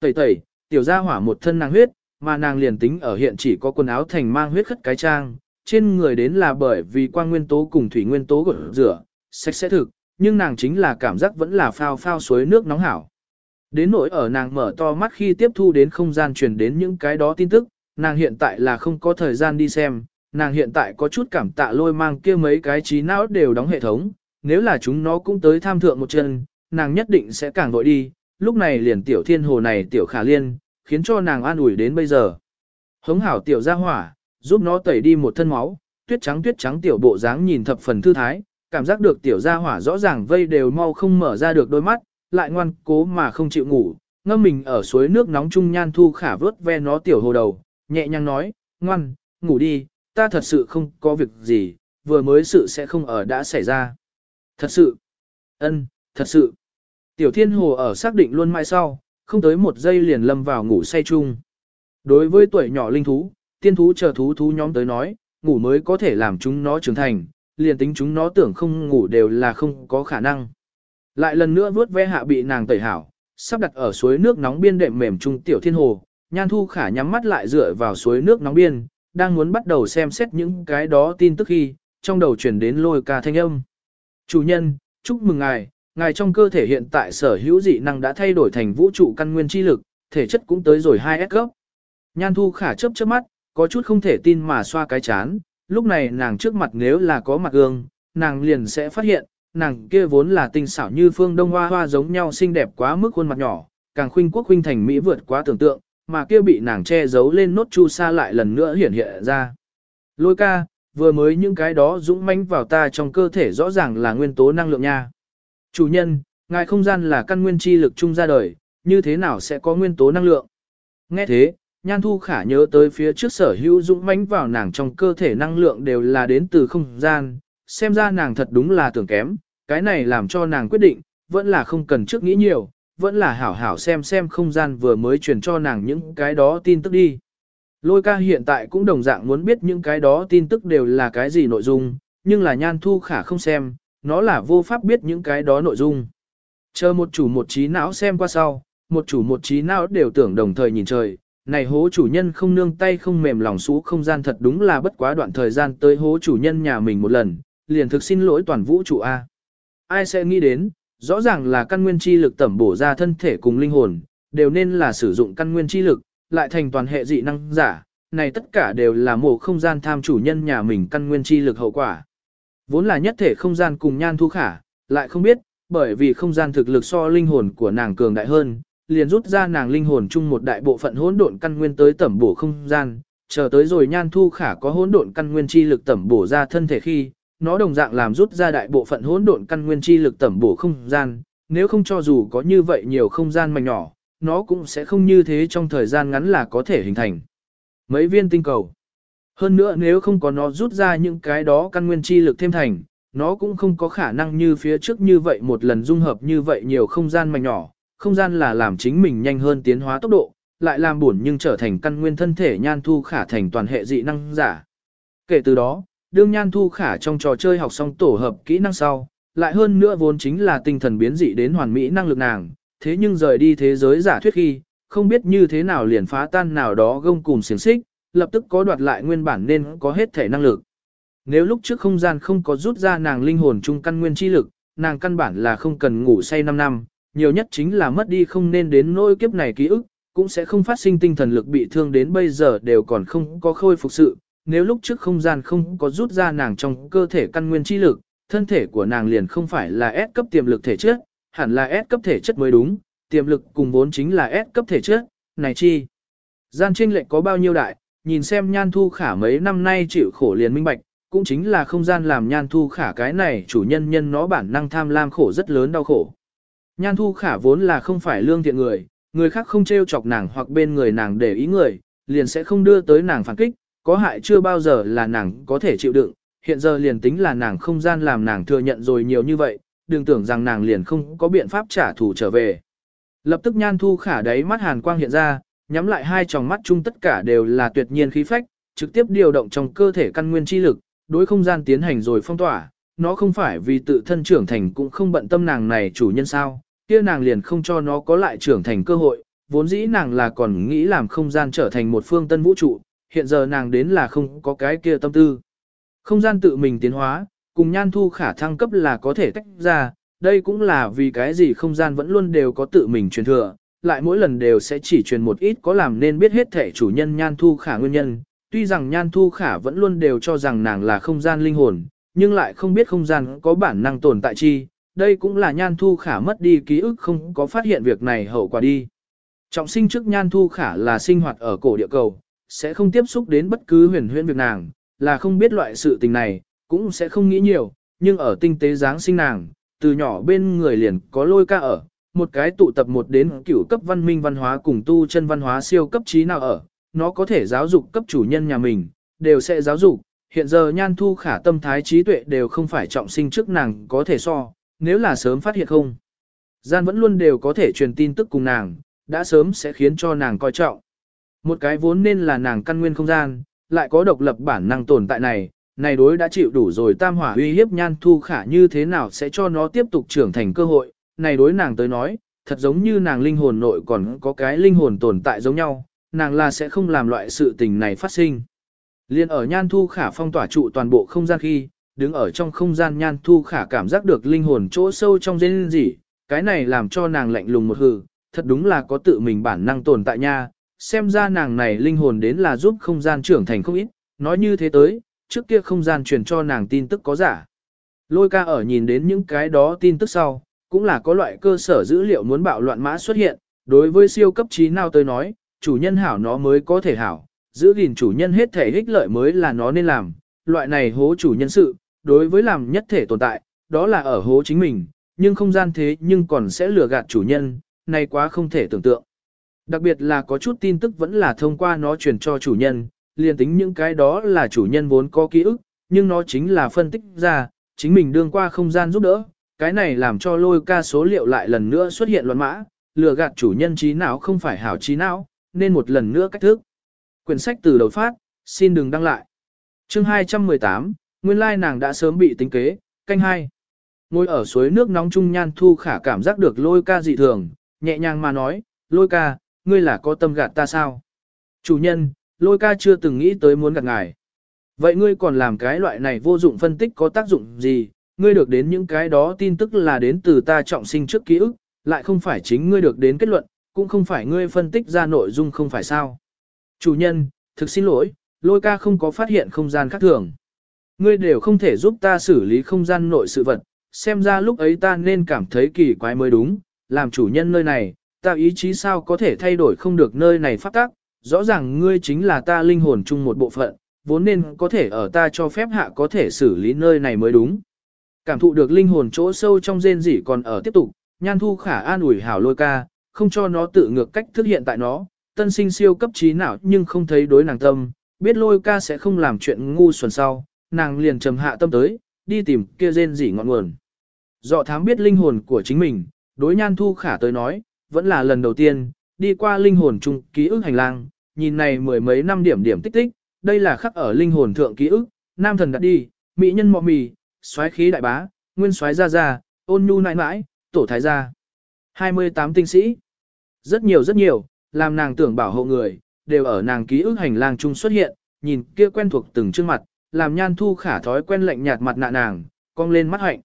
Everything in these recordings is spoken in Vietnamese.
Tẩy tẩy, tiểu gia hỏa một thân nàng huyết, mà nàng liền tính ở hiện chỉ có quần áo thành mang huyết khất cái trang, trên người đến là bởi vì quang nguyên tố cùng thủy nguyên tố gột rửa, sạch sẽ thực, nhưng nàng chính là cảm giác vẫn là phao phao suối nước nóng hảo. Đến nỗi ở nàng mở to mắt khi tiếp thu đến không gian truyền đến những cái đó tin tức, nàng hiện tại là không có thời gian đi xem, nàng hiện tại có chút cảm tạ lôi mang kia mấy cái trí não đều đóng hệ thống, nếu là chúng nó cũng tới tham thượng một chân, nàng nhất định sẽ càng vội đi, lúc này liền tiểu thiên hồ này tiểu khả liên, khiến cho nàng an ủi đến bây giờ. Hống hảo tiểu ra hỏa, giúp nó tẩy đi một thân máu, tuyết trắng tuyết trắng tiểu bộ dáng nhìn thập phần thư thái, cảm giác được tiểu gia hỏa rõ ràng vây đều mau không mở ra được đôi mắt, lại ngoan cố mà không chịu ngủ, ngâm mình ở suối nước nóng trung nhan thu khả vớt ve nó tiểu hồ đầu, nhẹ nhàng nói, ngoan, ngủ đi, ta thật sự không có việc gì, vừa mới sự sẽ không ở đã xảy ra. Thật sự, ân, thật sự. Tiểu thiên hồ ở xác định luôn mai sau, không tới một giây liền lâm vào ngủ say chung. Đối với tuổi nhỏ linh thú, tiên thú chờ thú thú nhóm tới nói, ngủ mới có thể làm chúng nó trưởng thành, liền tính chúng nó tưởng không ngủ đều là không có khả năng. Lại lần nữa vuốt ve hạ bị nàng tẩy hảo, sắp đặt ở suối nước nóng biên đệm mềm trung tiểu thiên hồ, nhan thu khả nhắm mắt lại dựa vào suối nước nóng biên, đang muốn bắt đầu xem xét những cái đó tin tức khi, trong đầu chuyển đến lôi ca thanh âm. Chủ nhân, chúc mừng ngài, ngài trong cơ thể hiện tại sở hữu dị năng đã thay đổi thành vũ trụ căn nguyên chi lực, thể chất cũng tới rồi 2S cấp. Nhan thu khả chớp chớp mắt, có chút không thể tin mà xoa cái chán, lúc này nàng trước mặt nếu là có mặt gương, nàng liền sẽ phát hiện, nàng kia vốn là tinh xảo như phương đông hoa hoa giống nhau xinh đẹp quá mức khuôn mặt nhỏ, càng khuynh quốc khuynh thành mỹ vượt quá tưởng tượng, mà kia bị nàng che giấu lên nốt chu sa lại lần nữa hiển hiện ra. Lôi ca, vừa mới những cái đó dũng mãnh vào ta trong cơ thể rõ ràng là nguyên tố năng lượng nha. Chủ nhân, ngài không gian là căn nguyên chi lực chung ra đời, như thế nào sẽ có nguyên tố năng lượng? Nghe thế, Nhan Thu Khả nhớ tới phía trước sở hữu dũng mãnh vào nàng trong cơ thể năng lượng đều là đến từ không gian, xem ra nàng thật đúng là tưởng kém, cái này làm cho nàng quyết định, vẫn là không cần trước nghĩ nhiều, vẫn là hảo hảo xem xem không gian vừa mới truyền cho nàng những cái đó tin tức đi. Lôi ca hiện tại cũng đồng dạng muốn biết những cái đó tin tức đều là cái gì nội dung, nhưng là nhan thu khả không xem, nó là vô pháp biết những cái đó nội dung. Chờ một chủ một trí não xem qua sau, một chủ một trí não đều tưởng đồng thời nhìn trời, này hố chủ nhân không nương tay không mềm lòng xú không gian thật đúng là bất quá đoạn thời gian tới hố chủ nhân nhà mình một lần, liền thực xin lỗi toàn vũ trụ A. Ai sẽ nghĩ đến, rõ ràng là căn nguyên chi lực tẩm bổ ra thân thể cùng linh hồn, đều nên là sử dụng căn nguyên chi lực, lại thành toàn hệ dị năng giả, này tất cả đều là mổ không gian tham chủ nhân nhà mình căn nguyên chi lực hậu quả. Vốn là nhất thể không gian cùng nhan thu khả, lại không biết, bởi vì không gian thực lực so linh hồn của nàng cường đại hơn, liền rút ra nàng linh hồn chung một đại bộ phận hỗn độn căn nguyên tới tẩm bổ không gian, chờ tới rồi nhan thu khả có hỗn độn căn nguyên chi lực tẩm bổ ra thân thể khi, nó đồng dạng làm rút ra đại bộ phận hỗn độn căn nguyên chi lực tẩm bổ không gian, nếu không cho dù có như vậy nhiều không gian mảnh nhỏ, nó cũng sẽ không như thế trong thời gian ngắn là có thể hình thành. Mấy viên tinh cầu. Hơn nữa nếu không có nó rút ra những cái đó căn nguyên chi lực thêm thành, nó cũng không có khả năng như phía trước như vậy một lần dung hợp như vậy nhiều không gian mảnh nhỏ, không gian là làm chính mình nhanh hơn tiến hóa tốc độ, lại làm buồn nhưng trở thành căn nguyên thân thể nhan thu khả thành toàn hệ dị năng giả. Kể từ đó, đương nhan thu khả trong trò chơi học xong tổ hợp kỹ năng sau, lại hơn nữa vốn chính là tinh thần biến dị đến hoàn mỹ năng lực nàng, thế nhưng rời đi thế giới giả thuyết khi, không biết như thế nào liền phá tan nào đó gông cùng xiềng xích, lập tức có đoạt lại nguyên bản nên có hết thể năng lực. Nếu lúc trước không gian không có rút ra nàng linh hồn trung căn nguyên chi lực, nàng căn bản là không cần ngủ say 5 năm, nhiều nhất chính là mất đi không nên đến nỗi kiếp này ký ức, cũng sẽ không phát sinh tinh thần lực bị thương đến bây giờ đều còn không có khôi phục sự. Nếu lúc trước không gian không có rút ra nàng trong cơ thể căn nguyên chi lực, thân thể của nàng liền không phải là S cấp tiềm lực thể chất, hẳn là S cấp thể chất mới đúng, tiềm lực cùng vốn chính là S cấp thể chất, này chi. Gian trinh lệnh có bao nhiêu đại, nhìn xem nhan thu khả mấy năm nay chịu khổ liền minh bạch, cũng chính là không gian làm nhan thu khả cái này chủ nhân nhân nó bản năng tham lam khổ rất lớn đau khổ. Nhan thu khả vốn là không phải lương thiện người, người khác không trêu chọc nàng hoặc bên người nàng để ý người, liền sẽ không đưa tới nàng phản kích, có hại chưa bao giờ là nàng có thể chịu đựng, hiện giờ liền tính là nàng không gian làm nàng thừa nhận rồi nhiều như vậy, đừng tưởng rằng nàng liền không có biện pháp trả thù trở về. Lập tức nhan thu khả đáy mắt hàn quang hiện ra, nhắm lại hai tròng mắt chung tất cả đều là tuyệt nhiên khí phách, trực tiếp điều động trong cơ thể căn nguyên chi lực, đối không gian tiến hành rồi phong tỏa, nó không phải vì tự thân trưởng thành cũng không bận tâm nàng này chủ nhân sao, kia nàng liền không cho nó có lại trưởng thành cơ hội, vốn dĩ nàng là còn nghĩ làm không gian trở thành một phương tân vũ trụ, hiện giờ nàng đến là không có cái kia tâm tư. Không gian tự mình tiến hóa, cùng nhan thu khả thăng cấp là có thể tách ra, đây cũng là vì cái gì không gian vẫn luôn đều có tự mình truyền thừa, lại mỗi lần đều sẽ chỉ truyền một ít có làm nên biết hết thể chủ nhân nhan thu khả nguyên nhân. Tuy rằng nhan thu khả vẫn luôn đều cho rằng nàng là không gian linh hồn, nhưng lại không biết không gian có bản năng tồn tại chi, đây cũng là nhan thu khả mất đi ký ức không có phát hiện việc này hậu quả đi. Trọng sinh trước nhan thu khả là sinh hoạt ở cổ địa cầu, sẽ không tiếp xúc đến bất cứ huyền huyễn việc nàng, là không biết loại sự tình này, cũng sẽ không nghĩ nhiều, nhưng ở tinh tế dáng sinh nàng, từ nhỏ bên người liền có lôi ca ở, một cái tụ tập một đến cửu cấp văn minh văn hóa cùng tu chân văn hóa siêu cấp trí nào ở, nó có thể giáo dục cấp chủ nhân nhà mình, đều sẽ giáo dục, hiện giờ nhan thu khả tâm thái trí tuệ đều không phải trọng sinh trước nàng có thể so, nếu là sớm phát hiện không. Gian vẫn luôn đều có thể truyền tin tức cùng nàng, đã sớm sẽ khiến cho nàng coi trọng. Một cái vốn nên là nàng căn nguyên không gian, lại có độc lập bản năng tồn tại này, này đối đã chịu đủ rồi tam hỏa uy hiếp nhan thu khả như thế nào sẽ cho nó tiếp tục trưởng thành cơ hội, này đối nàng tới nói, thật giống như nàng linh hồn nội còn có cái linh hồn tồn tại giống nhau, nàng là sẽ không làm loại sự tình này phát sinh. Liên ở nhan thu khả phong tỏa trụ toàn bộ không gian khi, đứng ở trong không gian nhan thu khả cảm giác được linh hồn chỗ sâu trong dên gì, cái này làm cho nàng lạnh lùng một hừ, thật đúng là có tự mình bản năng tồn tại nha, xem ra nàng này linh hồn đến là giúp không gian trưởng thành không ít, nói như thế tới, trước kia không gian truyền cho nàng tin tức có giả. Lôi ca ở nhìn đến những cái đó tin tức sau, cũng là có loại cơ sở dữ liệu muốn bạo loạn mã xuất hiện, đối với siêu cấp trí nào tới nói, chủ nhân hảo nó mới có thể hảo, giữ gìn chủ nhân hết thể ích lợi mới là nó nên làm, loại này hố chủ nhân sự, đối với làm nhất thể tồn tại, đó là ở hố chính mình, nhưng không gian thế nhưng còn sẽ lừa gạt chủ nhân, này quá không thể tưởng tượng. Đặc biệt là có chút tin tức vẫn là thông qua nó truyền cho chủ nhân, liền tính những cái đó là chủ nhân vốn có ký ức, nhưng nó chính là phân tích ra, chính mình đương qua không gian giúp đỡ, cái này làm cho lôi ca số liệu lại lần nữa xuất hiện loạn mã, lừa gạt chủ nhân trí não không phải hảo trí não, nên một lần nữa cách thức. Quyển sách từ đầu phát, xin đừng đăng lại. Chương 218, nguyên lai nàng đã sớm bị tính kế, canh hai. Ngồi ở suối nước nóng trung nhan thu khả cảm giác được lôi ca dị thường, nhẹ nhàng mà nói, lôi ca, ngươi là có tâm gạt ta sao? Chủ nhân, lôi ca chưa từng nghĩ tới muốn gạt ngài. Vậy ngươi còn làm cái loại này vô dụng phân tích có tác dụng gì? Ngươi được đến những cái đó tin tức là đến từ ta trọng sinh trước ký ức, lại không phải chính ngươi được đến kết luận, cũng không phải ngươi phân tích ra nội dung không phải sao. Chủ nhân, thực xin lỗi, lôi ca không có phát hiện không gian khác thường. Ngươi đều không thể giúp ta xử lý không gian nội sự vật, xem ra lúc ấy ta nên cảm thấy kỳ quái mới đúng, làm chủ nhân nơi này, ta ý chí sao có thể thay đổi không được nơi này phát tác, rõ ràng ngươi chính là ta linh hồn chung một bộ phận, vốn nên có thể ở ta cho phép hạ có thể xử lý nơi này mới đúng. Cảm thụ được linh hồn chỗ sâu trong rên rỉ còn ở tiếp tục, nhan thu khả an ủi hảo lôi ca, không cho nó tự ngược cách thức hiện tại nó, tân sinh siêu cấp trí não nhưng không thấy đối nàng tâm, biết lôi ca sẽ không làm chuyện ngu xuẩn sau, nàng liền trầm hạ tâm tới, đi tìm kia rên rỉ ngọn nguồn. Dọ thám biết linh hồn của chính mình, đối nhan thu khả tới nói, vẫn là lần đầu tiên, đi qua linh hồn chung ký ức hành lang, nhìn này mười mấy năm điểm điểm tích tích, đây là khắc ở linh hồn thượng ký ức, nam thần đã đi, mỹ nhân mọ mì, soái khí đại bá, nguyên soái ra ra, ôn nhu nãi nãi, tổ thái gia. 28 tinh sĩ. Rất nhiều rất nhiều, làm nàng tưởng bảo hộ người, đều ở nàng ký ức hành lang chung xuất hiện, nhìn kia quen thuộc từng trước mặt, làm nhan thu khả thói quen lạnh nhạt mặt nạ nàng, cong lên mắt hạnh.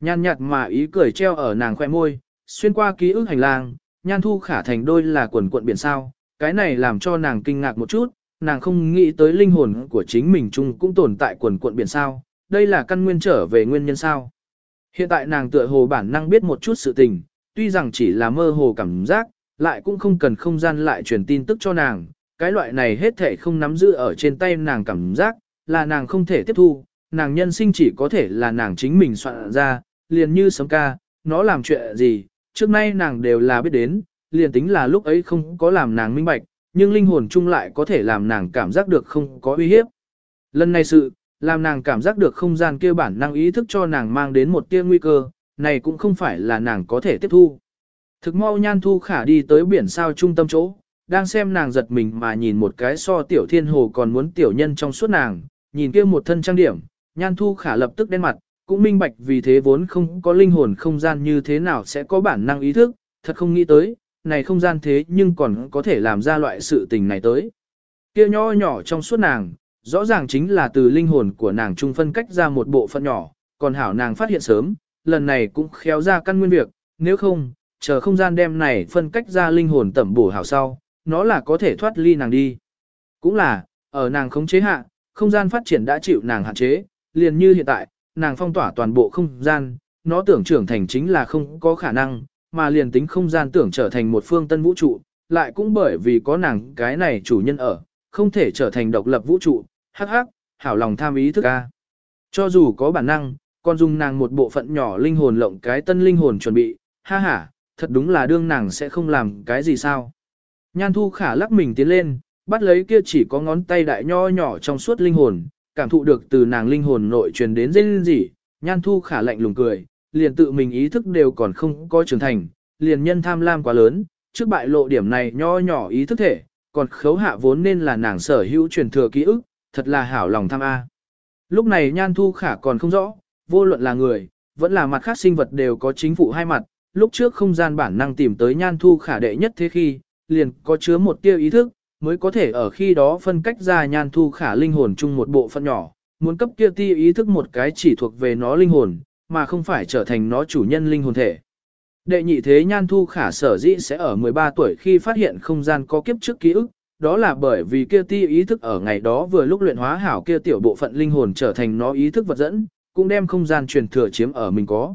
Nhan nhạt mà ý cười treo ở nàng khoe môi, xuyên qua ký ức hành lang, nhan thu khả thành đôi là quần cuộn biển sao, cái này làm cho nàng kinh ngạc một chút, nàng không nghĩ tới linh hồn của chính mình chung cũng tồn tại quần cuộn biển sao, đây là căn nguyên trở về nguyên nhân sao. Hiện tại nàng tựa hồ bản năng biết một chút sự tình, tuy rằng chỉ là mơ hồ cảm giác, lại cũng không cần không gian lại truyền tin tức cho nàng, cái loại này hết thể không nắm giữ ở trên tay nàng cảm giác, là nàng không thể tiếp thu, nàng nhân sinh chỉ có thể là nàng chính mình soạn ra, liền như sấm ca, nó làm chuyện gì, trước nay nàng đều là biết đến, liền tính là lúc ấy không có làm nàng minh bạch, nhưng linh hồn chung lại có thể làm nàng cảm giác được không có uy hiếp. Lần này sự, làm nàng cảm giác được không gian kia bản năng ý thức cho nàng mang đến một tia nguy cơ, này cũng không phải là nàng có thể tiếp thu. Thực mau nhan thu khả đi tới biển sao trung tâm chỗ, đang xem nàng giật mình mà nhìn một cái so tiểu thiên hồ còn muốn tiểu nhân trong suốt nàng, nhìn kia một thân trang điểm, nhan thu khả lập tức đen mặt, cũng minh bạch vì thế vốn không có linh hồn không gian như thế nào sẽ có bản năng ý thức, thật không nghĩ tới, này không gian thế nhưng còn có thể làm ra loại sự tình này tới. Kia nho nhỏ trong suốt nàng, rõ ràng chính là từ linh hồn của nàng trung phân cách ra một bộ phận nhỏ, còn hảo nàng phát hiện sớm, lần này cũng khéo ra căn nguyên việc, nếu không, chờ không gian đem này phân cách ra linh hồn tẩm bổ hảo sau, nó là có thể thoát ly nàng đi. Cũng là, ở nàng khống chế hạ, không gian phát triển đã chịu nàng hạn chế, liền như hiện tại, nàng phong tỏa toàn bộ không gian, nó tưởng trưởng thành chính là không có khả năng, mà liền tính không gian tưởng trở thành một phương tân vũ trụ, lại cũng bởi vì có nàng cái này chủ nhân ở, không thể trở thành độc lập vũ trụ, hắc hắc, hảo lòng tham ý thức a. Cho dù có bản năng, còn dùng nàng một bộ phận nhỏ linh hồn lộng cái tân linh hồn chuẩn bị, ha ha, thật đúng là đương nàng sẽ không làm cái gì sao. Nhan thu khả lắc mình tiến lên, bắt lấy kia chỉ có ngón tay đại nho nhỏ trong suốt linh hồn, cảm thụ được từ nàng linh hồn nội truyền đến dên gì, nhan thu khả lạnh lùng cười, liền tự mình ý thức đều còn không có trưởng thành, liền nhân tham lam quá lớn, trước bại lộ điểm này nho nhỏ ý thức thể, còn khấu hạ vốn nên là nàng sở hữu truyền thừa ký ức, thật là hảo lòng tham A. Lúc này nhan thu khả còn không rõ, vô luận là người, vẫn là mặt khác sinh vật đều có chính phủ hai mặt, lúc trước không gian bản năng tìm tới nhan thu khả đệ nhất thế khi, liền có chứa một tia ý thức, mới có thể ở khi đó phân cách ra nhan thu khả linh hồn chung một bộ phận nhỏ, muốn cấp kia tia ý thức một cái chỉ thuộc về nó linh hồn, mà không phải trở thành nó chủ nhân linh hồn thể. Đệ nhị thế nhan thu khả sở dĩ sẽ ở 13 tuổi khi phát hiện không gian có kiếp trước ký ức, đó là bởi vì kia ti ý thức ở ngày đó vừa lúc luyện hóa hảo kia tiểu bộ phận linh hồn trở thành nó ý thức vật dẫn, cũng đem không gian truyền thừa chiếm ở mình có.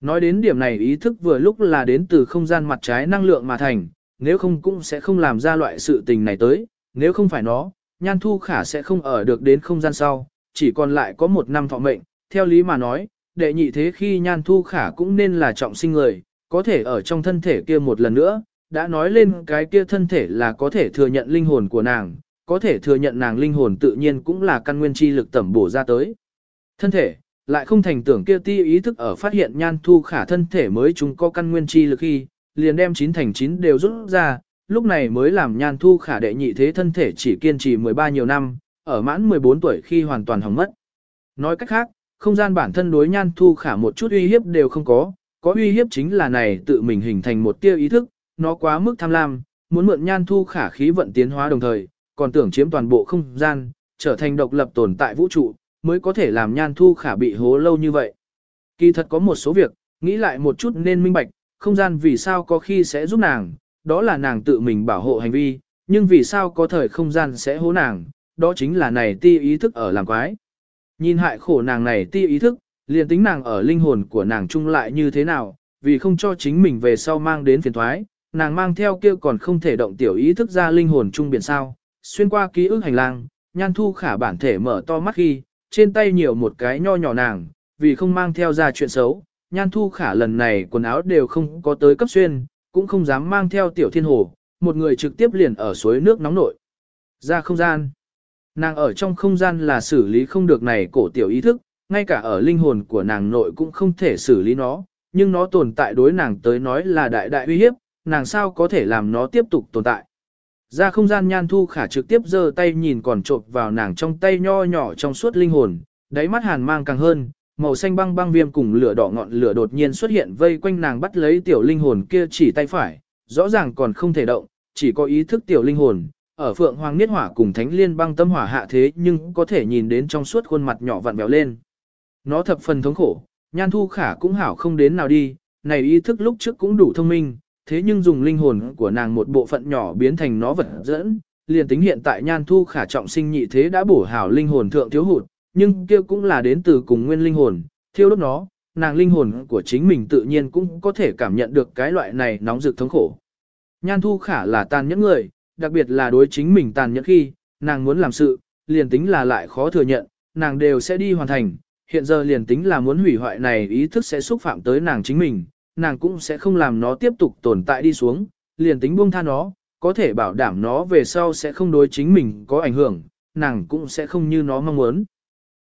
Nói đến điểm này ý thức vừa lúc là đến từ không gian mặt trái năng lượng mà thành, nếu không cũng sẽ không làm ra loại sự tình này tới, nếu không phải nó, nhan thu khả sẽ không ở được đến không gian sau, chỉ còn lại có một năm thọ mệnh, theo lý mà nói, đệ nhị thế khi nhan thu khả cũng nên là trọng sinh người, có thể ở trong thân thể kia một lần nữa, đã nói lên cái kia thân thể là có thể thừa nhận linh hồn của nàng, có thể thừa nhận nàng linh hồn tự nhiên cũng là căn nguyên chi lực tẩm bổ ra tới. Thân thể, lại không thành tưởng kia ti ý thức ở phát hiện nhan thu khả thân thể mới chúng có căn nguyên chi lực khi, liền đem chín thành chín đều rút ra, lúc này mới làm nhan thu khả đệ nhị thế thân thể chỉ kiên trì 13 nhiều năm, ở mãn 14 tuổi khi hoàn toàn hỏng mất. Nói cách khác, không gian bản thân đối nhan thu khả một chút uy hiếp đều không có, có uy hiếp chính là này tự mình hình thành một tia ý thức, nó quá mức tham lam, muốn mượn nhan thu khả khí vận tiến hóa đồng thời, còn tưởng chiếm toàn bộ không gian, trở thành độc lập tồn tại vũ trụ, mới có thể làm nhan thu khả bị hố lâu như vậy. Kỳ thật có một số việc, nghĩ lại một chút nên minh bạch, không gian vì sao có khi sẽ giúp nàng, đó là nàng tự mình bảo hộ hành vi, nhưng vì sao có thời không gian sẽ hố nàng, đó chính là này ti ý thức ở làm quái. Nhìn hại khổ nàng này ti ý thức, liền tính nàng ở linh hồn của nàng chung lại như thế nào, vì không cho chính mình về sau mang đến phiền thoái, nàng mang theo kia còn không thể động tiểu ý thức ra linh hồn trung biển sao, xuyên qua ký ức hành lang, nhan thu khả bản thể mở to mắt khi, trên tay nhiều một cái nho nhỏ nàng, vì không mang theo ra chuyện xấu, nhan thu khả lần này quần áo đều không có tới cấp xuyên, cũng không dám mang theo tiểu thiên hồ, một người trực tiếp liền ở suối nước nóng nội. Ra không gian. Nàng ở trong không gian là xử lý không được này cổ tiểu ý thức, ngay cả ở linh hồn của nàng nội cũng không thể xử lý nó, nhưng nó tồn tại đối nàng tới nói là đại đại uy hiếp, nàng sao có thể làm nó tiếp tục tồn tại. Ra không gian nhan thu khả trực tiếp giơ tay nhìn còn trộp vào nàng trong tay nho nhỏ trong suốt linh hồn, đáy mắt hàn mang càng hơn, màu xanh băng băng viêm cùng lửa đỏ ngọn lửa đột nhiên xuất hiện vây quanh nàng bắt lấy tiểu linh hồn kia chỉ tay phải, rõ ràng còn không thể động, chỉ có ý thức tiểu linh hồn, ở phượng hoàng niết hỏa cùng thánh liên băng tâm hỏa hạ thế nhưng có thể nhìn đến trong suốt khuôn mặt nhỏ vặn béo lên. Nó thập phần thống khổ, nhan thu khả cũng hảo không đến nào đi, này ý thức lúc trước cũng đủ thông minh, thế nhưng dùng linh hồn của nàng một bộ phận nhỏ biến thành nó vật dẫn, liền tính hiện tại nhan thu khả trọng sinh nhị thế đã bổ hảo linh hồn thượng thiếu hụt, nhưng kia cũng là đến từ cùng nguyên linh hồn, thiêu đốt nó, nàng linh hồn của chính mình tự nhiên cũng có thể cảm nhận được cái loại này nóng rực thống khổ. Nhan thu khả là tàn nhẫn người, đặc biệt là đối chính mình tàn nhẫn khi, nàng muốn làm sự, liền tính là lại khó thừa nhận, nàng đều sẽ đi hoàn thành, hiện giờ liền tính là muốn hủy hoại này ý thức sẽ xúc phạm tới nàng chính mình, nàng cũng sẽ không làm nó tiếp tục tồn tại đi xuống, liền tính buông tha nó, có thể bảo đảm nó về sau sẽ không đối chính mình có ảnh hưởng, nàng cũng sẽ không như nó mong muốn.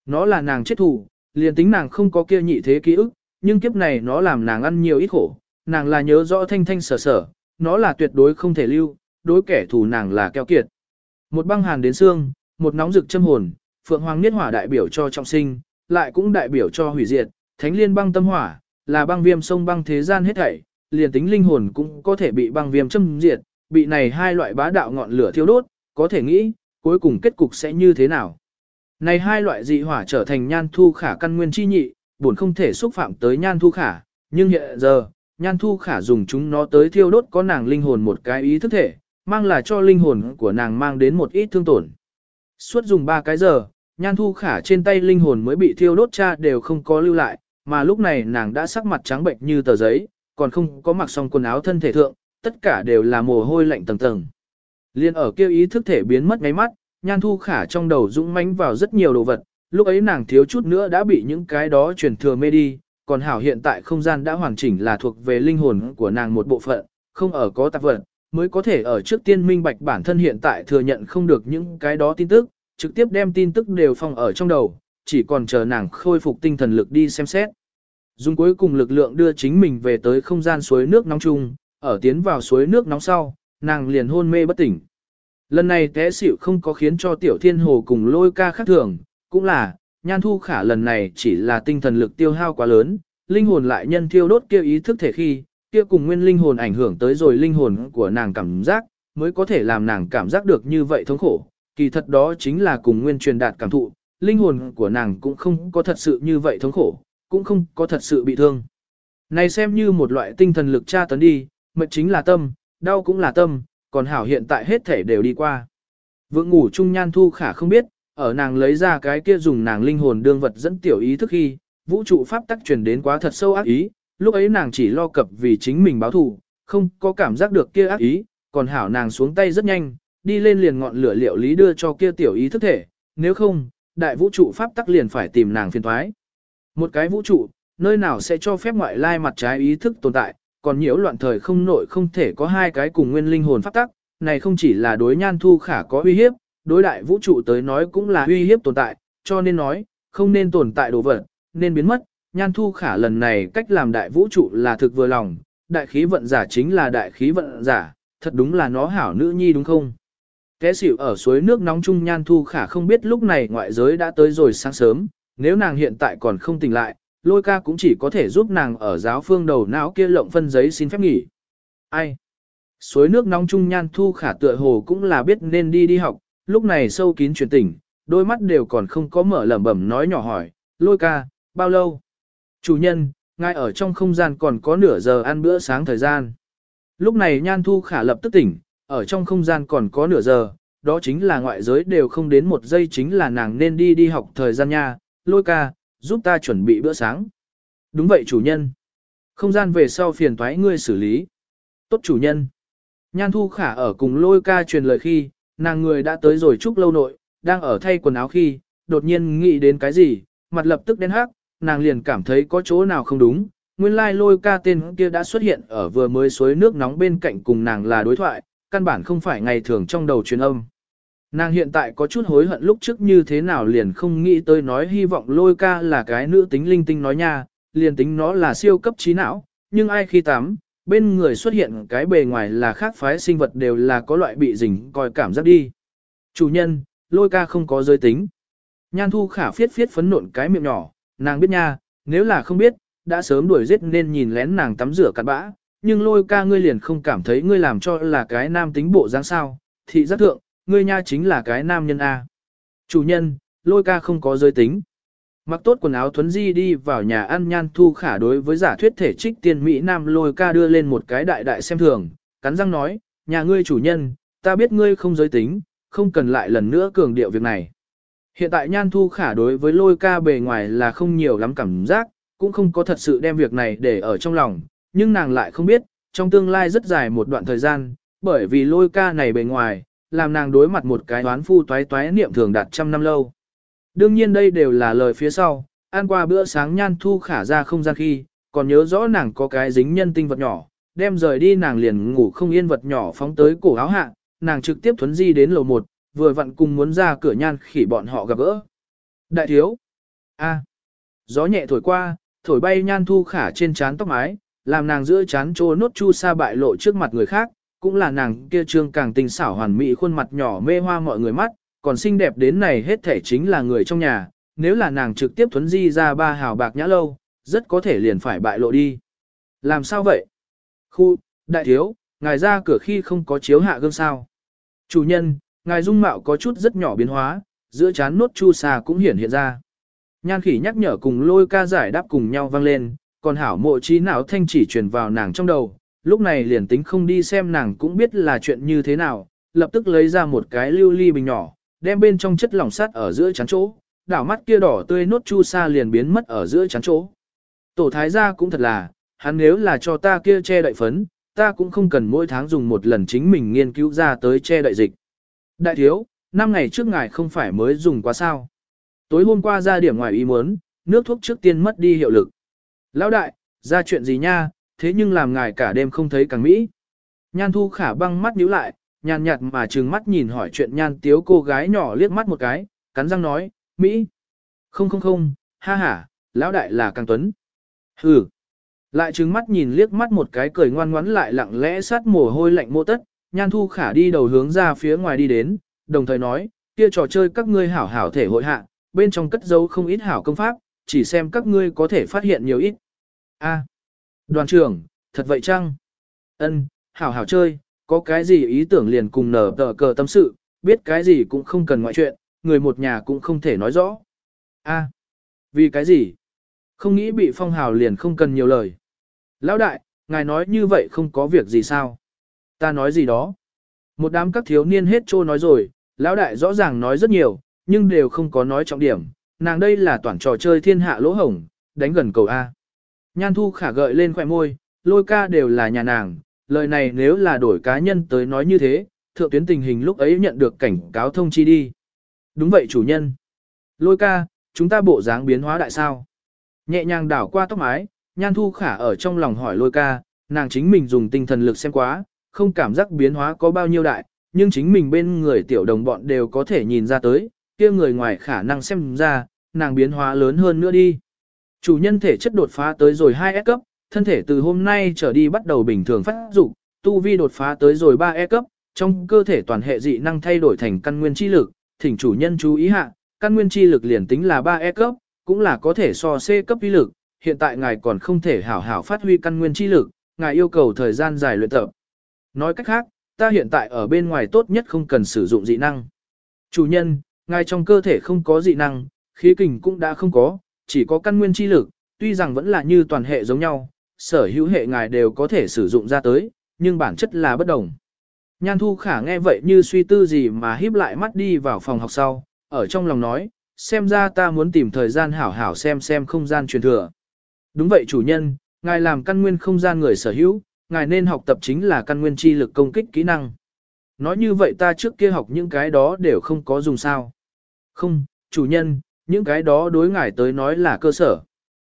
Nó là nàng chết thù, liền tính nàng không có kia nhị thế ký ức, nhưng kiếp này nó làm nàng ăn nhiều ít khổ, nàng là nhớ rõ thanh thanh sở sở, nó là tuyệt đối không thể lưu, đối kẻ thù nàng là keo kiệt. Một băng hàn đến xương, một nóng rực châm hồn, phượng hoàng niết hỏa đại biểu cho trọng sinh, lại cũng đại biểu cho hủy diệt, thánh liên băng tâm hỏa, là băng viêm sông băng thế gian hết thảy, liền tính linh hồn cũng có thể bị băng viêm châm diệt, bị này hai loại bá đạo ngọn lửa thiêu đốt, có thể nghĩ, cuối cùng kết cục sẽ như thế nào. Này hai loại dị hỏa trở thành nhan thu khả căn nguyên chi nhị, buồn không thể xúc phạm tới nhan thu khả, nhưng hiện giờ, nhan thu khả dùng chúng nó tới thiêu đốt có nàng linh hồn một cái ý thức thể, mang là cho linh hồn của nàng mang đến một ít thương tổn. Suốt dùng ba cái giờ, nhan thu khả trên tay linh hồn mới bị thiêu đốt cha đều không có lưu lại, mà lúc này nàng đã sắc mặt trắng bệnh như tờ giấy, còn không có mặc xong quần áo thân thể thượng, tất cả đều là mồ hôi lạnh tầng tầng. Liên ở kêu ý thức thể biến mất ngay mắt, nhan thu khả trong đầu dũng mãnh vào rất nhiều đồ vật, lúc ấy nàng thiếu chút nữa đã bị những cái đó truyền thừa mê đi, còn hảo hiện tại không gian đã hoàn chỉnh là thuộc về linh hồn của nàng một bộ phận, không ở có tạp vật, mới có thể ở trước tiên minh bạch bản thân hiện tại thừa nhận không được những cái đó tin tức, trực tiếp đem tin tức đều phong ở trong đầu, chỉ còn chờ nàng khôi phục tinh thần lực đi xem xét. Dùng cuối cùng lực lượng đưa chính mình về tới không gian suối nước nóng chung, ở tiến vào suối nước nóng sau, nàng liền hôn mê bất tỉnh. Lần này té xỉu không có khiến cho tiểu thiên hồ cùng lôi ca khác thường, cũng là, nhan thu khả lần này chỉ là tinh thần lực tiêu hao quá lớn, linh hồn lại nhân thiêu đốt kia ý thức thể khi, kia cùng nguyên linh hồn ảnh hưởng tới rồi linh hồn của nàng cảm giác, mới có thể làm nàng cảm giác được như vậy thống khổ. Kỳ thật đó chính là cùng nguyên truyền đạt cảm thụ, linh hồn của nàng cũng không có thật sự như vậy thống khổ, cũng không có thật sự bị thương. Này xem như một loại tinh thần lực tra tấn đi, mệt chính là tâm, đau cũng là tâm, còn hảo hiện tại hết thể đều đi qua. Vượng ngủ chung nhan thu khả không biết, ở nàng lấy ra cái kia dùng nàng linh hồn đương vật dẫn tiểu ý thức khi, vũ trụ pháp tắc truyền đến quá thật sâu ác ý, lúc ấy nàng chỉ lo cập vì chính mình báo thù, không có cảm giác được kia ác ý, còn hảo nàng xuống tay rất nhanh, đi lên liền ngọn lửa liệu lý đưa cho kia tiểu ý thức thể, nếu không, đại vũ trụ pháp tắc liền phải tìm nàng phiền thoái. Một cái vũ trụ, nơi nào sẽ cho phép ngoại lai mặt trái ý thức tồn tại, còn nhiễu loạn thời không nội không thể có hai cái cùng nguyên linh hồn pháp tắc, này không chỉ là đối nhan thu khả có uy hiếp, đối đại vũ trụ tới nói cũng là uy hiếp tồn tại, cho nên nói, không nên tồn tại đồ vật, nên biến mất, nhan thu khả lần này cách làm đại vũ trụ là thực vừa lòng, đại khí vận giả chính là đại khí vận giả, thật đúng là nó hảo nữ nhi đúng không? Té xỉu ở suối nước nóng chung nhan thu khả không biết lúc này ngoại giới đã tới rồi sáng sớm, nếu nàng hiện tại còn không tỉnh lại, lôi ca cũng chỉ có thể giúp nàng ở giáo phương đầu não kia lộng phân giấy xin phép nghỉ. Ai? Suối nước nóng chung nhan thu khả tựa hồ cũng là biết nên đi đi học, lúc này sâu kín truyền tỉnh, đôi mắt đều còn không có mở lẩm bẩm nói nhỏ hỏi, lôi ca, bao lâu? Chủ nhân, ngay ở trong không gian còn có nửa giờ ăn bữa sáng thời gian. Lúc này nhan thu khả lập tức tỉnh, ở trong không gian còn có nửa giờ, đó chính là ngoại giới đều không đến một giây chính là nàng nên đi đi học thời gian nha, lôi ca, giúp ta chuẩn bị bữa sáng. Đúng vậy chủ nhân. Không gian về sau phiền toái ngươi xử lý. Tốt chủ nhân. Nhan thu khả ở cùng lôi ca truyền lời khi, nàng người đã tới rồi chúc lâu nội, đang ở thay quần áo khi, đột nhiên nghĩ đến cái gì, mặt lập tức đen hắc, nàng liền cảm thấy có chỗ nào không đúng. Nguyên lai lôi ca tên kia đã xuất hiện ở vừa mới suối nước nóng bên cạnh cùng nàng là đối thoại, căn bản không phải ngày thường trong đầu truyền âm. Nàng hiện tại có chút hối hận lúc trước như thế nào liền không nghĩ tới nói hy vọng lôi ca là cái nữ tính linh tinh nói nha, liền tính nó là siêu cấp trí não, nhưng ai khi tắm, bên người xuất hiện cái bề ngoài là khác phái sinh vật đều là có loại bị dình coi cảm giác đi. Chủ nhân, lôi ca không có giới tính. Nhan thu khả phiết phiết phấn nộn cái miệng nhỏ, nàng biết nha, nếu là không biết, đã sớm đuổi giết nên nhìn lén nàng tắm rửa cặn bã, nhưng lôi ca ngươi liền không cảm thấy ngươi làm cho là cái nam tính bộ dáng sao, thị giác thượng, ngươi nha chính là cái nam nhân A. Chủ nhân, lôi ca không có giới tính. Mặc tốt quần áo thuấn di đi vào nhà ăn nhan thu khả đối với giả thuyết thể trích tiên Mỹ Nam lôi ca đưa lên một cái đại đại xem thường, cắn răng nói, nhà ngươi chủ nhân, ta biết ngươi không giới tính, không cần lại lần nữa cường điệu việc này. Hiện tại nhan thu khả đối với lôi ca bề ngoài là không nhiều lắm cảm giác, cũng không có thật sự đem việc này để ở trong lòng, nhưng nàng lại không biết, trong tương lai rất dài một đoạn thời gian, bởi vì lôi ca này bề ngoài, làm nàng đối mặt một cái đoán phu toái toái niệm thường đạt trăm năm lâu. Đương nhiên đây đều là lời phía sau, ăn qua bữa sáng nhan thu khả ra không gian khi, còn nhớ rõ nàng có cái dính nhân tinh vật nhỏ, đem rời đi nàng liền ngủ không yên vật nhỏ phóng tới cổ áo hạ, nàng trực tiếp thuấn di đến lầu một, vừa vặn cùng muốn ra cửa nhan khỉ bọn họ gặp gỡ. Đại thiếu, a, gió nhẹ thổi qua, thổi bay nhan thu khả trên trán tóc mái, làm nàng giữa chán trô nốt chu sa bại lộ trước mặt người khác, cũng là nàng kia trương càng tình xảo hoàn mỹ khuôn mặt nhỏ mê hoa mọi người mắt, còn xinh đẹp đến này hết thể chính là người trong nhà, nếu là nàng trực tiếp thuấn di ra ba hào bạc nhã lâu, rất có thể liền phải bại lộ đi. Làm sao vậy? Khu, đại thiếu, ngài ra cửa khi không có chiếu hạ gương sao. Chủ nhân, ngài dung mạo có chút rất nhỏ biến hóa, giữa chán nốt chu sa cũng hiển hiện ra. Nhan khỉ nhắc nhở cùng lôi ca giải đáp cùng nhau vang lên, còn hảo mộ trí não thanh chỉ truyền vào nàng trong đầu, lúc này liền tính không đi xem nàng cũng biết là chuyện như thế nào, lập tức lấy ra một cái lưu ly bình nhỏ, đem bên trong chất lỏng sắt ở giữa chán chỗ, đảo mắt kia đỏ tươi nốt chu sa liền biến mất ở giữa chán chỗ. Tổ thái gia cũng thật là, hắn nếu là cho ta kia che đậy phấn, ta cũng không cần mỗi tháng dùng một lần chính mình nghiên cứu ra tới che đậy dịch. Đại thiếu, năm ngày trước ngài không phải mới dùng quá sao. Tối hôm qua ra điểm ngoài ý muốn, nước thuốc trước tiên mất đi hiệu lực. Lão đại, ra chuyện gì nha, thế nhưng làm ngài cả đêm không thấy càng mỹ. Nhan thu khả băng mắt nhíu lại, nhàn nhạt mà trừng mắt nhìn hỏi chuyện nhan tiếu cô gái nhỏ liếc mắt một cái, cắn răng nói, Mỹ. Không không không, ha ha, lão đại là càng tuấn. Hừ. Lại trừng mắt nhìn liếc mắt một cái cười ngoan ngoãn lại lặng lẽ sát mồ hôi lạnh mô tất, nhan thu khả đi đầu hướng ra phía ngoài đi đến, đồng thời nói, kia trò chơi các ngươi hảo hảo thể hội hạ, bên trong cất dấu không ít hảo công pháp, chỉ xem các ngươi có thể phát hiện nhiều ít. A. Đoàn trưởng, thật vậy chăng? Ân, hảo hảo chơi, có cái gì ý tưởng liền cùng nở tờ cờ tâm sự, biết cái gì cũng không cần ngoại chuyện, người một nhà cũng không thể nói rõ. A. Vì cái gì? Không nghĩ bị phong hào liền không cần nhiều lời. Lão đại, ngài nói như vậy không có việc gì sao? Ta nói gì đó? Một đám các thiếu niên hết trô nói rồi, lão đại rõ ràng nói rất nhiều, nhưng đều không có nói trọng điểm. Nàng đây là toàn trò chơi thiên hạ lỗ hổng, đánh gần cầu A. Nhan thu khả gợi lên khỏe môi, lôi ca đều là nhà nàng, lời này nếu là đổi cá nhân tới nói như thế, thượng tuyến tình hình lúc ấy nhận được cảnh cáo thông chi đi. Đúng vậy chủ nhân. Lôi ca, chúng ta bộ dáng biến hóa đại sao? Nhẹ nhàng đảo qua tóc mái, nhan thu khả ở trong lòng hỏi lôi ca, nàng chính mình dùng tinh thần lực xem quá, không cảm giác biến hóa có bao nhiêu đại, nhưng chính mình bên người tiểu đồng bọn đều có thể nhìn ra tới, kia người ngoài khả năng xem ra, nàng biến hóa lớn hơn nữa đi. Chủ nhân thể chất đột phá tới rồi 2S cấp, thân thể từ hôm nay trở đi bắt đầu bình thường phát dục, tu vi đột phá tới rồi 3E cấp, trong cơ thể toàn hệ dị năng thay đổi thành căn nguyên chi lực, thỉnh chủ nhân chú ý hạ, căn nguyên chi lực liền tính là 3E cấp, cũng là có thể so C cấp uy lực, hiện tại ngài còn không thể hảo hảo phát huy căn nguyên chi lực, ngài yêu cầu thời gian dài luyện tập. Nói cách khác, ta hiện tại ở bên ngoài tốt nhất không cần sử dụng dị năng. Chủ nhân, ngài trong cơ thể không có dị năng, khí kình cũng đã không có, chỉ có căn nguyên chi lực, tuy rằng vẫn là như toàn hệ giống nhau, sở hữu hệ ngài đều có thể sử dụng ra tới, nhưng bản chất là bất đồng. Nhan Thu Khả nghe vậy như suy tư gì mà híp lại mắt đi vào phòng học sau, ở trong lòng nói, xem ra ta muốn tìm thời gian hảo hảo xem xem không gian truyền thừa. Đúng vậy chủ nhân, ngài làm căn nguyên không gian người sở hữu, ngài nên học tập chính là căn nguyên chi lực công kích kỹ năng. Nói như vậy ta trước kia học những cái đó đều không có dùng sao. Không, chủ nhân, những cái đó đối ngài tới nói là cơ sở.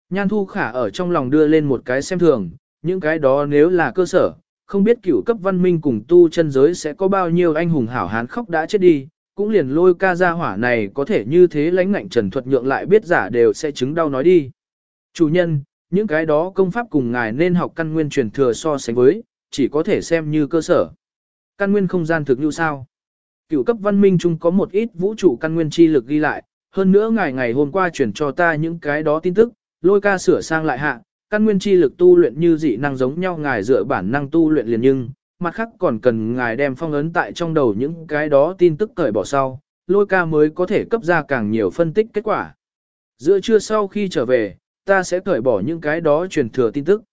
Nhan Thu Khả ở trong lòng đưa lên một cái xem thường, những cái đó nếu là cơ sở, không biết cửu cấp văn minh cùng tu chân giới sẽ có bao nhiêu anh hùng hảo hán khóc đã chết đi, cũng liền lôi ca gia hỏa này có thể như thế lãnh ngạnh trần thuật nhượng lại biết giả đều sẽ chứng đau nói đi. Chủ nhân, những cái đó công pháp cùng ngài nên học căn nguyên truyền thừa so sánh với, chỉ có thể xem như cơ sở. Căn nguyên không gian thực như sao? Cửu cấp văn minh chung có một ít vũ trụ căn nguyên chi lực ghi lại, hơn nữa ngài ngày hôm qua truyền cho ta những cái đó tin tức, lôi ca sửa sang lại hạ, căn nguyên chi lực tu luyện như dị năng giống nhau ngài dựa bản năng tu luyện liền nhưng, mặt khác còn cần ngài đem phong ấn tại trong đầu những cái đó tin tức cởi bỏ sau, lôi ca mới có thể cấp ra càng nhiều phân tích kết quả. Giữa trưa sau khi trở về, ta sẽ cởi bỏ những cái đó truyền thừa tin tức.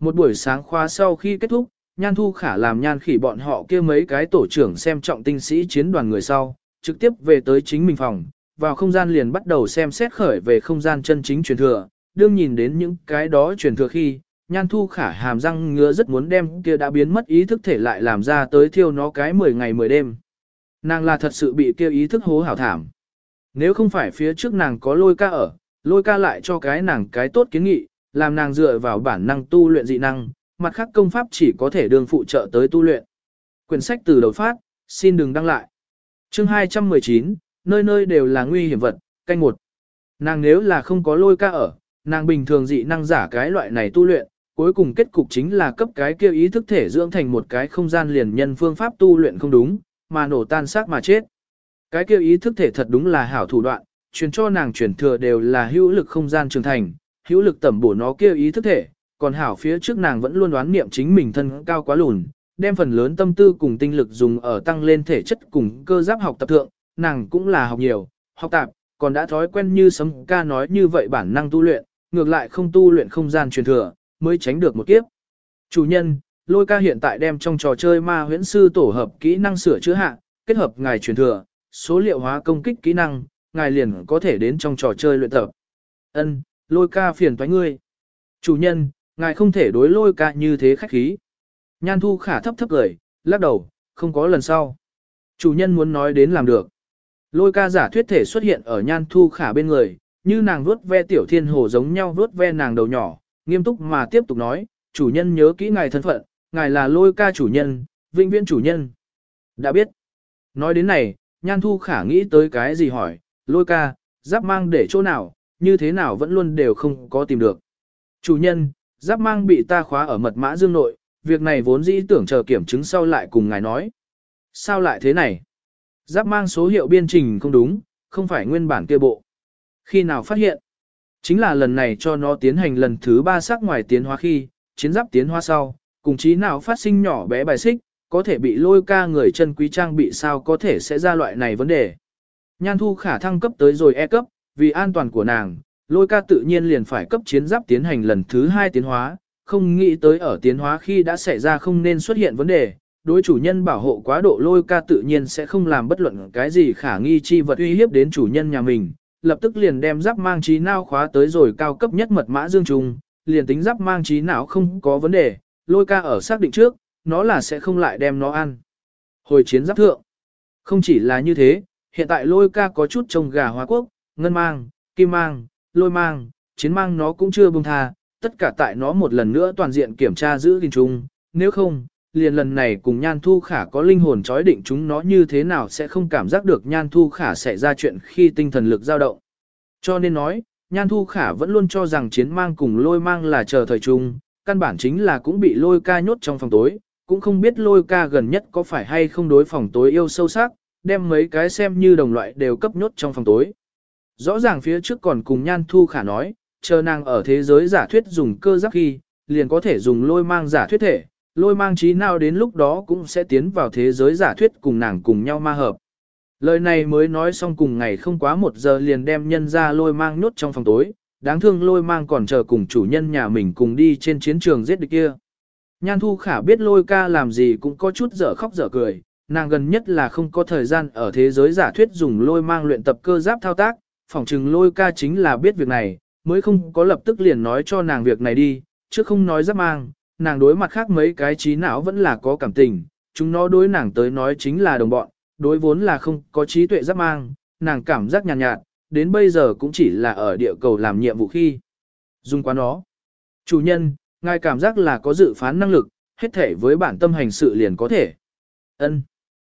Một buổi sáng khóa sau khi kết thúc, Nhan Thu Khả làm nhan khỉ bọn họ kia mấy cái tổ trưởng xem trọng tinh sĩ chiến đoàn người sau, trực tiếp về tới chính mình phòng, vào không gian liền bắt đầu xem xét khởi về không gian chân chính truyền thừa, đương nhìn đến những cái đó truyền thừa khi, nhan thu khả hàm răng ngứa rất muốn đem kia đã biến mất ý thức thể lại làm ra tới thiêu nó cái 10 ngày 10 đêm. Nàng là thật sự bị kia ý thức hố hảo thảm. Nếu không phải phía trước nàng có lôi ca ở, lôi ca lại cho cái nàng cái tốt kiến nghị, làm nàng dựa vào bản năng tu luyện dị năng, mặt khác công pháp chỉ có thể đường phụ trợ tới tu luyện. Quyển sách từ đầu phát, xin đừng đăng lại. Chương 219, nơi nơi đều là nguy hiểm vật, canh một. Nàng nếu là không có lôi ca ở, nàng bình thường dị năng giả cái loại này tu luyện, cuối cùng kết cục chính là cấp cái kia ý thức thể dưỡng thành một cái không gian liền nhân phương pháp tu luyện không đúng, mà nổ tan xác mà chết. Cái kia ý thức thể thật đúng là hảo thủ đoạn, truyền cho nàng truyền thừa đều là hữu lực không gian trưởng thành, hữu lực tẩm bổ nó kia ý thức thể, Còn hảo phía trước nàng vẫn luôn đoán niệm chính mình thân cao quá lùn, đem phần lớn tâm tư cùng tinh lực dùng ở tăng lên thể chất cùng cơ giáp học tập thượng, nàng cũng là học nhiều, học tạp, còn đã thói quen như sấm ca nói như vậy bản năng tu luyện, ngược lại không tu luyện không gian truyền thừa, mới tránh được một kiếp. Chủ nhân, lôi ca hiện tại đem trong trò chơi ma huyễn sư tổ hợp kỹ năng sửa chữa hạ, kết hợp ngài truyền thừa, số liệu hóa công kích kỹ năng, ngài liền có thể đến trong trò chơi luyện tập. Ân, lôi ca phiền toái ngươi. Chủ nhân, ngài không thể đối lôi ca như thế khách khí. Nhan thu khả thấp thấp gửi, lắc đầu, không có lần sau. Chủ nhân muốn nói đến làm được. Lôi ca giả thuyết thể xuất hiện ở nhan thu khả bên người, như nàng vuốt ve tiểu thiên hồ giống nhau vuốt ve nàng đầu nhỏ, nghiêm túc mà tiếp tục nói, chủ nhân nhớ kỹ ngài thân phận, ngài là lôi ca chủ nhân, vinh viễn chủ nhân. Đã biết. Nói đến này, nhan thu khả nghĩ tới cái gì hỏi, lôi ca, giáp mang để chỗ nào, như thế nào vẫn luôn đều không có tìm được. Chủ nhân, giáp mang bị ta khóa ở mật mã dương nội, việc này vốn dĩ tưởng chờ kiểm chứng sau lại cùng ngài nói. Sao lại thế này? Giáp mang số hiệu biên trình không đúng, không phải nguyên bản kia bộ. Khi nào phát hiện? Chính là lần này cho nó tiến hành lần thứ ba sắc ngoài tiến hóa khi, chiến giáp tiến hóa sau, cùng chí nào phát sinh nhỏ bé bài xích, có thể bị lôi ca người chân quý trang bị sao có thể sẽ ra loại này vấn đề. Nhan thu khả thăng cấp tới rồi E cấp, vì an toàn của nàng, lôi ca tự nhiên liền phải cấp chiến giáp tiến hành lần thứ hai tiến hóa, không nghĩ tới ở tiến hóa khi đã xảy ra không nên xuất hiện vấn đề, đối chủ nhân bảo hộ quá độ lôi ca tự nhiên sẽ không làm bất luận cái gì khả nghi chi vật uy hiếp đến chủ nhân nhà mình, lập tức liền đem giáp mang trí não khóa tới rồi cao cấp nhất mật mã dương trùng, liền tính giáp mang trí não không có vấn đề, lôi ca ở xác định trước, nó là sẽ không lại đem nó ăn. Hồi chiến giáp thượng, không chỉ là như thế, hiện tại lôi ca có chút trông gà hóa quốc, ngân mang, kim mang, lôi mang, chiến mang nó cũng chưa buông tha, tất cả tại nó một lần nữa toàn diện kiểm tra giữ gìn chung, nếu không, liền lần này cùng Nhan Thu Khả có linh hồn chói định chúng nó như thế nào sẽ không cảm giác được Nhan Thu Khả sẽ ra chuyện khi tinh thần lực dao động. Cho nên nói, Nhan Thu Khả vẫn luôn cho rằng chiến mang cùng lôi mang là chờ thời chung, căn bản chính là cũng bị lôi ca nhốt trong phòng tối, cũng không biết lôi ca gần nhất có phải hay không đối phòng tối yêu sâu sắc, đem mấy cái xem như đồng loại đều cấp nhốt trong phòng tối. Rõ ràng phía trước còn cùng Nhan Thu Khả nói, chờ nàng ở thế giới giả thuyết dùng cơ giáp khi, liền có thể dùng lôi mang giả thuyết thể, lôi mang trí nào đến lúc đó cũng sẽ tiến vào thế giới giả thuyết cùng nàng cùng nhau ma hợp. Lời này mới nói xong cùng ngày không quá một giờ liền đem nhân ra lôi mang nhốt trong phòng tối, đáng thương lôi mang còn chờ cùng chủ nhân nhà mình cùng đi trên chiến trường giết địch kia. Nhan thu khả biết lôi ca làm gì cũng có chút dở khóc dở cười, nàng gần nhất là không có thời gian ở thế giới giả thuyết dùng lôi mang luyện tập cơ giáp thao tác, phỏng chừng lôi ca chính là biết việc này, mới không có lập tức liền nói cho nàng việc này đi, chứ không nói giáp mang, nàng đối mặt khác mấy cái trí não vẫn là có cảm tình, chúng nó đối nàng tới nói chính là đồng bọn, đối vốn là không có trí tuệ giáp mang, nàng cảm giác nhàn nhạt, nhạt, đến bây giờ cũng chỉ là ở địa cầu làm nhiệm vụ khi. Dùng quá nó. Chủ nhân, ngài cảm giác là có dự phán năng lực, hết thể với bản tâm hành sự liền có thể. ân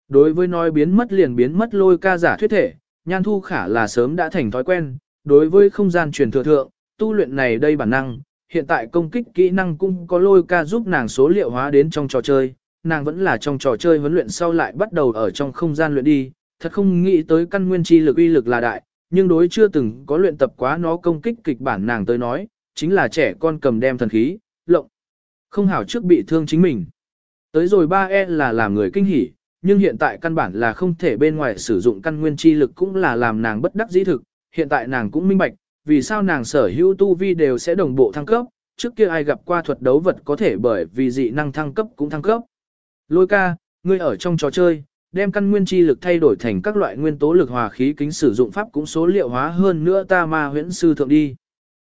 Đối với nói biến mất liền biến mất lôi ca giả thuyết thể, nhan thu khả là sớm đã thành thói quen, đối với không gian truyền thừa thượng, tu luyện này đây bản năng, hiện tại công kích kỹ năng cũng có lôi ca giúp nàng số liệu hóa đến trong trò chơi, nàng vẫn là trong trò chơi huấn luyện sau lại bắt đầu ở trong không gian luyện đi, thật không nghĩ tới căn nguyên chi lực uy lực là đại, nhưng đối chưa từng có luyện tập quá nó công kích kịch bản nàng tới nói, chính là trẻ con cầm đem thần khí, lộng. Không hảo trước bị thương chính mình. Tới rồi 3E là làm người kinh hỉ, nhưng hiện tại căn bản là không thể bên ngoài sử dụng căn nguyên chi lực cũng là làm nàng bất đắc dĩ thực, hiện tại nàng cũng minh bạch, vì sao nàng sở hữu tu vi đều sẽ đồng bộ thăng cấp, trước kia ai gặp qua thuật đấu vật có thể bởi vì dị năng thăng cấp cũng thăng cấp. Lôi ca, ngươi ở trong trò chơi, đem căn nguyên chi lực thay đổi thành các loại nguyên tố lực hòa khí kính sử dụng pháp cũng số liệu hóa hơn nữa ta ma huyễn sư thượng đi.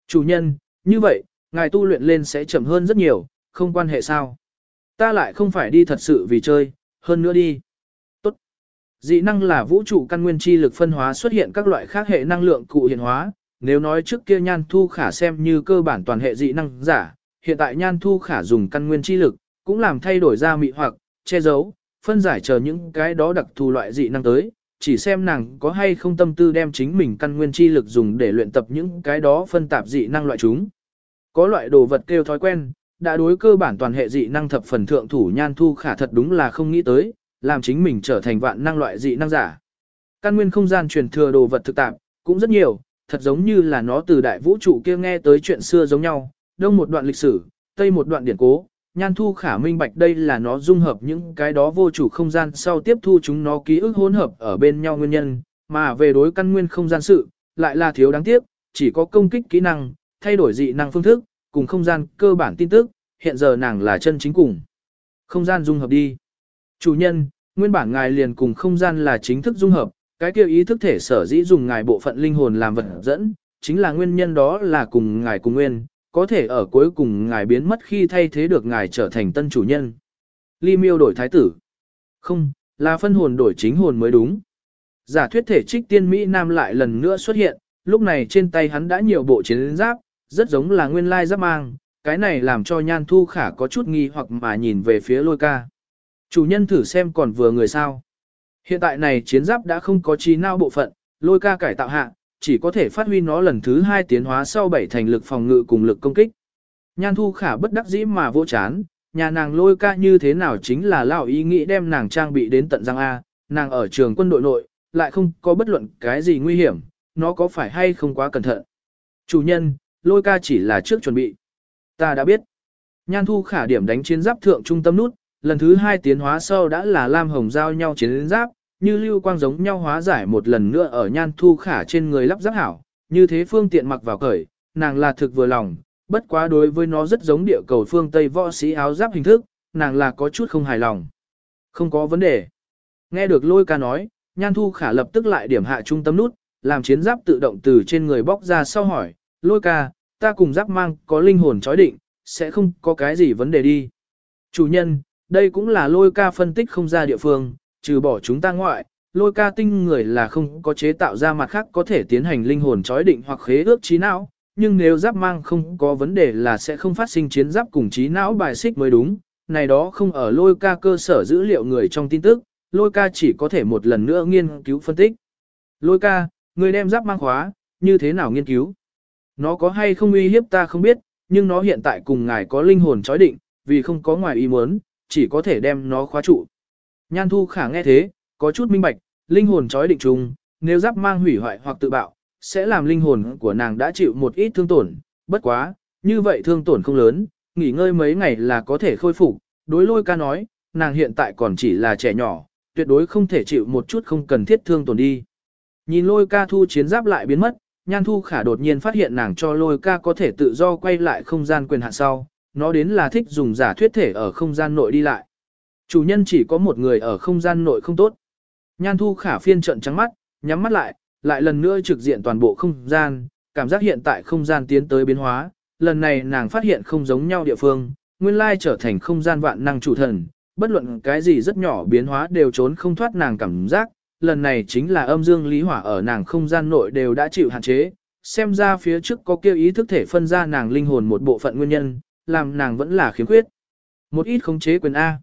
Chủ nhân, như vậy, ngài tu luyện lên sẽ chậm hơn rất nhiều, không quan hệ sao. Ta lại không phải đi thật sự vì chơi, hơn nữa đi. Tốt. Dị năng là vũ trụ căn nguyên chi lực phân hóa xuất hiện các loại khác hệ năng lượng cụ hiện hóa, nếu nói trước kia nhan thu khả xem như cơ bản toàn hệ dị năng giả, hiện tại nhan thu khả dùng căn nguyên chi lực, cũng làm thay đổi ra mị hoặc, che giấu, phân giải chờ những cái đó đặc thù loại dị năng tới, chỉ xem nàng có hay không tâm tư đem chính mình căn nguyên chi lực dùng để luyện tập những cái đó phân tạp dị năng loại chúng. Có loại đồ vật kêu thói quen, đã đối cơ bản toàn hệ dị năng thập phần thượng thủ nhan thu khả thật đúng là không nghĩ tới, làm chính mình trở thành vạn năng loại dị năng giả. Căn nguyên không gian truyền thừa đồ vật thực tạp, cũng rất nhiều, thật giống như là nó từ đại vũ trụ kia nghe tới chuyện xưa giống nhau, đông một đoạn lịch sử, tây một đoạn điển cố, nhan thu khả minh bạch đây là nó dung hợp những cái đó vô chủ không gian sau tiếp thu chúng nó ký ức hỗn hợp ở bên nhau nguyên nhân, mà về đối căn nguyên không gian sự, lại là thiếu đáng tiếc, chỉ có công kích kỹ năng, thay đổi dị năng phương thức, cùng không gian cơ bản tin tức, hiện giờ nàng là chân chính cùng. Không gian dung hợp đi. Chủ nhân, nguyên bản ngài liền cùng không gian là chính thức dung hợp, cái kia ý thức thể sở dĩ dùng ngài bộ phận linh hồn làm vật dẫn, chính là nguyên nhân đó là cùng ngài cùng nguyên, có thể ở cuối cùng ngài biến mất khi thay thế được ngài trở thành tân chủ nhân. Ly miêu đổi thái tử. Không, là phân hồn đổi chính hồn mới đúng. Giả thuyết thể trích tiên Mỹ Nam lại lần nữa xuất hiện, lúc này trên tay hắn đã nhiều bộ chiến giáp, rất giống là nguyên lai giáp mang, cái này làm cho nhan thu khả có chút nghi hoặc mà nhìn về phía lôi ca. Chủ nhân thử xem còn vừa người sao. Hiện tại này chiến giáp đã không có trí não bộ phận, lôi ca cải tạo hạ, chỉ có thể phát huy nó lần thứ hai tiến hóa sau bảy thành lực phòng ngự cùng lực công kích. Nhan thu khả bất đắc dĩ mà vô chán, nhà nàng lôi ca như thế nào chính là lão ý nghĩ đem nàng trang bị đến tận răng A, nàng ở trường quân đội nội, lại không có bất luận cái gì nguy hiểm, nó có phải hay không quá cẩn thận. Chủ nhân, lôi ca chỉ là trước chuẩn bị. Ta đã biết. Nhan thu khả điểm đánh chiến giáp thượng trung tâm nút, lần thứ hai tiến hóa sau đã là lam hồng giao nhau chiến giáp, như lưu quang giống nhau hóa giải một lần nữa ở nhan thu khả trên người lắp giáp hảo, như thế phương tiện mặc vào cởi, nàng là thực vừa lòng, bất quá đối với nó rất giống địa cầu phương Tây võ sĩ áo giáp hình thức, nàng là có chút không hài lòng. Không có vấn đề. Nghe được lôi ca nói, nhan thu khả lập tức lại điểm hạ trung tâm nút, làm chiến giáp tự động từ trên người bóc ra sau hỏi, lôi ca, ta cùng giáp mang có linh hồn chói định, sẽ không có cái gì vấn đề đi. Chủ nhân, đây cũng là lôi ca phân tích không ra địa phương, trừ bỏ chúng ta ngoại, lôi ca tinh người là không có chế tạo ra mặt khác có thể tiến hành linh hồn chói định hoặc khế ước trí não, nhưng nếu giáp mang không có vấn đề là sẽ không phát sinh chiến giáp cùng trí não bài xích mới đúng, này đó không ở lôi ca cơ sở dữ liệu người trong tin tức, lôi ca chỉ có thể một lần nữa nghiên cứu phân tích. Lôi ca, người đem giáp mang khóa, như thế nào nghiên cứu? Nó có hay không uy hiếp ta không biết, nhưng nó hiện tại cùng ngài có linh hồn chói định, vì không có ngoài ý muốn, chỉ có thể đem nó khóa trụ. Nhan thu khả nghe thế, có chút minh bạch, linh hồn chói định trùng, nếu giáp mang hủy hoại hoặc tự bạo, sẽ làm linh hồn của nàng đã chịu một ít thương tổn, bất quá, như vậy thương tổn không lớn, nghỉ ngơi mấy ngày là có thể khôi phục. Đối lôi ca nói, nàng hiện tại còn chỉ là trẻ nhỏ, tuyệt đối không thể chịu một chút không cần thiết thương tổn đi. Nhìn lôi ca thu chiến giáp lại biến mất, nhan thu khả đột nhiên phát hiện nàng cho lôi ca có thể tự do quay lại không gian quyền hạn sau, nó đến là thích dùng giả thuyết thể ở không gian nội đi lại. Chủ nhân chỉ có một người ở không gian nội không tốt. Nhan thu khả phiên trận trắng mắt, nhắm mắt lại, lại lần nữa trực diện toàn bộ không gian, cảm giác hiện tại không gian tiến tới biến hóa, lần này nàng phát hiện không giống nhau địa phương, nguyên lai trở thành không gian vạn năng chủ thần, bất luận cái gì rất nhỏ biến hóa đều trốn không thoát nàng cảm giác, lần này chính là âm dương lý hỏa ở nàng không gian nội đều đã chịu hạn chế, xem ra phía trước có kêu ý thức thể phân ra nàng linh hồn một bộ phận nguyên nhân, làm nàng vẫn là khiếm khuyết. Một ít khống chế quyền A.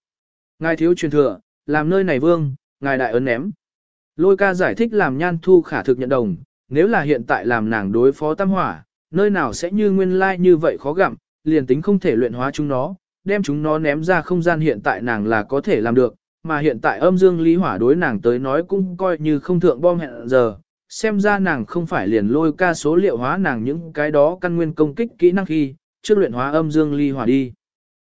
Ngài thiếu truyền thừa, làm nơi này vương, ngài đại ấn ném. Lôi ca giải thích làm nhan thu khả thực nhận đồng, nếu là hiện tại làm nàng đối phó tam hỏa, nơi nào sẽ như nguyên lai như vậy khó gặm, liền tính không thể luyện hóa chúng nó, đem chúng nó ném ra không gian hiện tại nàng là có thể làm được, mà hiện tại âm dương lý hỏa đối nàng tới nói cũng coi như không thượng bom hẹn giờ, xem ra nàng không phải liền lôi ca số liệu hóa nàng những cái đó căn nguyên công kích kỹ năng khi, trước luyện hóa âm dương ly hỏa đi.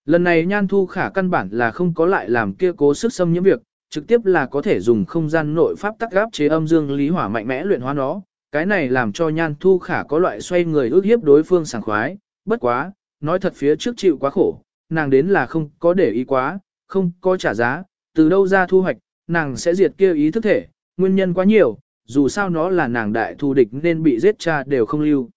Lần này nhan thu khả căn bản là không có lại làm kia cố sức xâm nhiễm việc, trực tiếp là có thể dùng không gian nội pháp tắc gáp chế âm dương lý hỏa mạnh mẽ luyện hóa nó. Cái này làm cho nhan thu khả có loại xoay người ước hiếp đối phương sảng khoái, bất quá, nói thật phía trước chịu quá khổ, nàng đến là không có để ý quá, không có trả giá, từ đâu ra thu hoạch, nàng sẽ diệt kia ý thức thể, nguyên nhân quá nhiều, dù sao nó là nàng đại thù địch nên bị giết cha đều không lưu.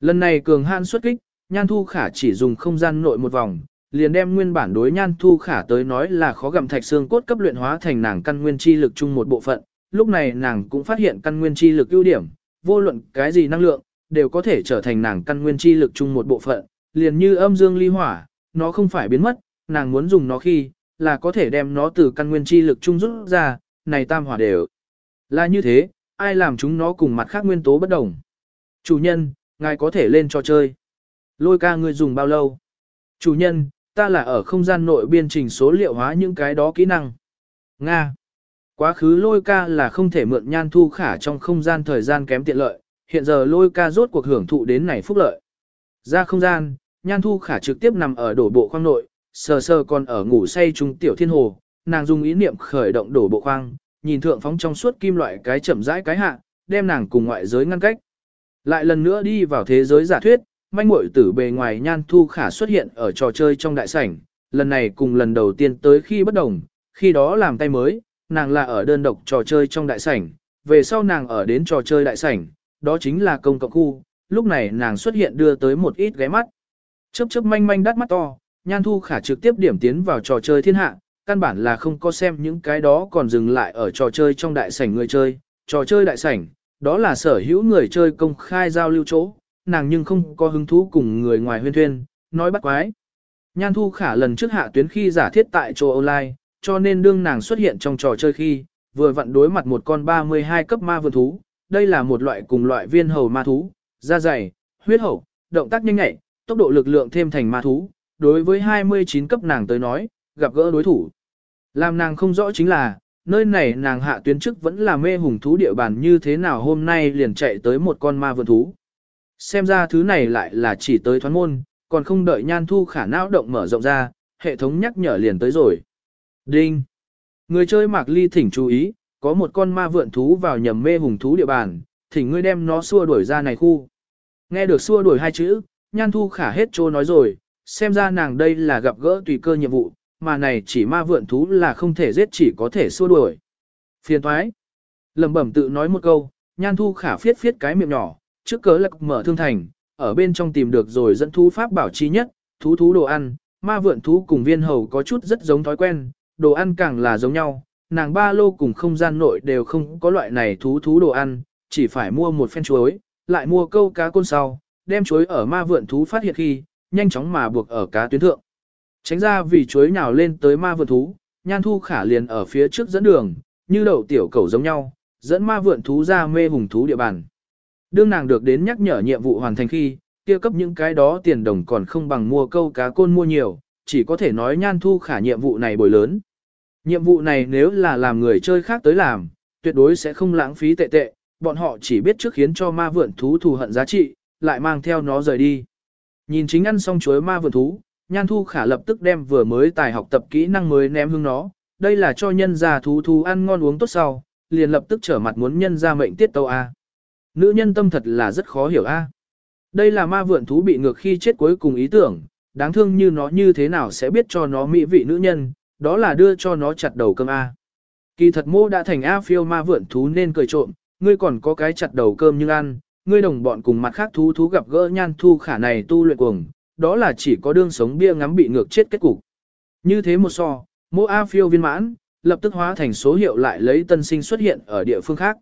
Lần này cường han xuất kích, nhan thu khả chỉ dùng không gian nội một vòng, liền đem nguyên bản đối nhan thu khả tới nói là khó gặm thạch xương cốt cấp luyện hóa thành nàng căn nguyên chi lực chung một bộ phận. Lúc này nàng cũng phát hiện căn nguyên chi lực ưu điểm, vô luận cái gì năng lượng, đều có thể trở thành nàng căn nguyên chi lực chung một bộ phận, liền như âm dương ly hỏa, nó không phải biến mất, nàng muốn dùng nó khi, là có thể đem nó từ căn nguyên chi lực chung rút ra, này tam hỏa đều. Là như thế, ai làm chúng nó cùng mặt khác nguyên tố bất đồng. Chủ nhân, ngài có thể lên cho chơi. Lôi ca ngươi dùng bao lâu? Chủ nhân, ta là ở không gian nội biên trình số liệu hóa những cái đó kỹ năng. Nga. Quá khứ lôi ca là không thể mượn nhan thu khả trong không gian thời gian kém tiện lợi, hiện giờ lôi ca rốt cuộc hưởng thụ đến này phúc lợi. Ra không gian, Nhan Thu Khả trực tiếp nằm ở đổ bộ khoang nội, sờ sờ còn ở ngủ say trung tiểu thiên hồ, nàng dùng ý niệm khởi động đổ bộ khoang, nhìn thượng phóng trong suốt kim loại cái chậm rãi cái hạ, đem nàng cùng ngoại giới ngăn cách. Lại lần nữa đi vào thế giới giả thuyết, manh muội tử bề ngoài Nhan Thu Khả xuất hiện ở trò chơi trong đại sảnh, lần này cùng lần đầu tiên tới khi bất đồng, khi đó làm tay mới, nàng là ở đơn độc trò chơi trong đại sảnh, về sau nàng ở đến trò chơi đại sảnh, đó chính là công cộng khu, lúc này nàng xuất hiện đưa tới một ít ghé mắt. Chớp chớp manh manh đắt mắt to, Nhan Thu Khả trực tiếp điểm tiến vào trò chơi thiên hạ, căn bản là không có xem những cái đó còn dừng lại ở trò chơi trong đại sảnh người chơi, trò chơi đại sảnh, đó là sở hữu người chơi công khai giao lưu chỗ, nàng nhưng không có hứng thú cùng người ngoài huyên thuyên, nói bắt quái. Nhan Thu Khả lần trước hạ tuyến khi giả thiết tại chỗ online, cho nên đương nàng xuất hiện trong trò chơi khi, vừa vặn đối mặt một con 32 cấp ma vườn thú, đây là một loại cùng loại viên hầu ma thú, da dày, huyết hầu, động tác nhanh nhạy, tốc độ lực lượng thêm thành ma thú, đối với 29 cấp nàng tới nói, gặp gỡ đối thủ. Làm nàng không rõ chính là, nơi này nàng hạ tuyến trước vẫn là mê hùng thú địa bàn như thế nào hôm nay liền chạy tới một con ma vườn thú. Xem ra thứ này lại là chỉ tới thoán môn, còn không đợi nhan thu khả não động mở rộng ra, hệ thống nhắc nhở liền tới rồi. Đinh! Người chơi mạc ly thỉnh chú ý, có một con ma vượn thú vào nhầm mê hùng thú địa bàn, thỉnh ngươi đem nó xua đuổi ra này khu. Nghe được xua đuổi hai chữ, nhan thu khả hết trô nói rồi, xem ra nàng đây là gặp gỡ tùy cơ nhiệm vụ, mà này chỉ ma vượn thú là không thể giết chỉ có thể xua đuổi. Phiền thoái. Lầm bẩm tự nói một câu, nhan thu khả phiết phiết cái miệng nhỏ, trước cớ lạc mở thương thành, ở bên trong tìm được rồi dẫn thú pháp bảo chi nhất, thú thú đồ ăn, ma vượn thú cùng viên hầu có chút rất giống thói quen, đồ ăn càng là giống nhau, nàng ba lô cùng không gian nội đều không có loại này thú thú đồ ăn, chỉ phải mua một phen chuối, lại mua câu cá côn sau, đem chuối ở ma vượn thú phát hiện khi, nhanh chóng mà buộc ở cá tuyến thượng. Tránh ra vì chuối nhào lên tới ma vượn thú, nhan thu khả liền ở phía trước dẫn đường, như đậu tiểu cầu giống nhau, dẫn ma vượn thú ra mê hùng thú địa bàn. Đương nàng được đến nhắc nhở nhiệm vụ hoàn thành khi, kia cấp những cái đó tiền đồng còn không bằng mua câu cá côn mua nhiều, chỉ có thể nói nhan thu khả nhiệm vụ này bồi lớn. Nhiệm vụ này nếu là làm người chơi khác tới làm, tuyệt đối sẽ không lãng phí tệ tệ, bọn họ chỉ biết trước khiến cho ma vượn thú thù hận giá trị, lại mang theo nó rời đi. Nhìn chính ăn xong chuối ma vượn thú, nhan thu khả lập tức đem vừa mới tài học tập kỹ năng mới ném hương nó, đây là cho nhân gia thú thú ăn ngon uống tốt sau, liền lập tức trở mặt muốn nhân gia mệnh tiết tâu A. Nữ nhân tâm thật là rất khó hiểu A. Đây là ma vượn thú bị ngược khi chết cuối cùng ý tưởng, đáng thương như nó như thế nào sẽ biết cho nó mỹ vị nữ nhân, đó là đưa cho nó chặt đầu cơm A. Kỳ thật mô đã thành A phiêu ma vượn thú nên cười trộm, ngươi còn có cái chặt đầu cơm nhưng ăn, ngươi đồng bọn cùng mặt khác thú thú gặp gỡ nhan thu khả này tu luyện cuồng, đó là chỉ có đương sống bia ngắm bị ngược chết kết cục. Như thế một so, mô A phiêu viên mãn, lập tức hóa thành số hiệu lại lấy tân sinh xuất hiện ở địa phương khác.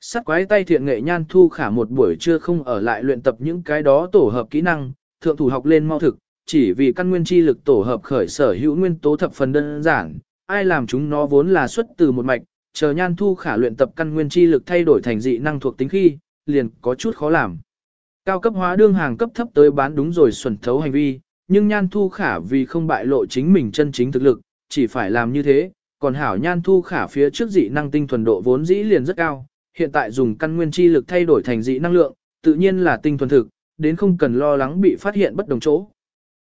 Sắt quái tay thiện nghệ nhan thu khả một buổi trưa không ở lại luyện tập những cái đó tổ hợp kỹ năng, thượng thủ học lên mau thực, chỉ vì căn nguyên chi lực tổ hợp khởi sở hữu nguyên tố thập phần đơn giản, ai làm chúng nó vốn là xuất từ một mạch, chờ nhan thu khả luyện tập căn nguyên chi lực thay đổi thành dị năng thuộc tính khi, liền có chút khó làm. Cao cấp hóa đương hàng cấp thấp tới bán đúng rồi xuẩn thấu hành vi, nhưng nhan thu khả vì không bại lộ chính mình chân chính thực lực, chỉ phải làm như thế, còn hảo nhan thu khả phía trước dị năng tinh thuần độ vốn dĩ liền rất cao, hiện tại dùng căn nguyên chi lực thay đổi thành dị năng lượng, tự nhiên là tinh thuần thực, đến không cần lo lắng bị phát hiện bất đồng chỗ.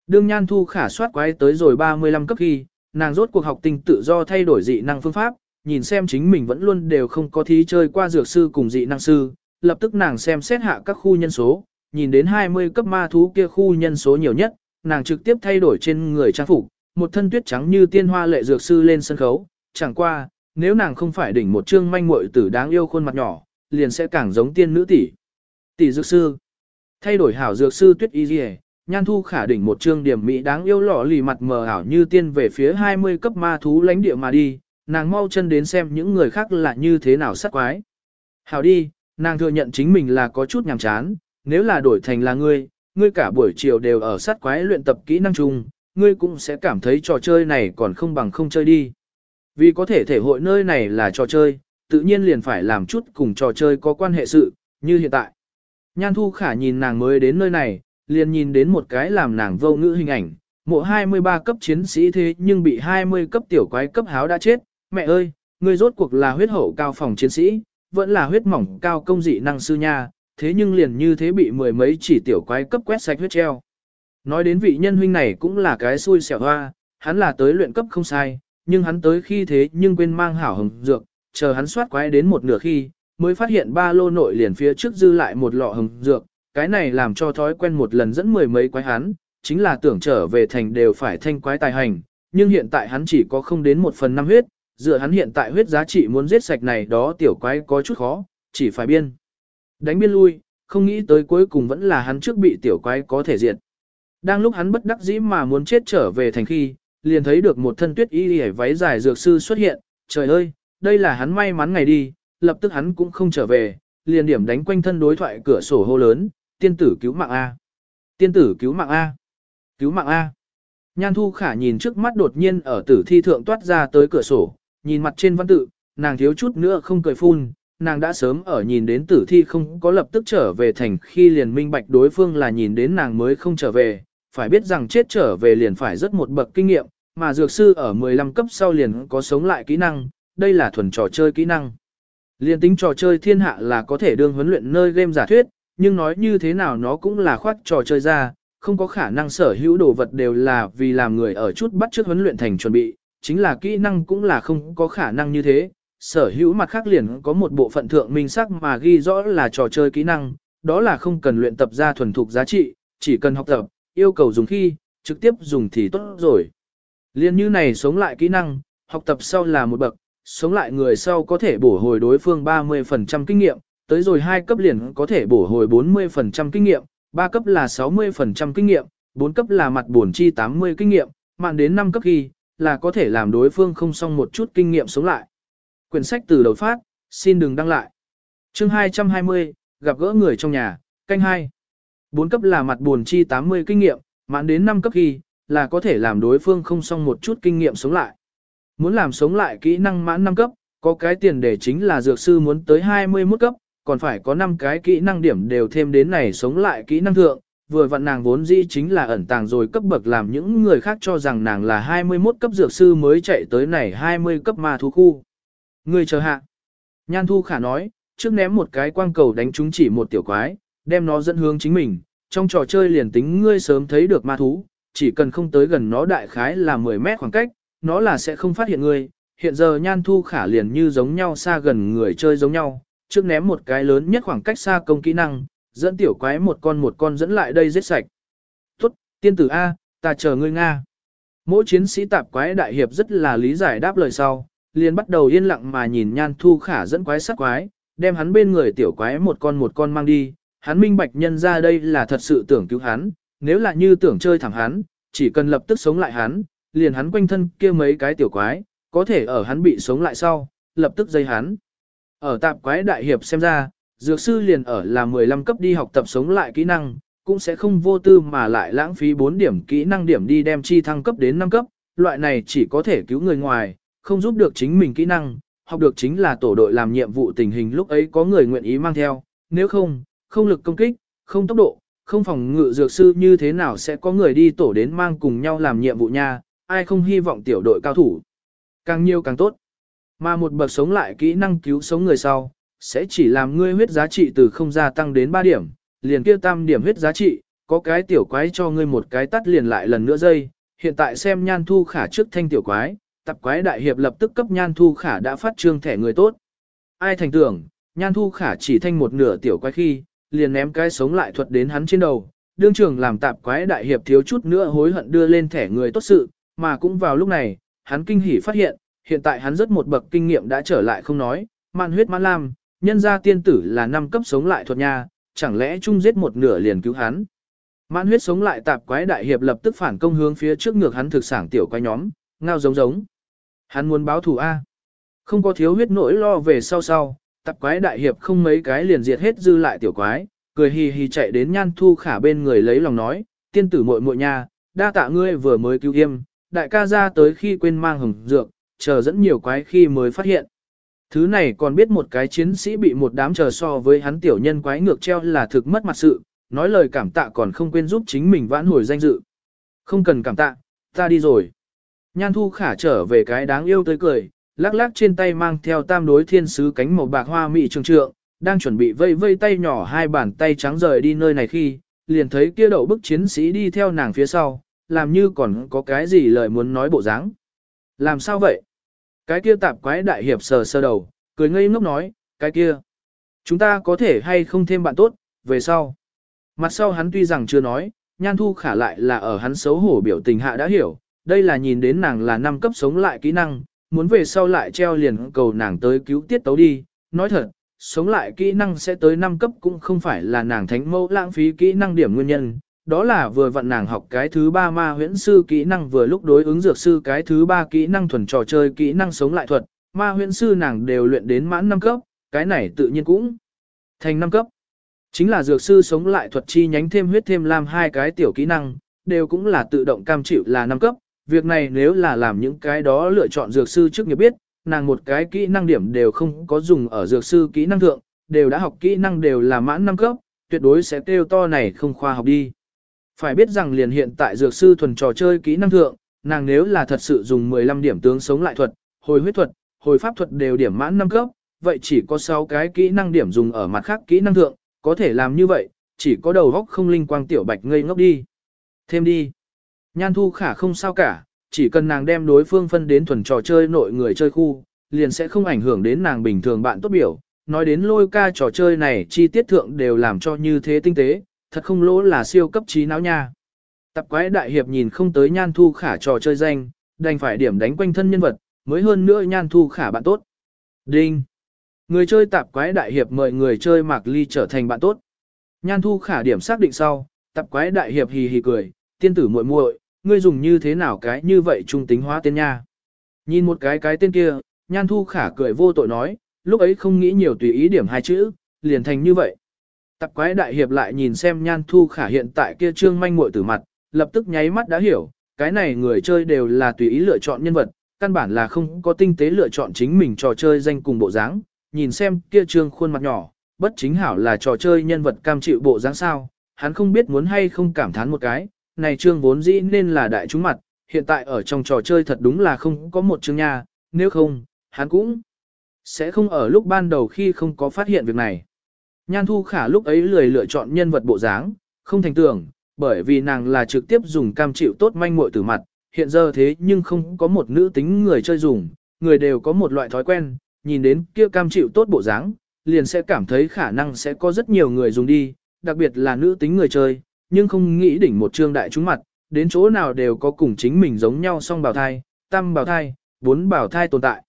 Đương Nhan Thu khả soát quái tới rồi 35 cấp khi, nàng rốt cuộc học tinh tự do thay đổi dị năng phương pháp, nhìn xem chính mình vẫn luôn đều không có thí chơi qua dược sư cùng dị năng sư, lập tức nàng xem xét hạ các khu nhân số, nhìn đến 20 cấp ma thú kia khu nhân số nhiều nhất, nàng trực tiếp thay đổi trên người trang phục, một thân tuyết trắng như tiên hoa lệ dược sư lên sân khấu, chẳng qua, nếu nàng không phải đỉnh một trương manh muội tử đáng yêu khuôn mặt nhỏ, liền sẽ càng giống tiên nữ tỷ. Tỷ dược sư. Thay đổi hảo dược sư tuyết y liề, nhan thu khả đỉnh một trương điểm mỹ đáng yêu lọ lì mặt mờ ảo như tiên về phía 20 cấp ma thú lãnh địa mà đi, nàng mau chân đến xem những người khác là như thế nào sát quái. Hảo đi, nàng thừa nhận chính mình là có chút nhàm chán, nếu là đổi thành là ngươi, ngươi cả buổi chiều đều ở sát quái luyện tập kỹ năng chung, ngươi cũng sẽ cảm thấy trò chơi này còn không bằng không chơi đi. Vì có thể thể hội nơi này là trò chơi, tự nhiên liền phải làm chút cùng trò chơi có quan hệ sự, như hiện tại. Nhan Thu Khả nhìn nàng mới đến nơi này, liền nhìn đến một cái làm nàng vô ngữ hình ảnh, mộ 23 cấp chiến sĩ thế nhưng bị 20 cấp tiểu quái cấp háo đã chết, mẹ ơi, người rốt cuộc là huyết hậu cao phòng chiến sĩ, vẫn là huyết mỏng cao công dị năng sư nha, thế nhưng liền như thế bị mười mấy chỉ tiểu quái cấp quét sạch huyết treo. Nói đến vị nhân huynh này cũng là cái xui xẻo hoa, hắn là tới luyện cấp không sai, nhưng hắn tới khi thế nhưng quên mang hảo hồng dược, chờ hắn soát quái đến một nửa khi, mới phát hiện ba lô nội liền phía trước dư lại một lọ hồng dược, cái này làm cho thói quen một lần dẫn mười mấy quái hắn, chính là tưởng trở về thành đều phải thanh quái tài hành, nhưng hiện tại hắn chỉ có không đến một phần năm huyết, dựa hắn hiện tại huyết giá trị muốn giết sạch này đó tiểu quái có chút khó, chỉ phải biên. Đánh biên lui, không nghĩ tới cuối cùng vẫn là hắn trước bị tiểu quái có thể diệt. Đang lúc hắn bất đắc dĩ mà muốn chết trở về thành khi, liền thấy được một thân tuyết y y váy dài dược sư xuất hiện, trời ơi, đây là hắn may mắn ngày đi, lập tức hắn cũng không trở về, liền điểm đánh quanh thân đối thoại cửa sổ hô lớn, tiên tử cứu mạng A. Tiên tử cứu mạng A. Cứu mạng A. Nhan thu khả nhìn trước mắt đột nhiên ở tử thi thượng toát ra tới cửa sổ, nhìn mặt trên văn tự, nàng thiếu chút nữa không cười phun, nàng đã sớm ở nhìn đến tử thi không có lập tức trở về thành khi liền minh bạch đối phương là nhìn đến nàng mới không trở về, phải biết rằng chết trở về liền phải rất một bậc kinh nghiệm, mà dược sư ở 15 cấp sau liền có sống lại kỹ năng, đây là thuần trò chơi kỹ năng. Liên tính trò chơi thiên hạ là có thể đương huấn luyện nơi game giả thuyết, nhưng nói như thế nào nó cũng là khoát trò chơi ra, không có khả năng sở hữu đồ vật đều là vì làm người ở chút bắt trước huấn luyện thành chuẩn bị, chính là kỹ năng cũng là không có khả năng như thế. Sở hữu mặt khác liền có một bộ phận thượng minh sắc mà ghi rõ là trò chơi kỹ năng, đó là không cần luyện tập ra thuần thục giá trị, chỉ cần học tập, yêu cầu dùng khi, trực tiếp dùng thì tốt rồi. Liên như này sống lại kỹ năng, học tập sau là một bậc, sống lại người sau có thể bổ hồi đối phương 30% kinh nghiệm, tới rồi hai cấp liền có thể bổ hồi 40% kinh nghiệm, 3 cấp là 60% kinh nghiệm, 4 cấp là mặt buồn chi 80 kinh nghiệm, mạn đến 5 cấp khi, là có thể làm đối phương không xong một chút kinh nghiệm sống lại. Quyển sách từ đầu phát, xin đừng đăng lại. Chương 220, gặp gỡ người trong nhà, canh 2. 4 cấp là mặt buồn chi 80 kinh nghiệm, mãn đến 5 cấp khi, là có thể làm đối phương không xong một chút kinh nghiệm sống lại. Muốn làm sống lại kỹ năng mãn 5 cấp, có cái tiền để chính là dược sư muốn tới 21 cấp, còn phải có 5 cái kỹ năng điểm đều thêm đến này sống lại kỹ năng thượng, vừa vặn nàng vốn dĩ chính là ẩn tàng rồi cấp bậc làm những người khác cho rằng nàng là 21 cấp dược sư mới chạy tới này 20 cấp ma thú khu. Người chờ hạ. Nhan Thu Khả nói, trước ném một cái quang cầu đánh trúng chỉ một tiểu quái, đem nó dẫn hướng chính mình, trong trò chơi liền tính ngươi sớm thấy được ma thú, chỉ cần không tới gần nó đại khái là 10 mét khoảng cách, nó là sẽ không phát hiện ngươi. Hiện giờ Nhan Thu Khả liền như giống nhau xa gần người chơi giống nhau, trước ném một cái lớn nhất khoảng cách xa công kỹ năng, dẫn tiểu quái một con một con dẫn lại đây giết sạch. Tốt, tiên tử A, ta chờ ngươi Nga. Mỗi chiến sĩ tạp quái đại hiệp rất là lý giải đáp lời sau, liền bắt đầu yên lặng mà nhìn nhan thu khả dẫn quái sát quái, đem hắn bên người tiểu quái một con một con mang đi. Hắn minh bạch nhân ra đây là thật sự tưởng cứu hắn, nếu là như tưởng chơi thẳng hắn, chỉ cần lập tức sống lại hắn, liền hắn quanh thân kia mấy cái tiểu quái, có thể ở hắn bị sống lại sau, lập tức dây hắn. Ở tạp quái đại hiệp xem ra, dược sư liền ở là 15 cấp đi học tập sống lại kỹ năng, cũng sẽ không vô tư mà lại lãng phí 4 điểm kỹ năng điểm đi đem chi thăng cấp đến 5 cấp, loại này chỉ có thể cứu người ngoài, không giúp được chính mình kỹ năng, học được chính là tổ đội làm nhiệm vụ tình hình lúc ấy có người nguyện ý mang theo, nếu không, không lực công kích, không tốc độ, không phòng ngự dược sư như thế nào sẽ có người đi tổ đến mang cùng nhau làm nhiệm vụ nha, ai không hy vọng tiểu đội cao thủ. Càng nhiều càng tốt. Mà một bậc sống lại kỹ năng cứu sống người sau, sẽ chỉ làm ngươi huyết giá trị từ không gia tăng đến 3 điểm, liền kia tam điểm huyết giá trị, có cái tiểu quái cho ngươi một cái tắt liền lại lần nữa dây, hiện tại xem nhan thu khả trước thanh tiểu quái, tập quái đại hiệp lập tức cấp nhan thu khả đã phát trương thẻ người tốt. Ai thành tưởng, nhan thu khả chỉ thanh một nửa tiểu quái khi, liền ném cái sống lại thuật đến hắn trên đầu, đương trường làm tạp quái đại hiệp thiếu chút nữa hối hận đưa lên thẻ người tốt sự, mà cũng vào lúc này, hắn kinh hỉ phát hiện, hiện tại hắn rất một bậc kinh nghiệm đã trở lại không nói, man huyết mãn lam, nhân gia tiên tử là năm cấp sống lại thuật nha, chẳng lẽ chung giết một nửa liền cứu hắn. Mãn huyết sống lại tạp quái đại hiệp lập tức phản công hướng phía trước ngược hắn thực sản tiểu quái nhóm, ngao giống giống. Hắn muốn báo thù A. Không có thiếu huyết nỗi lo về sau sau, tạp quái đại hiệp không mấy cái liền diệt hết dư lại tiểu quái, cười hì hì chạy đến nhan thu khả bên người lấy lòng nói, tiên tử muội muội nha, đa tạ ngươi vừa mới cứu yêm, đại ca ra tới khi quên mang hồng dược, chờ dẫn nhiều quái khi mới phát hiện. Thứ này còn biết một cái chiến sĩ bị một đám chờ so với hắn tiểu nhân quái ngược treo là thực mất mặt sự, nói lời cảm tạ còn không quên giúp chính mình vãn hồi danh dự. Không cần cảm tạ, ta đi rồi. Nhan thu khả trở về cái đáng yêu tới cười, lắc lắc trên tay mang theo tam đối thiên sứ cánh màu bạc hoa mị trường trượng, đang chuẩn bị vây vây tay nhỏ hai bàn tay trắng rời đi nơi này khi, liền thấy kia đậu bức chiến sĩ đi theo nàng phía sau, làm như còn có cái gì lời muốn nói bộ dáng. Làm sao vậy? Cái kia tạp quái đại hiệp sờ sơ đầu, cười ngây ngốc nói, cái kia. Chúng ta có thể hay không thêm bạn tốt, về sau. Mặt sau hắn tuy rằng chưa nói, nhan thu khả lại là ở hắn xấu hổ biểu tình hạ đã hiểu, đây là nhìn đến nàng là năm cấp sống lại kỹ năng, muốn về sau lại treo liền cầu nàng tới cứu tiết tấu đi, nói thật, sống lại kỹ năng sẽ tới 5 cấp cũng không phải là nàng thánh mẫu lãng phí kỹ năng điểm nguyên nhân, đó là vừa vặn nàng học cái thứ ba ma huyễn sư kỹ năng vừa lúc đối ứng dược sư cái thứ ba kỹ năng thuần trò chơi kỹ năng sống lại thuật, ma huyễn sư nàng đều luyện đến mãn 5 cấp, cái này tự nhiên cũng thành 5 cấp. Chính là dược sư sống lại thuật chi nhánh thêm huyết thêm làm hai cái tiểu kỹ năng, đều cũng là tự động cam chịu là 5 cấp, việc này nếu là làm những cái đó lựa chọn dược sư trước nghiệp biết, nàng một cái kỹ năng điểm đều không có dùng ở dược sư kỹ năng thượng, đều đã học kỹ năng đều là mãn năm cấp, tuyệt đối sẽ kêu to này không khoa học đi. Phải biết rằng liền hiện tại dược sư thuần trò chơi kỹ năng thượng, nàng nếu là thật sự dùng 15 điểm tướng sống lại thuật, hồi huyết thuật, hồi pháp thuật đều điểm mãn năm cấp, vậy chỉ có 6 cái kỹ năng điểm dùng ở mặt khác kỹ năng thượng, có thể làm như vậy, chỉ có đầu góc không linh quang tiểu bạch ngây ngốc đi. Thêm đi. Nhan thu khả không sao cả, chỉ cần nàng đem đối phương phân đến thuần trò chơi nội người chơi khu, liền sẽ không ảnh hưởng đến nàng bình thường bạn tốt biểu. Nói đến lôi ca trò chơi này chi tiết thượng đều làm cho như thế tinh tế, thật không lỗ là siêu cấp trí não nha. Tập quái đại hiệp nhìn không tới nhan thu khả trò chơi danh, đành phải điểm đánh quanh thân nhân vật, mới hơn nữa nhan thu khả bạn tốt. Đinh! Người chơi tạp quái đại hiệp mời người chơi Mạc Ly trở thành bạn tốt. Nhan thu khả điểm xác định sau, tạp quái đại hiệp hì hì cười, tiên tử muội muội, ngươi dùng như thế nào cái như vậy trung tính hóa tên nha. Nhìn một cái cái tên kia, nhan thu khả cười vô tội nói, lúc ấy không nghĩ nhiều tùy ý điểm hai chữ, liền thành như vậy. Tập quái đại hiệp lại nhìn xem nhan thu khả hiện tại kia trương manh muội tử mặt, lập tức nháy mắt đã hiểu, cái này người chơi đều là tùy ý lựa chọn nhân vật, căn bản là không có tinh tế lựa chọn chính mình trò chơi danh cùng bộ dáng, nhìn xem kia trương khuôn mặt nhỏ, bất chính hảo là trò chơi nhân vật cam chịu bộ dáng sao, hắn không biết muốn hay không cảm thán một cái, này trương vốn dĩ nên là đại chúng mặt, hiện tại ở trong trò chơi thật đúng là không có một chương nha, nếu không, hắn cũng sẽ không ở lúc ban đầu khi không có phát hiện việc này. Nhan Thu Khả lúc ấy lười lựa chọn nhân vật bộ dáng, không thành tưởng, bởi vì nàng là trực tiếp dùng cam chịu tốt manh muội từ mặt, hiện giờ thế nhưng không có một nữ tính người chơi dùng, người đều có một loại thói quen, nhìn đến kia cam chịu tốt bộ dáng, liền sẽ cảm thấy khả năng sẽ có rất nhiều người dùng đi, đặc biệt là nữ tính người chơi, nhưng không nghĩ đỉnh một trương đại chúng mặt, đến chỗ nào đều có cùng chính mình giống nhau song bào thai, tam bào thai, bốn bào thai tồn tại.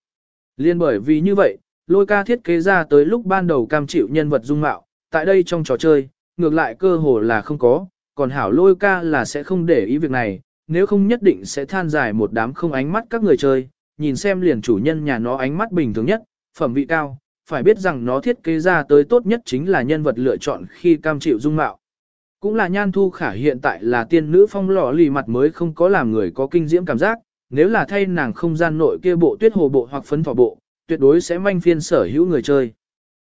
Liên bởi vì như vậy, lôi ca thiết kế ra tới lúc ban đầu cam chịu nhân vật dung mạo, tại đây trong trò chơi, ngược lại cơ hồ là không có, còn hảo lôi ca là sẽ không để ý việc này, nếu không nhất định sẽ than dài một đám không ánh mắt các người chơi, nhìn xem liền chủ nhân nhà nó ánh mắt bình thường nhất, phẩm vị cao, phải biết rằng nó thiết kế ra tới tốt nhất chính là nhân vật lựa chọn khi cam chịu dung mạo. Cũng là nhan thu khả hiện tại là tiên nữ phong lò lì mặt mới không có làm người có kinh diễm cảm giác, nếu là thay nàng không gian nội kia bộ tuyết hồ bộ hoặc phấn thỏ bộ, tuyệt đối sẽ manh phiên sở hữu người chơi.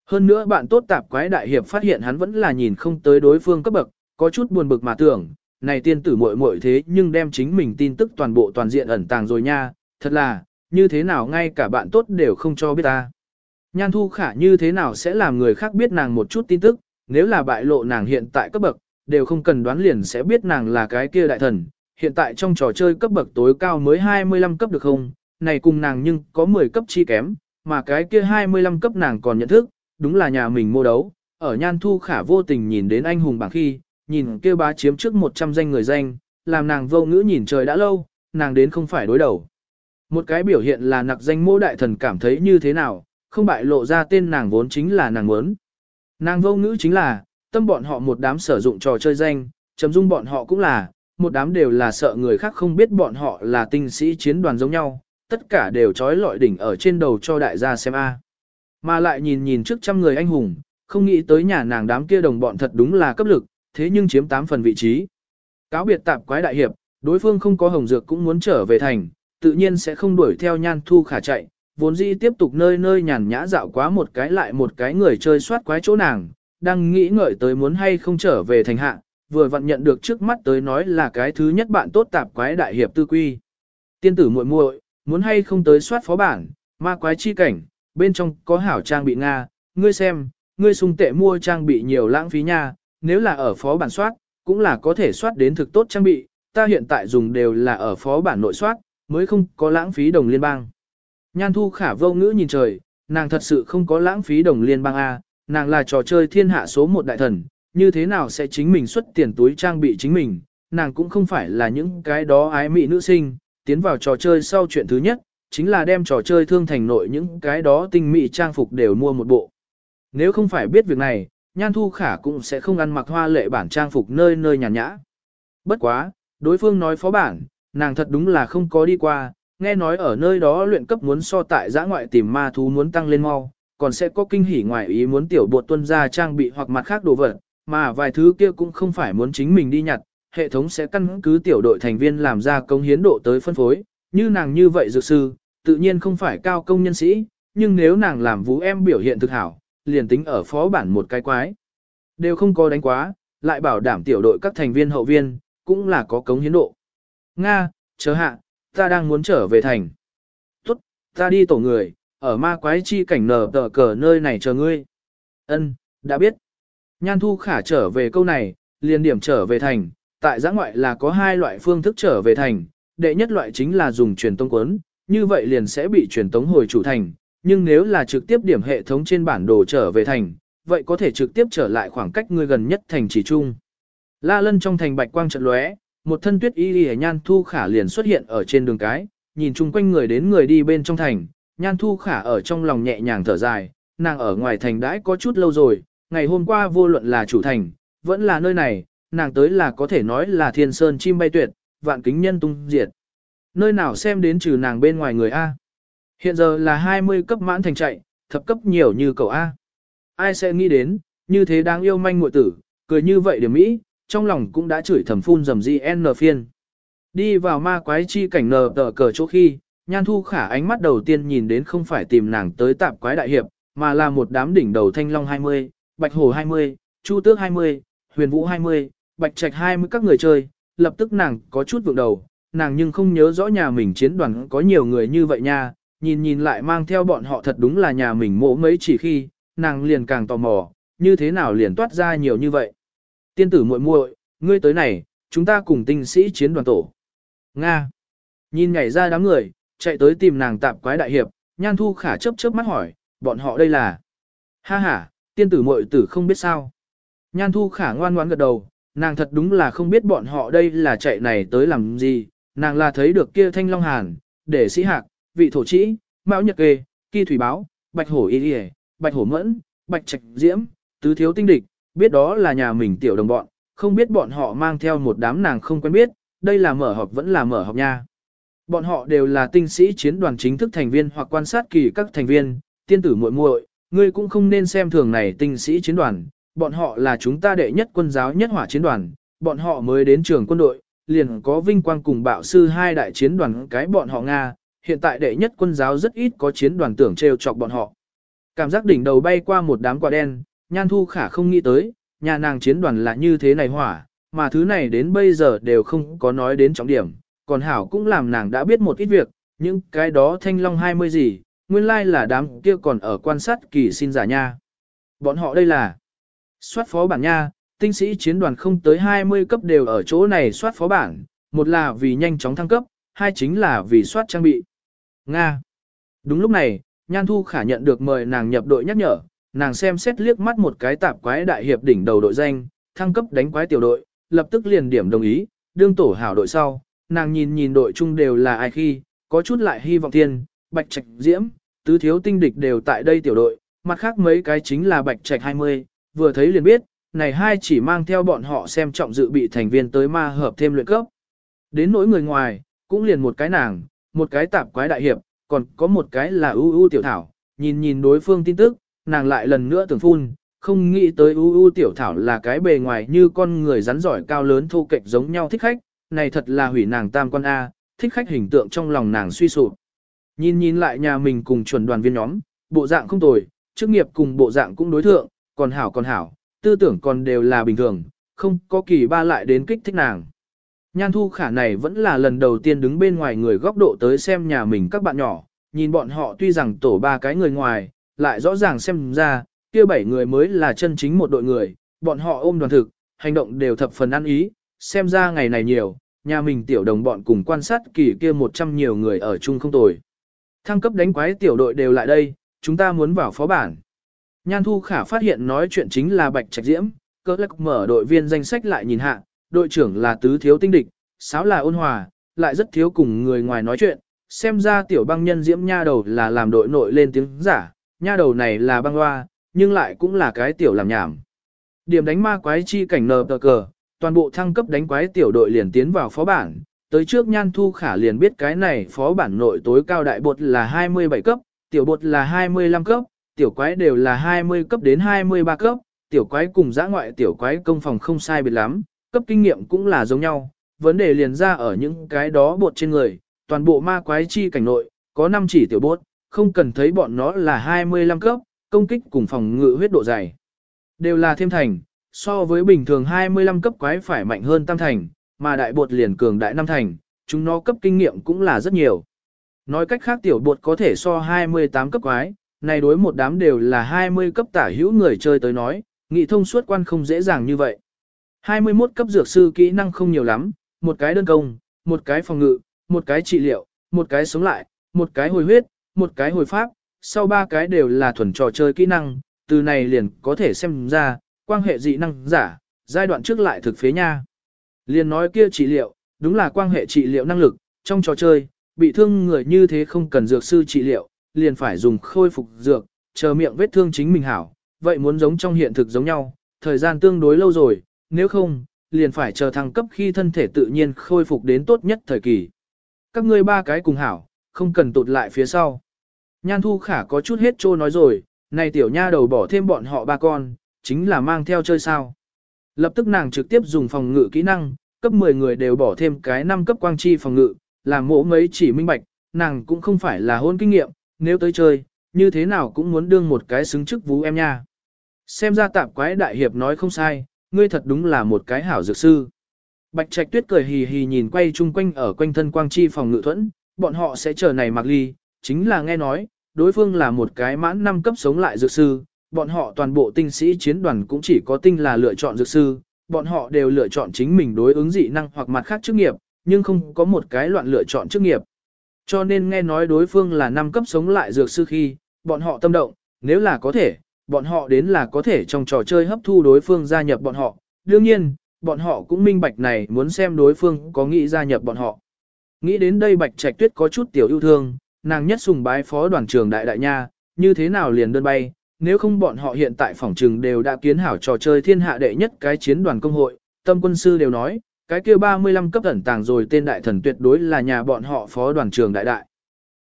Hơn nữa bạn tốt tạp quái đại hiệp phát hiện hắn vẫn là nhìn không tới đối phương cấp bậc, có chút buồn bực mà tưởng, này tiên tử muội muội thế nhưng đem chính mình tin tức toàn bộ toàn diện ẩn tàng rồi nha, thật là, như thế nào ngay cả bạn tốt đều không cho biết ta. Nhan thu khả như thế nào sẽ làm người khác biết nàng một chút tin tức, nếu là bại lộ nàng hiện tại cấp bậc, đều không cần đoán liền sẽ biết nàng là cái kia đại thần. Hiện tại trong trò chơi cấp bậc tối cao mới 25 cấp được không, này cùng nàng nhưng có 10 cấp chi kém, mà cái kia 25 cấp nàng còn nhận thức, đúng là nhà mình mua đấu. Ở Nhan Thu Khả vô tình nhìn đến anh hùng bảng khi, nhìn kia bá chiếm trước 100 danh người danh, làm nàng vô ngữ nhìn trời đã lâu, nàng đến không phải đối đầu. Một cái biểu hiện là nặc danh mô đại thần cảm thấy như thế nào, không bại lộ ra tên nàng vốn chính là nàng muốn. Nàng vô ngữ chính là, tâm bọn họ một đám sử dụng trò chơi danh, chấm dung bọn họ cũng là, một đám đều là sợ người khác không biết bọn họ là tinh sĩ chiến đoàn giống nhau, tất cả đều trói lọi đỉnh ở trên đầu cho đại gia xem a. Mà lại nhìn nhìn trước trăm người anh hùng, không nghĩ tới nhà nàng đám kia đồng bọn thật đúng là cấp lực, thế nhưng chiếm 8 phần vị trí. Cáo biệt tạp quái đại hiệp, đối phương không có hồng dược cũng muốn trở về thành, tự nhiên sẽ không đuổi theo nhan thu khả chạy, vốn dĩ tiếp tục nơi nơi nhàn nhã dạo quá một cái lại một cái người chơi soát quái chỗ nàng, đang nghĩ ngợi tới muốn hay không trở về thành hạ, vừa vặn nhận được trước mắt tới nói là cái thứ nhất bạn tốt tạp quái đại hiệp tư quy. Tiên tử muội muội, muốn hay không tới soát phó bản, ma quái chi cảnh, bên trong có hảo trang bị Nga, ngươi xem, ngươi sung tệ mua trang bị nhiều lãng phí nha, nếu là ở phó bản soát, cũng là có thể soát đến thực tốt trang bị, ta hiện tại dùng đều là ở phó bản nội soát, mới không có lãng phí đồng liên bang. Nhan thu khả vô ngữ nhìn trời, nàng thật sự không có lãng phí đồng liên bang A, nàng là trò chơi thiên hạ số một đại thần, như thế nào sẽ chính mình xuất tiền túi trang bị chính mình, nàng cũng không phải là những cái đó ái mị nữ sinh, tiến vào trò chơi sau chuyện thứ nhất, chính là đem trò chơi thương thành nội những cái đó tinh mỹ trang phục đều mua một bộ. Nếu không phải biết việc này, Nhan Thu Khả cũng sẽ không ăn mặc hoa lệ bản trang phục nơi nơi nhàn nhã. Bất quá, đối phương nói phó bản, nàng thật đúng là không có đi qua, nghe nói ở nơi đó luyện cấp muốn so tại giã ngoại tìm ma thú muốn tăng lên mau, còn sẽ có kinh hỉ ngoài ý muốn tiểu bột tuân ra trang bị hoặc mặt khác đồ vật, mà vài thứ kia cũng không phải muốn chính mình đi nhặt, hệ thống sẽ căn cứ tiểu đội thành viên làm ra công hiến độ tới phân phối, như nàng như vậy dược sư, tự nhiên không phải cao công nhân sĩ, nhưng nếu nàng làm vũ em biểu hiện thực hảo, liền tính ở phó bản một cái quái. Đều không có đánh quá, lại bảo đảm tiểu đội các thành viên hậu viên, cũng là có cống hiến độ. Nga, chờ hạ, ta đang muốn trở về thành. Tốt, ta đi tổ người, ở ma quái chi cảnh nở tờ cờ nơi này chờ ngươi. Ân, đã biết. Nhan thu khả trở về câu này, liền điểm trở về thành, tại giã ngoại là có hai loại phương thức trở về thành, đệ nhất loại chính là dùng truyền tông quấn, như vậy liền sẽ bị truyền tống hồi chủ thành, nhưng nếu là trực tiếp điểm hệ thống trên bản đồ trở về thành, vậy có thể trực tiếp trở lại khoảng cách người gần nhất thành chỉ trung. La lân trong thành bạch quang trận lóe, một thân tuyết y lìa nhan thu khả liền xuất hiện ở trên đường cái, nhìn chung quanh người đến người đi bên trong thành, nhan thu khả ở trong lòng nhẹ nhàng thở dài, nàng ở ngoài thành đãi có chút lâu rồi, ngày hôm qua vô luận là chủ thành, vẫn là nơi này, nàng tới là có thể nói là thiên sơn chim bay tuyệt, vạn kính nhân tung diệt. Nơi nào xem đến trừ nàng bên ngoài người A. Hiện giờ là 20 cấp mãn thành chạy, thập cấp nhiều như cậu A. Ai sẽ nghĩ đến, như thế đáng yêu manh muội tử, cười như vậy điểm Mỹ, trong lòng cũng đã chửi thầm phun dầm di n phiên. Đi vào ma quái chi cảnh nờ tờ cờ chỗ khi, nhan thu khả ánh mắt đầu tiên nhìn đến không phải tìm nàng tới tạp quái đại hiệp, mà là một đám đỉnh đầu thanh long 20, bạch hồ 20, chu tước 20, huyền vũ 20, bạch trạch 20 các người chơi, lập tức nàng có chút vượng đầu, nàng nhưng không nhớ rõ nhà mình chiến đoàn có nhiều người như vậy nha, nhìn nhìn lại mang theo bọn họ thật đúng là nhà mình mỗ mấy chỉ khi, nàng liền càng tò mò, như thế nào liền toát ra nhiều như vậy. Tiên tử muội muội, ngươi tới này, chúng ta cùng tinh sĩ chiến đoàn tổ. Nga. Nhìn nhảy ra đám người, chạy tới tìm nàng tạp quái đại hiệp, nhan thu khả chớp chớp mắt hỏi, bọn họ đây là. Ha ha, tiên tử muội tử không biết sao. Nhan thu khả ngoan ngoãn gật đầu, nàng thật đúng là không biết bọn họ đây là chạy này tới làm gì, nàng là thấy được kia thanh long hàn, để sĩ hạc, vị thổ trĩ, mão nhật kê, kỳ thủy báo, bạch hổ y y, bạch hổ mẫn, bạch trạch diễm, tứ thiếu tinh địch, biết đó là nhà mình tiểu đồng bọn, không biết bọn họ mang theo một đám nàng không quen biết, đây là mở họp vẫn là mở họp nha. Bọn họ đều là tinh sĩ chiến đoàn chính thức thành viên hoặc quan sát kỳ các thành viên, tiên tử muội muội, ngươi cũng không nên xem thường này tinh sĩ chiến đoàn, bọn họ là chúng ta đệ nhất quân giáo nhất hỏa chiến đoàn, bọn họ mới đến trường quân đội, liền có vinh quang cùng bạo sư hai đại chiến đoàn cái bọn họ Nga, hiện tại đệ nhất quân giáo rất ít có chiến đoàn tưởng trêu chọc bọn họ. Cảm giác đỉnh đầu bay qua một đám quả đen, nhan thu khả không nghĩ tới, nhà nàng chiến đoàn là như thế này hỏa, mà thứ này đến bây giờ đều không có nói đến trọng điểm, còn hảo cũng làm nàng đã biết một ít việc, những cái đó thanh long 20 gì, nguyên lai là đám kia còn ở quan sát kỳ xin giả nha. Bọn họ đây là soát phó bản nha, tinh sĩ chiến đoàn không tới 20 cấp đều ở chỗ này soát phó bản, một là vì nhanh chóng thăng cấp, hai chính là vì soát trang bị. Nga. Đúng lúc này, Nhan Thu Khả nhận được mời nàng nhập đội nhắc nhở, nàng xem xét liếc mắt một cái tạp quái đại hiệp đỉnh đầu đội danh, thăng cấp đánh quái tiểu đội, lập tức liền điểm đồng ý, đương tổ hảo đội sau, nàng nhìn nhìn đội chung đều là ai khi, có chút lại hy vọng thiên, bạch trạch diễm, tứ thiếu tinh địch đều tại đây tiểu đội, mặt khác mấy cái chính là bạch trạch 20, vừa thấy liền biết, này hai chỉ mang theo bọn họ xem trọng dự bị thành viên tới ma hợp thêm luyện cấp. Đến nỗi người ngoài, cũng liền một cái nàng, một cái tạp quái đại hiệp, còn có một cái là ưu ưu tiểu thảo, nhìn nhìn đối phương tin tức, nàng lại lần nữa tưởng phun, không nghĩ tới ưu ưu tiểu thảo là cái bề ngoài như con người rắn giỏi cao lớn thô kệch giống nhau thích khách, này thật là hủy nàng tam quan A, thích khách hình tượng trong lòng nàng suy sụp. Nhìn nhìn lại nhà mình cùng chuẩn đoàn viên nhóm, bộ dạng không tồi, chức nghiệp cùng bộ dạng cũng đối thượng, còn hảo còn hảo, tư tưởng còn đều là bình thường, không có kỳ ba lại đến kích thích nàng. Nhan thu khả này vẫn là lần đầu tiên đứng bên ngoài người góc độ tới xem nhà mình các bạn nhỏ, nhìn bọn họ tuy rằng tổ ba cái người ngoài, lại rõ ràng xem ra, kia bảy người mới là chân chính một đội người, bọn họ ôm đoàn thực, hành động đều thập phần ăn ý, xem ra ngày này nhiều, nhà mình tiểu đồng bọn cùng quan sát kỳ kia 100 nhiều người ở chung không tồi. Thăng cấp đánh quái tiểu đội đều lại đây, chúng ta muốn vào phó bản. Nhan Thu Khả phát hiện nói chuyện chính là Bạch Trạch Diễm, cơ lắc mở đội viên danh sách lại nhìn hạ, đội trưởng là tứ thiếu tinh địch, sáo là ôn hòa, lại rất thiếu cùng người ngoài nói chuyện, xem ra tiểu băng nhân Diễm nha đầu là làm đội nội lên tiếng giả, nha đầu này là băng hoa, nhưng lại cũng là cái tiểu làm nhảm. Điểm đánh ma quái chi cảnh nờ tờ cờ, toàn bộ thăng cấp đánh quái tiểu đội liền tiến vào phó bản, tới trước Nhan Thu Khả liền biết cái này phó bản nội tối cao đại bột là 27 cấp, tiểu bột là 25 cấp, tiểu quái đều là 20 cấp đến 23 cấp, tiểu quái cùng giã ngoại tiểu quái công phòng không sai biệt lắm, cấp kinh nghiệm cũng là giống nhau, vấn đề liền ra ở những cái đó bột trên người, toàn bộ ma quái chi cảnh nội, có 5 chỉ tiểu bột, không cần thấy bọn nó là 25 cấp, công kích cùng phòng ngự huyết độ dày. Đều là thêm thành, so với bình thường 25 cấp quái phải mạnh hơn tam thành, mà đại bột liền cường đại năm thành, chúng nó cấp kinh nghiệm cũng là rất nhiều. Nói cách khác tiểu bột có thể so 28 cấp quái, này đối một đám đều là 20 cấp tả hữu người chơi tới nói, nghị thông suốt quan không dễ dàng như vậy. 21 cấp dược sư kỹ năng không nhiều lắm, một cái đơn công, một cái phòng ngự, một cái trị liệu, một cái sống lại, một cái hồi huyết, một cái hồi pháp, sau ba cái đều là thuần trò chơi kỹ năng, từ này liền có thể xem ra, quan hệ dị năng giả, giai đoạn trước lại thực phế nha. Liên nói kia trị liệu, đúng là quan hệ trị liệu năng lực, trong trò chơi, bị thương người như thế không cần dược sư trị liệu, liền phải dùng khôi phục dược, chờ miệng vết thương chính mình hảo, vậy muốn giống trong hiện thực giống nhau, thời gian tương đối lâu rồi, nếu không, liền phải chờ thăng cấp khi thân thể tự nhiên khôi phục đến tốt nhất thời kỳ. Các ngươi ba cái cùng hảo, không cần tụt lại phía sau. Nhan Thu Khả có chút hết trô nói rồi, này tiểu nha đầu bỏ thêm bọn họ ba con, chính là mang theo chơi sao. Lập tức nàng trực tiếp dùng phòng ngự kỹ năng, cấp 10 người đều bỏ thêm cái 5 cấp quang chi phòng ngự, làm mỗ mấy chỉ minh bạch, nàng cũng không phải là hôn kinh nghiệm, nếu tới chơi, như thế nào cũng muốn đương một cái xứng chức vú em nha. Xem ra tạp quái đại hiệp nói không sai, ngươi thật đúng là một cái hảo dược sư. Bạch Trạch Tuyết cười hì hì nhìn quay chung quanh ở quanh thân quang chi phòng ngự thuẫn, bọn họ sẽ chờ này mặc ly, chính là nghe nói, đối phương là một cái mãn năm cấp sống lại dược sư, bọn họ toàn bộ tinh sĩ chiến đoàn cũng chỉ có tinh là lựa chọn dược sư, bọn họ đều lựa chọn chính mình đối ứng dị năng hoặc mặt khác chức nghiệp, nhưng không có một cái loạn lựa chọn chức nghiệp. Cho nên nghe nói đối phương là năm cấp sống lại dược sư khi, bọn họ tâm động, nếu là có thể, bọn họ đến là có thể trong trò chơi hấp thu đối phương gia nhập bọn họ. Đương nhiên, bọn họ cũng minh bạch này muốn xem đối phương có nghĩ gia nhập bọn họ. Nghĩ đến đây Bạch Trạch Tuyết có chút tiểu yêu thương, nàng nhất sùng bái phó đoàn trưởng đại đại nha, như thế nào liền đơn bay, nếu không bọn họ hiện tại phòng trường đều đã kiến hảo trò chơi thiên hạ đệ nhất cái chiến đoàn công hội, tâm quân sư đều nói, cái kia 35 cấp ẩn tàng rồi tên đại thần tuyệt đối là nhà bọn họ phó đoàn trường đại đại.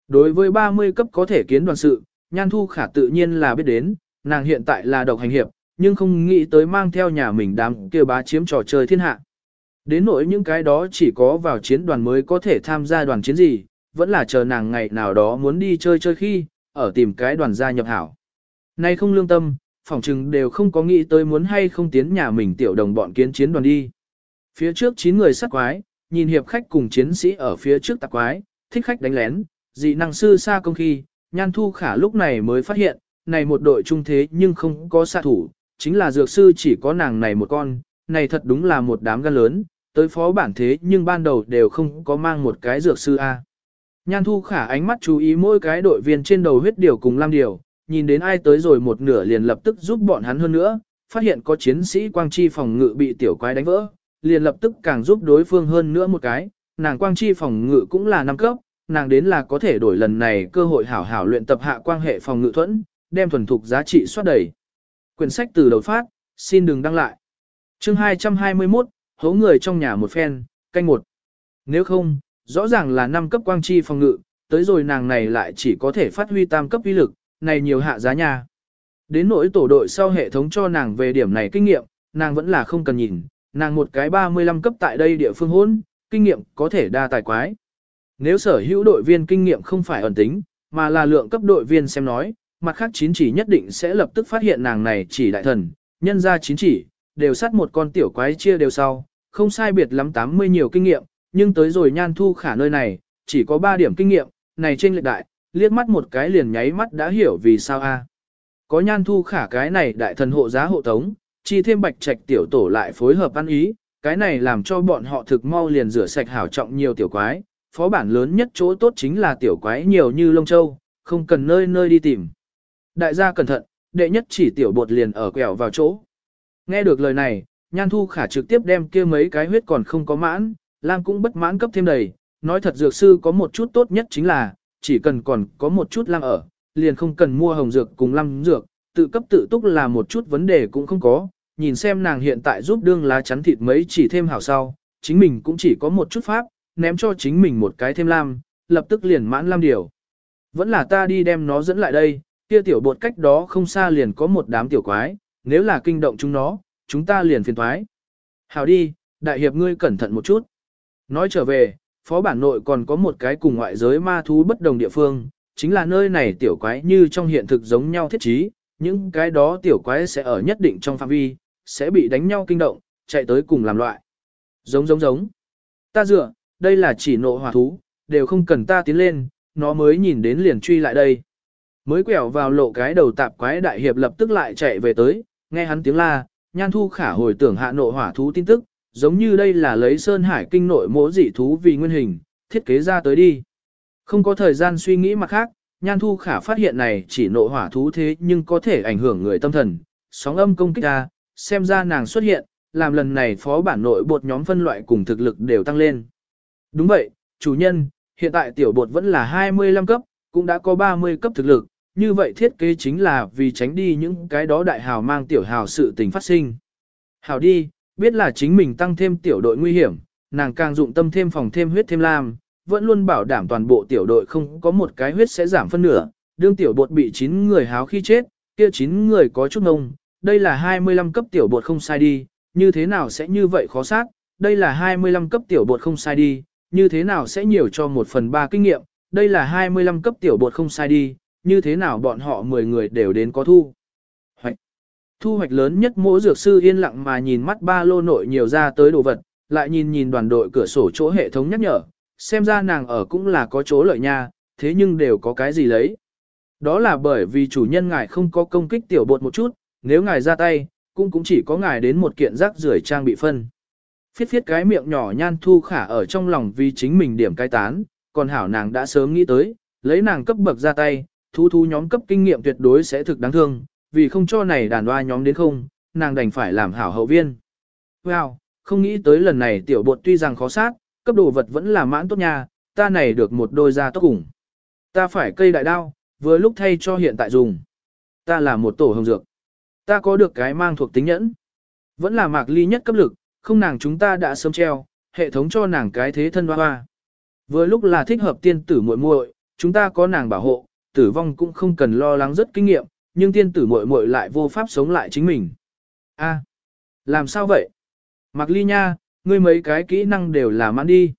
Đối với 30 cấp có thể kiến đoàn sự, Nhan Thu Khả tự nhiên là biết đến, nàng hiện tại là độc hành hiệp, nhưng không nghĩ tới mang theo nhà mình đám kia bá chiếm trò chơi thiên hạ. Đến nỗi những cái đó chỉ có vào chiến đoàn mới có thể tham gia đoàn chiến gì, vẫn là chờ nàng ngày nào đó muốn đi chơi chơi khi, ở tìm cái đoàn gia nhập hảo. Nay không lương tâm, phỏng chừng đều không có nghĩ tới muốn hay không tiến nhà mình tiểu đồng bọn kiến chiến đoàn đi. Phía trước 9 người sát quái, nhìn hiệp khách cùng chiến sĩ ở phía trước tạc quái, thích khách đánh lén, dị năng sư xa công khi, nhan thu khả lúc này mới phát hiện, này một đội trung thế nhưng không có xạ thủ, chính là dược sư chỉ có nàng này một con, này thật đúng là một đám gan lớn, tới phó bản thế nhưng ban đầu đều không có mang một cái dược sư A. Nhan thu khả ánh mắt chú ý mỗi cái đội viên trên đầu huyết điều cùng lam điều, nhìn đến ai tới rồi một nửa liền lập tức giúp bọn hắn hơn nữa, phát hiện có chiến sĩ quang chi phòng ngự bị tiểu quái đánh vỡ, liền lập tức càng giúp đối phương hơn nữa một cái, nàng quang chi phòng ngự cũng là năm cấp, nàng đến là có thể đổi lần này cơ hội hảo hảo luyện tập hạ quan hệ phòng ngự thuẫn, đem thuần thục giá trị soát đầy. Quyển sách từ đầu phát, xin đừng đăng lại. Chương 221, hấu người trong nhà một phen, canh một. Nếu không, rõ ràng là năm cấp quang chi phòng ngự, tới rồi nàng này lại chỉ có thể phát huy tam cấp uy lực, này nhiều hạ giá nhà. Đến nỗi tổ đội sau hệ thống cho nàng về điểm này kinh nghiệm, nàng vẫn là không cần nhìn, nàng một cái 35 cấp tại đây địa phương hôn, kinh nghiệm có thể đa tài quái. Nếu sở hữu đội viên kinh nghiệm không phải ẩn tính, mà là lượng cấp đội viên xem nói, mặt khác chín chỉ nhất định sẽ lập tức phát hiện nàng này chỉ đại thần, nhân ra chín chỉ, đều sát một con tiểu quái chia đều sau, không sai biệt lắm 80 nhiều kinh nghiệm, nhưng tới rồi nhan thu khả nơi này, chỉ có 3 điểm kinh nghiệm, này trên lệch đại, liếc mắt một cái liền nháy mắt đã hiểu vì sao a. Có nhan thu khả cái này đại thần hộ giá hộ tống, chi thêm bạch trạch tiểu tổ lại phối hợp ăn ý, cái này làm cho bọn họ thực mau liền rửa sạch hảo trọng nhiều tiểu quái, phó bản lớn nhất chỗ tốt chính là tiểu quái nhiều như lông châu, không cần nơi nơi đi tìm. Đại gia cẩn thận, đệ nhất chỉ tiểu bột liền ở quẹo vào chỗ. Nghe được lời này, Nhan Thu Khả trực tiếp đem kia mấy cái huyết còn không có mãn, Lam cũng bất mãn cấp thêm đầy, nói thật dược sư có một chút tốt nhất chính là, chỉ cần còn có một chút Lam ở, liền không cần mua hồng dược cùng Lam dược, tự cấp tự túc là một chút vấn đề cũng không có, nhìn xem nàng hiện tại giúp đương lá chắn thịt mấy chỉ thêm hảo sau, chính mình cũng chỉ có một chút pháp, ném cho chính mình một cái thêm Lam, lập tức liền mãn Lam điều. Vẫn là ta đi đem nó dẫn lại đây, kia tiểu bột cách đó không xa liền có một đám tiểu quái, nếu là kinh động chúng nó, chúng ta liền phiền thoái. Hảo đi, đại hiệp ngươi cẩn thận một chút. Nói trở về, phó bản nội còn có một cái cùng ngoại giới ma thú bất đồng địa phương, chính là nơi này tiểu quái như trong hiện thực giống nhau thiết trí, những cái đó tiểu quái sẽ ở nhất định trong phạm vi, sẽ bị đánh nhau kinh động, chạy tới cùng làm loại. Giống giống giống. Ta dựa, đây là chỉ nộ hỏa thú, đều không cần ta tiến lên, nó mới nhìn đến liền truy lại đây. Mới quẹo vào lộ cái đầu tạp quái đại hiệp lập tức lại chạy về tới, nghe hắn tiếng la, nhan thu khả hồi tưởng hạ nộ hỏa thú tin tức, giống như đây là lấy sơn hải kinh nội mỗ dị thú vì nguyên hình, thiết kế ra tới đi. Không có thời gian suy nghĩ mặt khác, nhan thu khả phát hiện này chỉ nộ hỏa thú thế nhưng có thể ảnh hưởng người tâm thần, sóng âm công kích ra, xem ra nàng xuất hiện, làm lần này phó bản nội bột nhóm phân loại cùng thực lực đều tăng lên. Đúng vậy, chủ nhân, hiện tại tiểu bột vẫn là 25 cấp, cũng đã có 30 cấp thực lực, như vậy thiết kế chính là vì tránh đi những cái đó đại hào mang tiểu hào sự tình phát sinh. Hào đi, biết là chính mình tăng thêm tiểu đội nguy hiểm, nàng càng dụng tâm thêm phòng thêm huyết thêm lam, vẫn luôn bảo đảm toàn bộ tiểu đội không có một cái huyết sẽ giảm phân nửa, đương tiểu bột bị 9 người háo khi chết, kia 9 người có chút ngông, đây là 25 cấp tiểu bột không sai đi, như thế nào sẽ như vậy khó sát, đây là 25 cấp tiểu bột không sai đi, như thế nào sẽ nhiều cho 1 phần 3 kinh nghiệm, đây là 25 cấp tiểu bột không sai đi, như thế nào bọn họ 10 người đều đến có thu. Thu hoạch lớn nhất mỗi dược sư yên lặng mà nhìn mắt ba lô nội nhiều ra tới đồ vật, lại nhìn nhìn đoàn đội cửa sổ chỗ hệ thống nhắc nhở, xem ra nàng ở cũng là có chỗ lợi nha, thế nhưng đều có cái gì lấy. Đó là bởi vì chủ nhân ngài không có công kích tiểu bột một chút, nếu ngài ra tay, cũng cũng chỉ có ngài đến một kiện rác rưởi trang bị phân. Phiết phiết cái miệng nhỏ nhan thu khả ở trong lòng vì chính mình điểm cai tán, còn hảo nàng đã sớm nghĩ tới, lấy nàng cấp bậc ra tay, thu thu nhóm cấp kinh nghiệm tuyệt đối sẽ thực đáng thương, vì không cho này đàn hoa nhóm đến không, nàng đành phải làm hảo hậu viên. Wow, không nghĩ tới lần này tiểu bột tuy rằng khó sát, cấp đồ vật vẫn là mãn tốt nha, ta này được một đôi da tốt cùng. Ta phải cây đại đao, vừa lúc thay cho hiện tại dùng. Ta là một tổ hồng dược. Ta có được cái mang thuộc tính nhẫn. Vẫn là mạc ly nhất cấp lực, không nàng chúng ta đã sớm treo, hệ thống cho nàng cái thế thân hoa hoa. Vừa lúc là thích hợp tiên tử muội muội, chúng ta có nàng bảo hộ, tử vong cũng không cần lo lắng rất kinh nghiệm, nhưng tiên tử muội muội lại vô pháp sống lại chính mình. A, à, làm sao vậy? Mạc ly nha, ngươi mấy cái kỹ năng đều là mãn đi.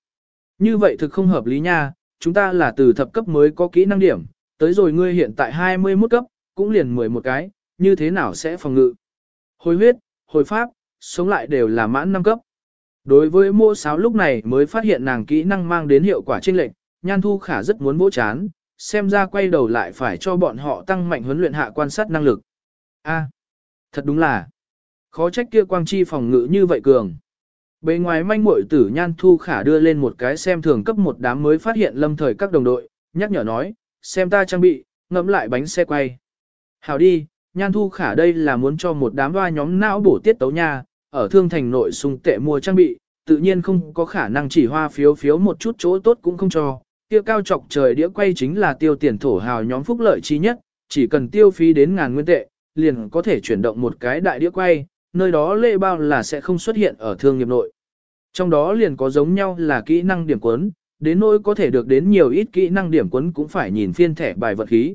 Như vậy thực không hợp lý nha, chúng ta là từ thập cấp mới có kỹ năng điểm, tới rồi ngươi hiện tại 21 cấp, cũng liền 11 cái, như thế nào sẽ phòng ngự. Hồi huyết, hồi pháp, sống lại đều là mãn năm cấp. Đối với mô sáo lúc này mới phát hiện nàng kỹ năng mang đến hiệu quả chênh lệch, nhan thu khả rất muốn vỗ chán, xem ra quay đầu lại phải cho bọn họ tăng mạnh huấn luyện hạ quan sát năng lực. A, thật đúng là, khó trách kia quang chi phòng ngự như vậy cường. Bề ngoài manh muội tử nhan thu khả đưa lên một cái xem thường cấp một đám mới phát hiện lâm thời các đồng đội, nhắc nhở nói, xem ta trang bị, ngẫm lại bánh xe quay. Hào đi, nhan thu khả đây là muốn cho một đám hoa nhóm não bổ tiết tấu nha, ở thương thành nội sung tệ mua trang bị, tự nhiên không có khả năng chỉ hoa phiếu phiếu một chút chỗ tốt cũng không cho. Tiêu cao chọc trời đĩa quay chính là tiêu tiền thổ hào nhóm phúc lợi chi nhất, chỉ cần tiêu phí đến ngàn nguyên tệ, liền có thể chuyển động một cái đại đĩa quay, nơi đó lệ bao là sẽ không xuất hiện ở thương nghiệp nội. Trong đó liền có giống nhau là kỹ năng điểm cuốn, đến nỗi có thể được đến nhiều ít kỹ năng điểm cuốn cũng phải nhìn phiên thẻ bài vật khí.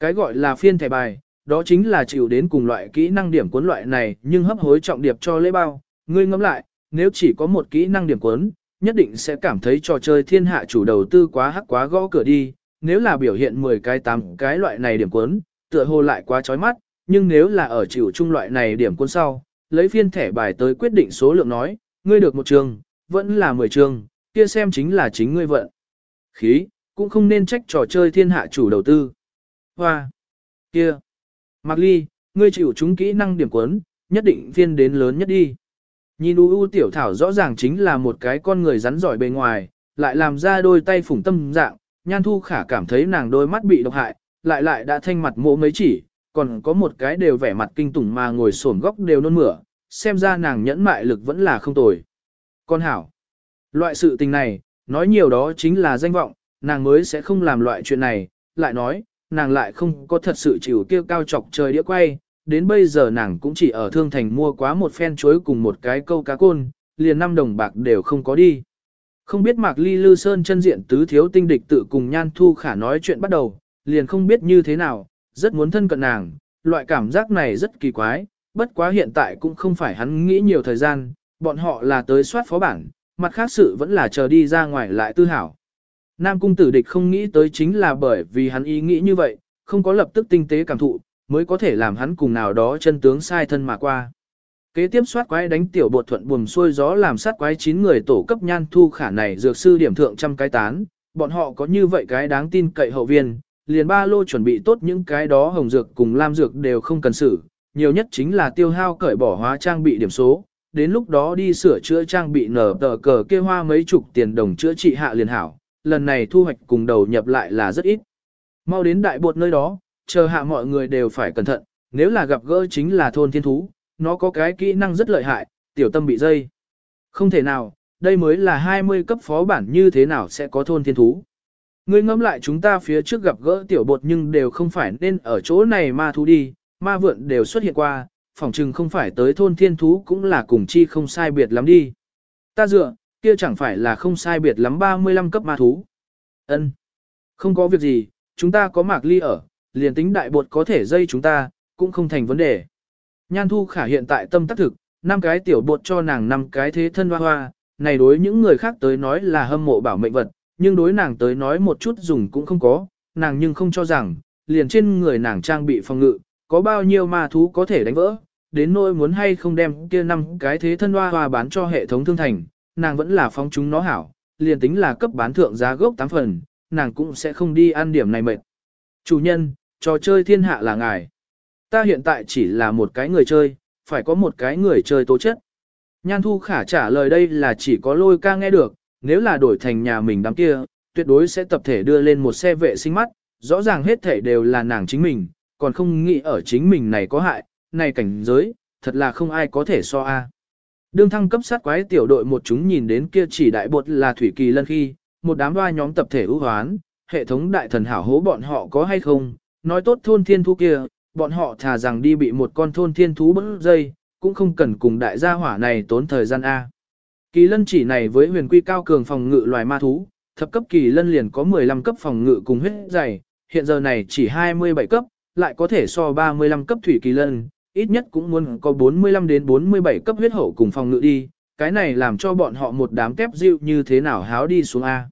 Cái gọi là phiên thẻ bài, đó chính là chịu đến cùng loại kỹ năng điểm cuốn loại này nhưng hấp hối trọng điệp cho lễ bao. Ngươi ngẫm lại, nếu chỉ có một kỹ năng điểm cuốn, nhất định sẽ cảm thấy trò chơi thiên hạ chủ đầu tư quá hắc quá gõ cửa đi. Nếu là biểu hiện 10 cái 8 cái loại này điểm cuốn, tựa hồ lại quá chói mắt, nhưng nếu là ở chịu chung loại này điểm cuốn sau, lấy phiên thẻ bài tới quyết định số lượng nói, ngươi được một trường, vẫn là 10 trường, kia xem chính là chính ngươi vận. Khí, cũng không nên trách trò chơi thiên hạ chủ đầu tư. Hoa, kia, Mạc Ly, ngươi chịu chúng kỹ năng điểm cuốn, nhất định phiên đến lớn nhất đi. Nhìn u u tiểu thảo rõ ràng chính là một cái con người rắn giỏi bề ngoài, lại làm ra đôi tay phủng tâm dạng, nhan thu khả cảm thấy nàng đôi mắt bị độc hại, lại lại đã thanh mặt mộ mấy chỉ, còn có một cái đều vẻ mặt kinh tủng mà ngồi xổm góc đều nôn mửa, xem ra nàng nhẫn mại lực vẫn là không tồi. Con hảo, loại sự tình này, nói nhiều đó chính là danh vọng, nàng mới sẽ không làm loại chuyện này, lại nói, nàng lại không có thật sự chịu kêu cao chọc trời đĩa quay, đến bây giờ nàng cũng chỉ ở thương thành mua quá một phen chuối cùng một cái câu cá côn, liền năm đồng bạc đều không có đi. Không biết Mạc Ly Lư Sơn chân diện tứ thiếu tinh địch tự cùng Nhan Thu Khả nói chuyện bắt đầu, liền không biết như thế nào, rất muốn thân cận nàng, loại cảm giác này rất kỳ quái, bất quá hiện tại cũng không phải hắn nghĩ nhiều thời gian, bọn họ là tới soát phó bản, mặt khác sự vẫn là chờ đi ra ngoài lại tư hảo. Nam cung tử địch không nghĩ tới chính là bởi vì hắn ý nghĩ như vậy, không có lập tức tinh tế cảm thụ, mới có thể làm hắn cùng nào đó chân tướng sai thân mà qua. Kế tiếp soát quái đánh tiểu bột thuận buồm xuôi gió làm sát quái 9 người tổ cấp nhan thu khả này dược sư điểm thượng trăm cái tán, bọn họ có như vậy cái đáng tin cậy hậu viên, liền ba lô chuẩn bị tốt những cái đó hồng dược cùng lam dược đều không cần xử, nhiều nhất chính là tiêu hao cởi bỏ hóa trang bị điểm số, đến lúc đó đi sửa chữa trang bị nở tờ cờ kia hoa mấy chục tiền đồng chữa trị hạ liền hảo, lần này thu hoạch cùng đầu nhập lại là rất ít. Mau đến đại bột nơi đó, chờ hạ mọi người đều phải cẩn thận, nếu là gặp gỡ chính là thôn thiên thú, nó có cái kỹ năng rất lợi hại, tiểu tâm bị dây. Không thể nào, đây mới là 20 cấp phó bản như thế nào sẽ có thôn thiên thú. Ngươi ngẫm lại chúng ta phía trước gặp gỡ tiểu bột nhưng đều không phải nên ở chỗ này ma thú đi, ma vượn đều xuất hiện qua, phỏng chừng không phải tới thôn thiên thú cũng là cùng chi không sai biệt lắm đi. Ta dựa, kia chẳng phải là không sai biệt lắm 35 cấp ma thú. Ân, Không có việc gì, chúng ta có mạc ly ở, liền tính đại bột có thể dây chúng ta, cũng không thành vấn đề. Nhan thu khả hiện tại tâm tác thực, năm cái tiểu bột cho nàng năm cái thế thân hoa hoa, này đối những người khác tới nói là hâm mộ bảo mệnh vật, nhưng đối nàng tới nói một chút dùng cũng không có, nàng nhưng không cho rằng, liền trên người nàng trang bị phòng ngự, có bao nhiêu ma thú có thể đánh vỡ, đến nỗi muốn hay không đem kia năm cái thế thân hoa hoa bán cho hệ thống thương thành, nàng vẫn là phóng chúng nó hảo, liền tính là cấp bán thượng giá gốc 8 phần, nàng cũng sẽ không đi ăn điểm này mệt. Chủ nhân, trò chơi thiên hạ là ngài. Ta hiện tại chỉ là một cái người chơi, phải có một cái người chơi tố chất. Nhan Thu Khả trả lời đây là chỉ có lôi ca nghe được, nếu là đổi thành nhà mình đám kia, tuyệt đối sẽ tập thể đưa lên một xe vệ sinh mắt, rõ ràng hết thể đều là nàng chính mình, còn không nghĩ ở chính mình này có hại, này cảnh giới, thật là không ai có thể so a. Đương thăng cấp sát quái tiểu đội một chúng nhìn đến kia chỉ đại bột là thủy kỳ lân khi, một đám hoa nhóm tập thể ưu hoán, hệ thống đại thần hảo hố bọn họ có hay không, nói tốt thôn thiên thú kia, bọn họ thà rằng đi bị một con thôn thiên thú bức dây, cũng không cần cùng đại gia hỏa này tốn thời gian A. Kỳ lân chỉ này với huyền quy cao cường phòng ngự loài ma thú, thập cấp kỳ lân liền có 15 cấp phòng ngự cùng huyết dày, hiện giờ này chỉ 27 cấp, lại có thể so 35 cấp thủy kỳ lân, ít nhất cũng muốn có 45 đến 47 cấp huyết hậu cùng phòng ngự đi, cái này làm cho bọn họ một đám kép dịu như thế nào háo đi xuống A.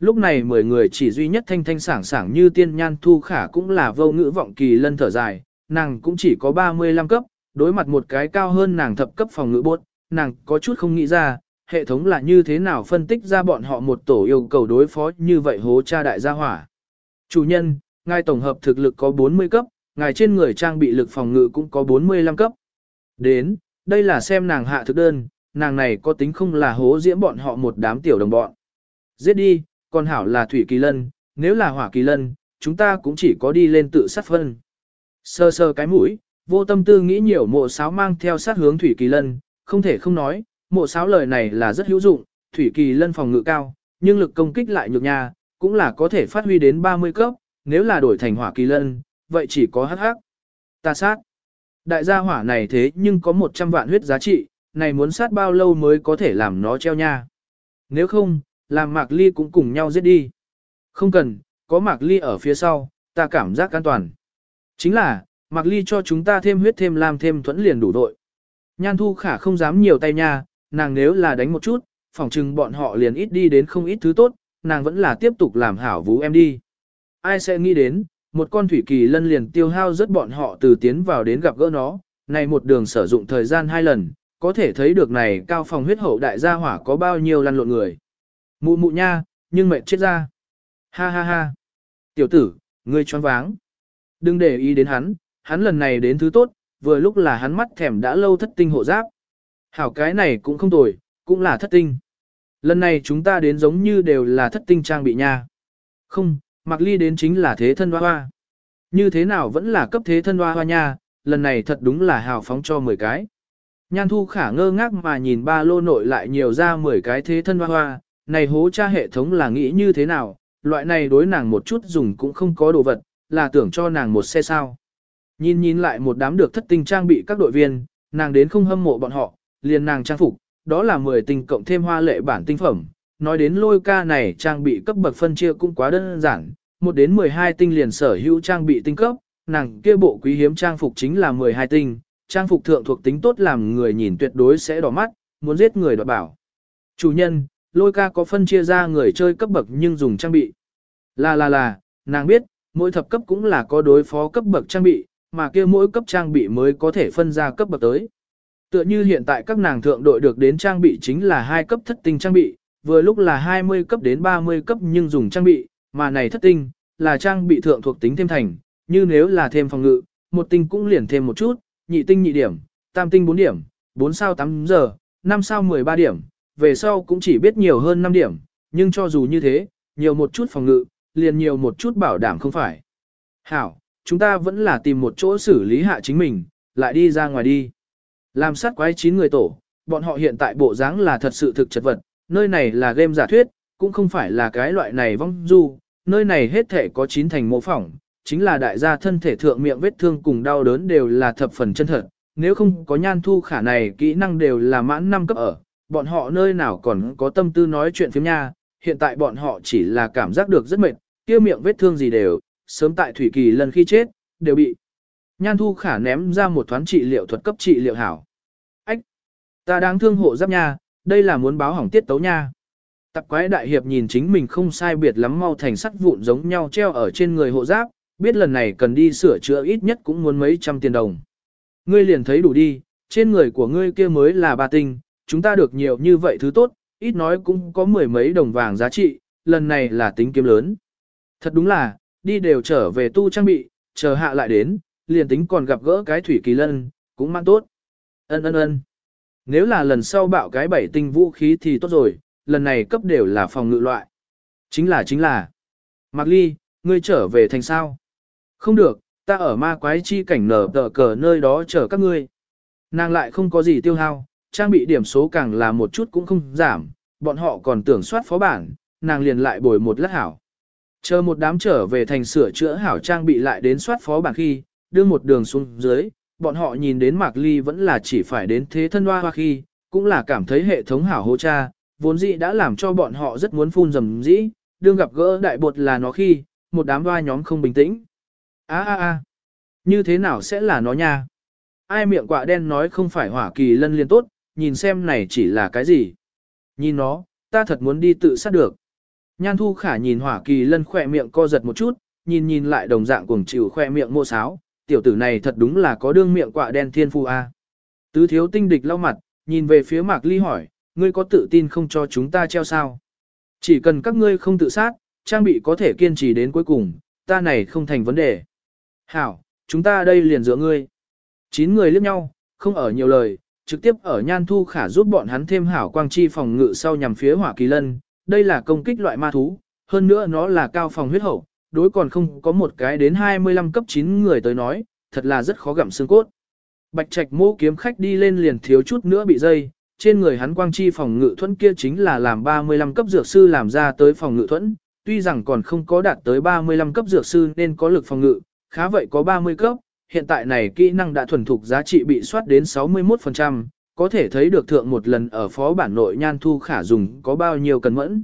Lúc này 10 người chỉ duy nhất thanh thanh sảng sảng như tiên nhan thu khả cũng là vô ngữ vọng kỳ lân thở dài, nàng cũng chỉ có 35 cấp, đối mặt một cái cao hơn nàng thập cấp phòng ngữ bốt, nàng có chút không nghĩ ra, hệ thống là như thế nào phân tích ra bọn họ một tổ yêu cầu đối phó như vậy hố cha đại gia hỏa. Chủ nhân, ngài tổng hợp thực lực có 40 cấp, ngài trên người trang bị lực phòng ngự cũng có 45 cấp. Đến, đây là xem nàng hạ thực đơn, nàng này có tính không là hố diễm bọn họ một đám tiểu đồng bọn. Giết đi, còn hảo là thủy kỳ lân, nếu là hỏa kỳ lân, chúng ta cũng chỉ có đi lên tự sát phân. Sơ sơ cái mũi, vô tâm tư nghĩ nhiều mộ sáo mang theo sát hướng thủy kỳ lân, không thể không nói, mộ sáo lời này là rất hữu dụng, thủy kỳ lân phòng ngự cao, nhưng lực công kích lại nhược nhà, cũng là có thể phát huy đến 30 cấp, nếu là đổi thành hỏa kỳ lân, vậy chỉ có hắc hắc. Ta sát. Đại gia hỏa này thế nhưng có 100 vạn huyết giá trị, này muốn sát bao lâu mới có thể làm nó treo nha. Nếu không, làm Mạc Ly cũng cùng nhau giết đi. Không cần, có Mạc Ly ở phía sau, ta cảm giác an toàn. Chính là, Mạc Ly cho chúng ta thêm huyết thêm làm thêm thuẫn liền đủ đội. Nhan Thu Khả không dám nhiều tay nha, nàng nếu là đánh một chút, phỏng chừng bọn họ liền ít đi đến không ít thứ tốt, nàng vẫn là tiếp tục làm hảo vũ em đi. Ai sẽ nghĩ đến, một con thủy kỳ lân liền tiêu hao rất bọn họ từ tiến vào đến gặp gỡ nó, này một đường sử dụng thời gian hai lần, có thể thấy được này cao phòng huyết hậu đại gia hỏa có bao nhiêu lăn lộn người. Mụ mụ nha, nhưng mệt chết ra. Ha ha ha. Tiểu tử, ngươi choáng váng. Đừng để ý đến hắn, hắn lần này đến thứ tốt, vừa lúc là hắn mắt thèm đã lâu thất tinh hộ giáp. Hảo cái này cũng không tồi, cũng là thất tinh. Lần này chúng ta đến giống như đều là thất tinh trang bị nha. Không, Mạc Ly đến chính là thế thân hoa hoa. Như thế nào vẫn là cấp thế thân hoa hoa nha, lần này thật đúng là hào phóng cho 10 cái. Nhan thu khả ngơ ngác mà nhìn ba lô nội lại nhiều ra 10 cái thế thân hoa hoa, này hố cha hệ thống là nghĩ như thế nào, loại này đối nàng một chút dùng cũng không có đồ vật, là tưởng cho nàng một xe sao. Nhìn nhìn lại một đám được thất tinh trang bị các đội viên, nàng đến không hâm mộ bọn họ, liền nàng trang phục, đó là 10 tinh cộng thêm hoa lệ bản tinh phẩm. Nói đến lôi ca này trang bị cấp bậc phân chia cũng quá đơn giản, một đến 12 tinh liền sở hữu trang bị tinh cấp, nàng kia bộ quý hiếm trang phục chính là 12 tinh, trang phục thượng thuộc tính tốt làm người nhìn tuyệt đối sẽ đỏ mắt, muốn giết người đoạt bảo. Chủ nhân, lôi ca có phân chia ra người chơi cấp bậc nhưng dùng trang bị. Là là là, nàng biết, mỗi thập cấp cũng là có đối phó cấp bậc trang bị, mà kia mỗi cấp trang bị mới có thể phân ra cấp bậc tới. Tựa như hiện tại các nàng thượng đội được đến trang bị chính là hai cấp thất tinh trang bị, vừa lúc là 20 cấp đến 30 cấp nhưng dùng trang bị, mà này thất tinh, là trang bị thượng thuộc tính thêm thành, như nếu là thêm phòng ngự, một tinh cũng liền thêm một chút, nhị tinh nhị điểm, tam tinh 4 điểm, 4 sao 8 giờ, 5 sao 13 điểm, về sau cũng chỉ biết nhiều hơn 5 điểm, nhưng cho dù như thế, nhiều một chút phòng ngự, liền nhiều một chút bảo đảm không phải. Hảo, chúng ta vẫn là tìm một chỗ xử lý hạ chính mình, lại đi ra ngoài đi. Làm sát quái chín người tổ, bọn họ hiện tại bộ dáng là thật sự thực chật vật, nơi này là game giả thuyết, cũng không phải là cái loại này vong du, nơi này hết thể có chín thành mô phỏng, chính là đại gia thân thể thượng miệng vết thương cùng đau đớn đều là thập phần chân thật, nếu không có nhan thu khả này kỹ năng đều là mãn năm cấp ở, bọn họ nơi nào còn có tâm tư nói chuyện phiếm nha, hiện tại bọn họ chỉ là cảm giác được rất mệt, kia miệng vết thương gì đều, sớm tại Thủy Kỳ lần khi chết, đều bị. Nhan thu khả ném ra một thoáng trị liệu thuật cấp trị liệu hảo. Ách! Ta đáng thương hộ giáp nha, đây là muốn báo hỏng tiết tấu nha. Tập quái đại hiệp nhìn chính mình không sai biệt lắm mau thành sắt vụn giống nhau treo ở trên người hộ giáp, biết lần này cần đi sửa chữa ít nhất cũng muốn mấy trăm tiền đồng. Ngươi liền thấy đủ đi, trên người của ngươi kia mới là ba tinh, chúng ta được nhiều như vậy thứ tốt, ít nói cũng có mười mấy đồng vàng giá trị, lần này là tính kiếm lớn. Thật đúng là, đi đều trở về tu trang bị, chờ hạ lại đến, liền tính còn gặp gỡ cái thủy kỳ lân, cũng mang tốt. Ân ân ân. Nếu là lần sau bạo cái bảy tinh vũ khí thì tốt rồi, lần này cấp đều là phòng ngự loại. Chính là chính là. Mạc Ly, ngươi trở về thành sao? Không được, ta ở ma quái chi cảnh nở tờ cờ nơi đó chờ các ngươi. Nàng lại không có gì tiêu hao, trang bị điểm số càng là một chút cũng không giảm, bọn họ còn tưởng soát phó bản, nàng liền lại bồi một lát hảo. Chờ một đám trở về thành sửa chữa hảo trang bị lại đến soát phó bản khi, đưa một đường xuống dưới, bọn họ nhìn đến Mạc Ly vẫn là chỉ phải đến thế thân hoa hoa khi, cũng là cảm thấy hệ thống hảo hô cha, vốn dĩ đã làm cho bọn họ rất muốn phun dầm dĩ, đương gặp gỡ đại bột là nó khi, một đám hoa nhóm không bình tĩnh. a a a như thế nào sẽ là nó nha? Ai miệng quạ đen nói không phải hỏa kỳ lân liên tốt, nhìn xem này chỉ là cái gì? Nhìn nó, ta thật muốn đi tự sát được. Nhan thu khả nhìn hỏa kỳ lân khỏe miệng co giật một chút, nhìn nhìn lại đồng dạng cuồng chịu khỏe miệng mô sáo, tiểu tử này thật đúng là có đương miệng quạ đen thiên phu a. Tứ thiếu tinh địch lau mặt, nhìn về phía mạc ly hỏi, ngươi có tự tin không cho chúng ta treo sao? Chỉ cần các ngươi không tự sát, trang bị có thể kiên trì đến cuối cùng, ta này không thành vấn đề. Hảo, chúng ta đây liền giữa ngươi. Chín người liếc nhau, không ở nhiều lời, trực tiếp ở nhan thu khả giúp bọn hắn thêm hảo quang chi phòng ngự sau nhằm phía hỏa kỳ lân. Đây là công kích loại ma thú, hơn nữa nó là cao phòng huyết hậu, đối còn không có một cái đến 25 cấp 9 người tới nói, thật là rất khó gặm xương cốt. Bạch Trạch mô kiếm khách đi lên liền thiếu chút nữa bị dây, trên người hắn quang chi phòng ngự thuẫn kia chính là làm 35 cấp dược sư làm ra tới phòng ngự thuẫn, tuy rằng còn không có đạt tới 35 cấp dược sư nên có lực phòng ngự, khá vậy có 30 cấp, hiện tại này kỹ năng đã thuần thục giá trị bị soát đến 61%, có thể thấy được thượng một lần ở phó bản nội nhan thu khả dùng có bao nhiêu cần mẫn.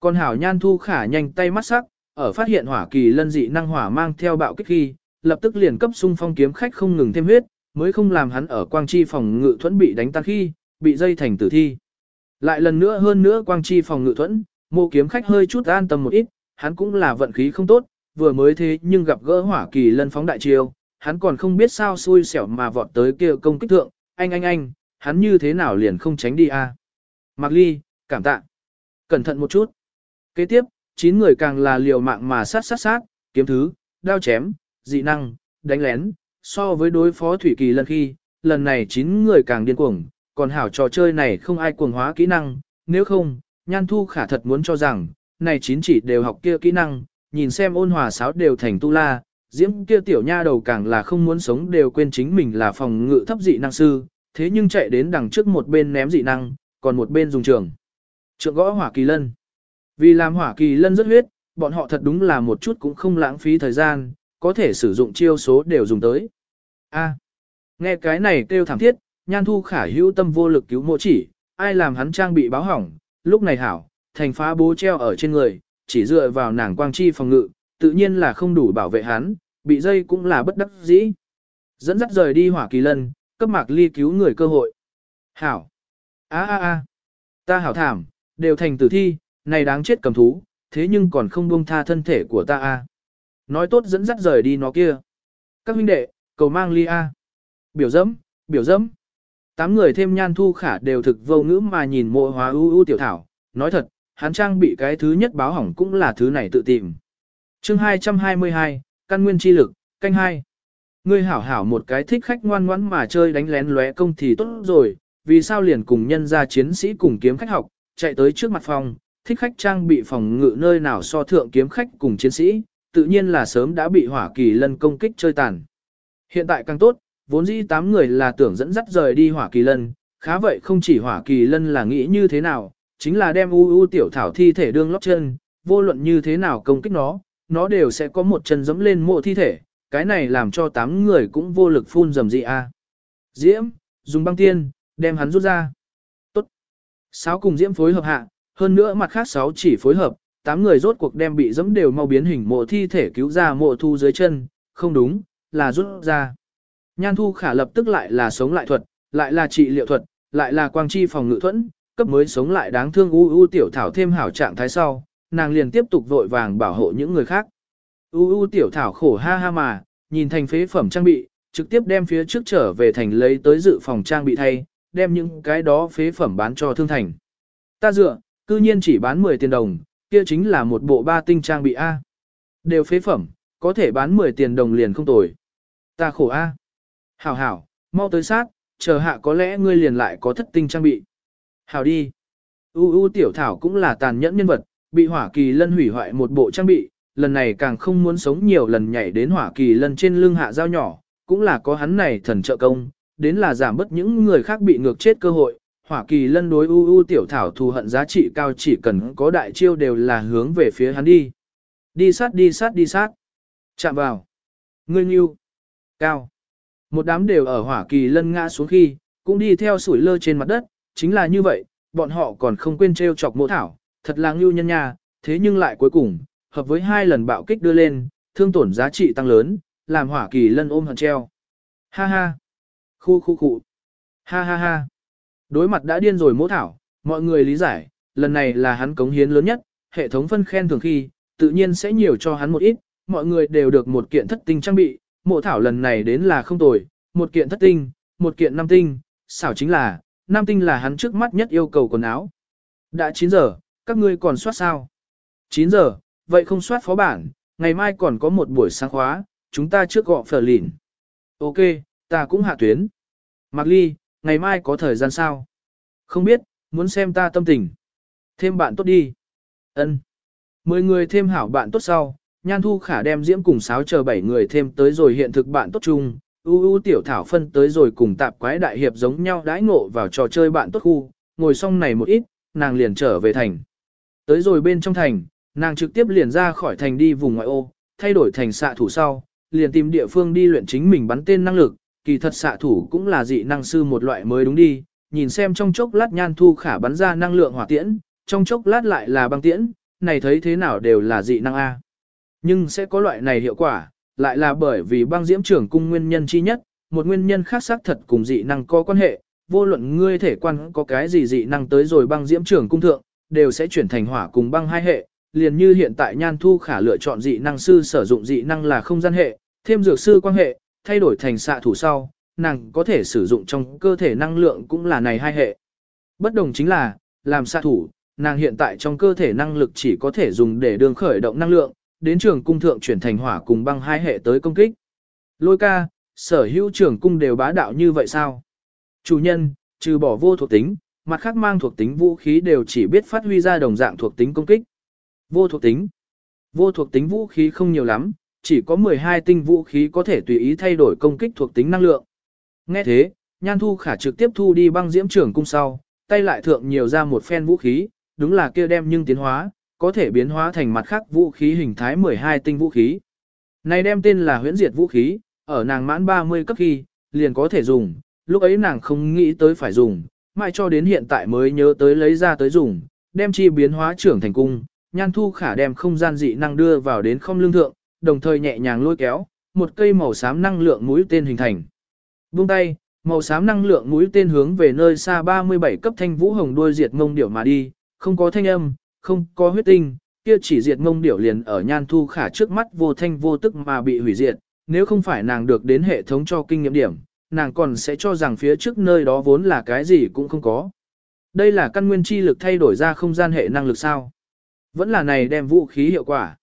Còn hảo nhan thu khả nhanh tay mắt sắc, ở phát hiện hỏa kỳ lân dị năng hỏa mang theo bạo kích khi, lập tức liền cấp xung phong kiếm khách không ngừng thêm huyết, mới không làm hắn ở quang chi phòng ngự thuẫn bị đánh tan khi, bị dây thành tử thi. Lại lần nữa hơn nữa quang chi phòng ngự thuẫn, mô kiếm khách hơi chút an tâm một ít, hắn cũng là vận khí không tốt, vừa mới thế nhưng gặp gỡ hỏa kỳ lân phóng đại chiêu, hắn còn không biết sao xui xẻo mà vọt tới kia công kích thượng, anh anh anh, hắn như thế nào liền không tránh đi a? À? Mạc Ly, cảm tạ. Cẩn thận một chút. Kế tiếp, chín người càng là liều mạng mà sát sát sát, kiếm thứ, đao chém, dị năng, đánh lén, so với đối phó thủy kỳ lần khi, lần này 9 người càng điên cuồng, còn hảo trò chơi này không ai cuồng hóa kỹ năng, nếu không, nhan thu khả thật muốn cho rằng, này chín chỉ đều học kia kỹ năng, nhìn xem ôn hòa sáo đều thành tu la, diễm kia tiểu nha đầu càng là không muốn sống đều quên chính mình là phòng ngự thấp dị năng sư, thế nhưng chạy đến đằng trước một bên ném dị năng, còn một bên dùng trường. Trượng gõ hỏa kỳ lân. Vì làm hỏa kỳ lân rất huyết, bọn họ thật đúng là một chút cũng không lãng phí thời gian, có thể sử dụng chiêu số đều dùng tới. A. À, nghe cái này kêu thảm thiết, nhan thu khả hữu tâm vô lực cứu mộ chỉ, ai làm hắn trang bị báo hỏng, lúc này hảo, thành phá bố treo ở trên người, chỉ dựa vào nàng quang chi phòng ngự, tự nhiên là không đủ bảo vệ hắn, bị dây cũng là bất đắc dĩ. Dẫn dắt rời đi hỏa kỳ lân, cấp mạc ly cứu người cơ hội. Hảo! a a a Ta hảo thảm, đều thành tử thi, này đáng chết cầm thú, thế nhưng còn không buông tha thân thể của ta a. Nói tốt dẫn dắt rời đi nó kia. Các huynh đệ, cầu mang ly a. Biểu dẫm, biểu dẫm. Tám người thêm nhan thu khả đều thực vô ngữ mà nhìn mộ hóa ưu ưu tiểu thảo. Nói thật, hắn trang bị cái thứ nhất báo hỏng cũng là thứ này tự tìm chương 222, căn nguyên chi lực, canh hai. Ngươi hảo hảo một cái thích khách ngoan ngoãn mà chơi đánh lén lóe công thì tốt rồi, vì sao liền cùng nhân gia chiến sĩ cùng kiếm khách học, chạy tới trước mặt phòng, thích khách trang bị phòng ngự nơi nào so thượng kiếm khách cùng chiến sĩ, tự nhiên là sớm đã bị hỏa kỳ lân công kích chơi tàn. Hiện tại càng tốt, vốn dĩ 8 người là tưởng dẫn dắt rời đi hỏa kỳ lân, khá vậy không chỉ hỏa kỳ lân là nghĩ như thế nào, chính là đem u u tiểu thảo thi thể đương lót chân, vô luận như thế nào công kích nó, nó đều sẽ có một chân dẫm lên mộ thi thể, cái này làm cho tám người cũng vô lực phun dầm dị a. Diễm, dùng băng tiên, đem hắn rút ra. Tốt. Sáu cùng Diễm phối hợp hạ, hơn nữa mặt khác sáu chỉ phối hợp, tám người rốt cuộc đem bị dẫm đều mau biến hình mộ thi thể cứu ra mộ thu dưới chân, không đúng, là rút ra. Nhan thu khả lập tức lại là sống lại thuật, lại là trị liệu thuật, lại là quang chi phòng ngự thuẫn, cấp mới sống lại đáng thương u u tiểu thảo thêm hảo trạng thái sau, nàng liền tiếp tục vội vàng bảo hộ những người khác. U u tiểu thảo khổ ha ha mà, nhìn thành phế phẩm trang bị, trực tiếp đem phía trước trở về thành lấy tới dự phòng trang bị thay, đem những cái đó phế phẩm bán cho thương thành. Ta dựa, cư nhiên chỉ bán 10 tiền đồng, kia chính là một bộ ba tinh trang bị A. Đều phế phẩm, có thể bán 10 tiền đồng liền không tồi. Ta khổ A. Hảo hảo, mau tới sát, chờ hạ có lẽ ngươi liền lại có thất tinh trang bị. Hảo đi. U U tiểu thảo cũng là tàn nhẫn nhân vật, bị hỏa kỳ lân hủy hoại một bộ trang bị, lần này càng không muốn sống nhiều lần nhảy đến hỏa kỳ lân trên lưng hạ dao nhỏ, cũng là có hắn này thần trợ công, đến là giảm bớt những người khác bị ngược chết cơ hội. Hỏa kỳ lân đối u u tiểu thảo thù hận giá trị cao chỉ cần có đại chiêu đều là hướng về phía hắn đi. Đi sát đi sát đi sát. Chạm vào. Ngươi nghiêu. Cao. Một đám đều ở hỏa kỳ lân ngã xuống khi, cũng đi theo sủi lơ trên mặt đất, chính là như vậy, bọn họ còn không quên treo chọc mộ thảo, thật là ngưu nhân nha, thế nhưng lại cuối cùng, hợp với hai lần bạo kích đưa lên, thương tổn giá trị tăng lớn, làm hỏa kỳ lân ôm hận treo. Ha ha. Khu khu khu. Ha ha ha. Đối mặt đã điên rồi mỗ thảo, mọi người lý giải, lần này là hắn cống hiến lớn nhất, hệ thống phân khen thường khi, tự nhiên sẽ nhiều cho hắn một ít, mọi người đều được một kiện thất tinh trang bị, mộ thảo lần này đến là không tồi, một kiện thất tinh, một kiện năm tinh, xảo chính là, năm tinh là hắn trước mắt nhất yêu cầu quần áo. Đã 9 giờ, các ngươi còn soát sao? 9 giờ, vậy không soát phó bản, ngày mai còn có một buổi sáng khóa, chúng ta trước gọ phở lìn. Ok, ta cũng hạ tuyến. Mạc Ly, ngày mai có thời gian sao? Không biết, muốn xem ta tâm tình. Thêm bạn tốt đi. Ân. Mười người thêm hảo bạn tốt sau, Nhan Thu Khả đem Diễm cùng sáo chờ bảy người thêm tới rồi hiện thực bạn tốt chung, U U tiểu thảo phân tới rồi cùng tạp quái đại hiệp giống nhau đãi ngộ vào trò chơi bạn tốt khu, ngồi xong này một ít, nàng liền trở về thành. Tới rồi bên trong thành, nàng trực tiếp liền ra khỏi thành đi vùng ngoại ô, thay đổi thành xạ thủ sau, liền tìm địa phương đi luyện chính mình bắn tên năng lực, kỳ thật xạ thủ cũng là dị năng sư một loại mới đúng đi, nhìn xem trong chốc lát nhan thu khả bắn ra năng lượng hỏa tiễn, trong chốc lát lại là băng tiễn, này thấy thế nào đều là dị năng A. Nhưng sẽ có loại này hiệu quả, lại là bởi vì băng diễm trưởng cung nguyên nhân chi nhất, một nguyên nhân khác xác thật cùng dị năng có quan hệ, vô luận ngươi thể quan có cái gì dị năng tới rồi băng diễm trưởng cung thượng, đều sẽ chuyển thành hỏa cùng băng hai hệ, liền như hiện tại Nhan Thu Khả lựa chọn dị năng sư sử dụng dị năng là không gian hệ, thêm dược sư quan hệ, thay đổi thành xạ thủ sau, nàng có thể sử dụng trong cơ thể năng lượng cũng là này hai hệ. Bất đồng chính là, làm xạ thủ, nàng hiện tại trong cơ thể năng lực chỉ có thể dùng để đường khởi động năng lượng, đến trường cung thượng chuyển thành hỏa cùng băng hai hệ tới công kích. Lôi ca, sở hữu trưởng cung đều bá đạo như vậy sao? Chủ nhân, trừ bỏ vô thuộc tính, mặt khác mang thuộc tính vũ khí đều chỉ biết phát huy ra đồng dạng thuộc tính công kích. Vô thuộc tính. Vô thuộc tính vũ khí không nhiều lắm, chỉ có 12 tinh vũ khí có thể tùy ý thay đổi công kích thuộc tính năng lượng. Nghe thế, Nhan Thu Khả trực tiếp thu đi băng diễm trưởng cung sau, tay lại thượng nhiều ra một phen vũ khí, đúng là kia đem nhưng tiến hóa, có thể biến hóa thành mặt khác vũ khí hình thái 12 tinh vũ khí. Này đem tên là huyễn diệt vũ khí, ở nàng mãn 30 cấp khi, liền có thể dùng, lúc ấy nàng không nghĩ tới phải dùng, mãi cho đến hiện tại mới nhớ tới lấy ra tới dùng, đem chi biến hóa trưởng thành cung, nhan thu khả đem không gian dị năng đưa vào đến không lương thượng, đồng thời nhẹ nhàng lôi kéo, một cây màu xám năng lượng mũi tên hình thành. Buông tay, màu xám năng lượng mũi tên hướng về nơi xa 37 cấp thanh vũ hồng đuôi diệt ngông điểu mà đi, không có thanh âm, không có huyết tinh, kia chỉ diệt ngông điểu liền ở nhan thu khả trước mắt vô thanh vô tức mà bị hủy diệt, nếu không phải nàng được đến hệ thống cho kinh nghiệm điểm, nàng còn sẽ cho rằng phía trước nơi đó vốn là cái gì cũng không có. Đây là căn nguyên chi lực thay đổi ra không gian hệ năng lực sao. Vẫn là này đem vũ khí hiệu quả.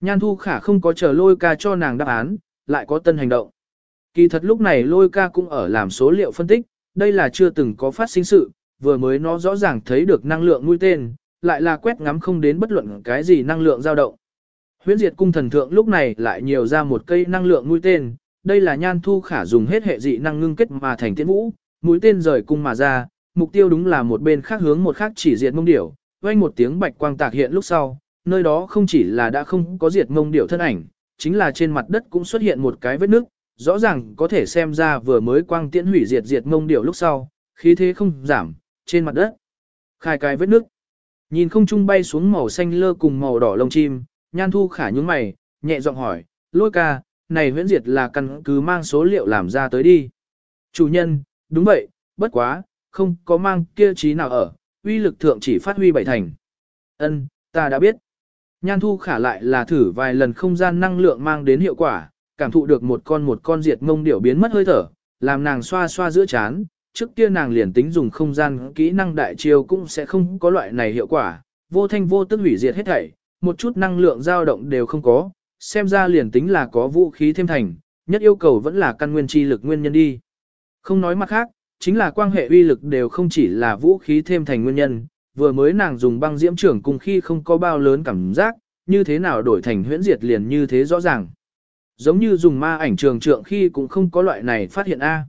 Nhan thu khả không có chờ lôi ca cho nàng đáp án, lại có tân hành động. Kỳ thật lúc này lôi ca cũng ở làm số liệu phân tích, đây là chưa từng có phát sinh sự, vừa mới nó rõ ràng thấy được năng lượng mũi tên, lại là quét ngắm không đến bất luận cái gì năng lượng dao động. Huyễn diệt cung thần thượng lúc này lại nhiều ra một cây năng lượng mũi tên, đây là nhan thu khả dùng hết hệ dị năng ngưng kết mà thành tiễn vũ, mũi tên rời cung mà ra, mục tiêu đúng là một bên khác hướng một khác chỉ diệt mông điểu, vang một tiếng bạch quang tạc hiện lúc sau, nơi đó không chỉ là đã không có diệt mông điểu thân ảnh, chính là trên mặt đất cũng xuất hiện một cái vết nước, rõ ràng có thể xem ra vừa mới quang tiễn hủy diệt diệt mông điểu lúc sau, khí thế không giảm, trên mặt đất khai cái vết nước. Nhìn không trung bay xuống màu xanh lơ cùng màu đỏ lông chim, nhan thu khả nhúng mày, nhẹ giọng hỏi, lôi ca, này huyễn diệt là căn cứ mang số liệu làm ra tới đi. Chủ nhân, đúng vậy, bất quá, không có mang kia trí nào ở, uy lực thượng chỉ phát huy bảy thành. Ân, ta đã biết. Nhan thu khả lại là thử vài lần không gian năng lượng mang đến hiệu quả, cảm thụ được một con một con diệt mông điểu biến mất hơi thở, làm nàng xoa xoa giữa chán. Trước kia nàng liền tính dùng không gian kỹ năng đại chiêu cũng sẽ không có loại này hiệu quả, vô thanh vô tức hủy diệt hết thảy, một chút năng lượng dao động đều không có, xem ra liền tính là có vũ khí thêm thành, nhất yêu cầu vẫn là căn nguyên chi lực nguyên nhân đi. Không nói mặt khác, chính là quan hệ uy lực đều không chỉ là vũ khí thêm thành nguyên nhân, vừa mới nàng dùng băng diễm trưởng cùng khi không có bao lớn cảm giác, như thế nào đổi thành huyễn diệt liền như thế rõ ràng. Giống như dùng ma ảnh trường trượng khi cũng không có loại này phát hiện A.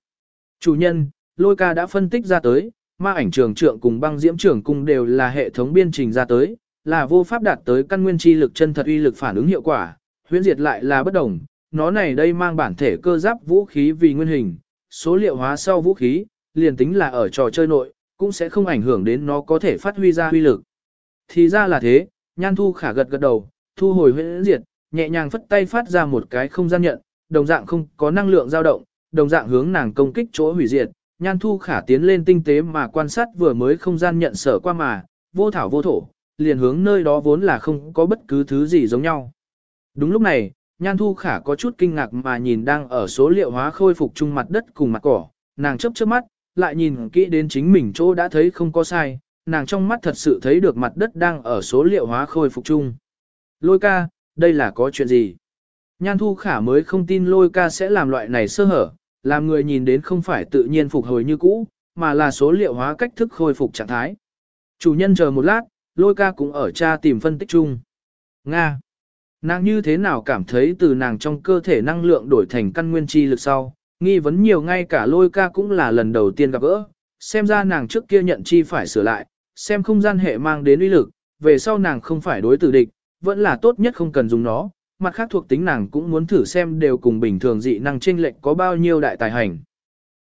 Chủ nhân, lôi ca đã phân tích ra tới, ma ảnh trường trượng cùng băng diễm trưởng cung đều là hệ thống biên trình ra tới, là vô pháp đạt tới căn nguyên chi lực chân thật uy lực phản ứng hiệu quả, huyễn diệt lại là bất đồng, nó này đây mang bản thể cơ giáp vũ khí vì nguyên hình, số liệu hóa sau vũ khí, liền tính là ở trò chơi nội, cũng sẽ không ảnh hưởng đến nó có thể phát huy ra huy lực. Thì ra là thế, nhan thu khả gật gật đầu, thu hồi huyễn diệt, nhẹ nhàng phất tay phát ra một cái không gian nhận, đồng dạng không có năng lượng dao động, đồng dạng hướng nàng công kích chỗ hủy diệt, nhan thu khả tiến lên tinh tế mà quan sát vừa mới không gian nhận sở qua mà, vô thảo vô thổ, liền hướng nơi đó vốn là không có bất cứ thứ gì giống nhau. Đúng lúc này, Nhan Thu Khả có chút kinh ngạc mà nhìn đang ở số liệu hóa khôi phục chung mặt đất cùng mặt cỏ, nàng chấp chớp mắt, lại nhìn kỹ đến chính mình chỗ đã thấy không có sai, nàng trong mắt thật sự thấy được mặt đất đang ở số liệu hóa khôi phục chung. Lôi ca, đây là có chuyện gì? Nhan Thu Khả mới không tin lôi ca sẽ làm loại này sơ hở, làm người nhìn đến không phải tự nhiên phục hồi như cũ, mà là số liệu hóa cách thức khôi phục trạng thái. Chủ nhân chờ một lát, lôi ca cũng ở cha tìm phân tích chung. Nga. Nàng như thế nào cảm thấy từ nàng trong cơ thể năng lượng đổi thành căn nguyên chi lực sau, nghi vấn nhiều ngay cả lôi ca cũng là lần đầu tiên gặp gỡ, xem ra nàng trước kia nhận chi phải sửa lại, xem không gian hệ mang đến uy lực, về sau nàng không phải đối tử địch, vẫn là tốt nhất không cần dùng nó, mặt khác thuộc tính nàng cũng muốn thử xem đều cùng bình thường dị năng chênh lệch có bao nhiêu đại tài hành.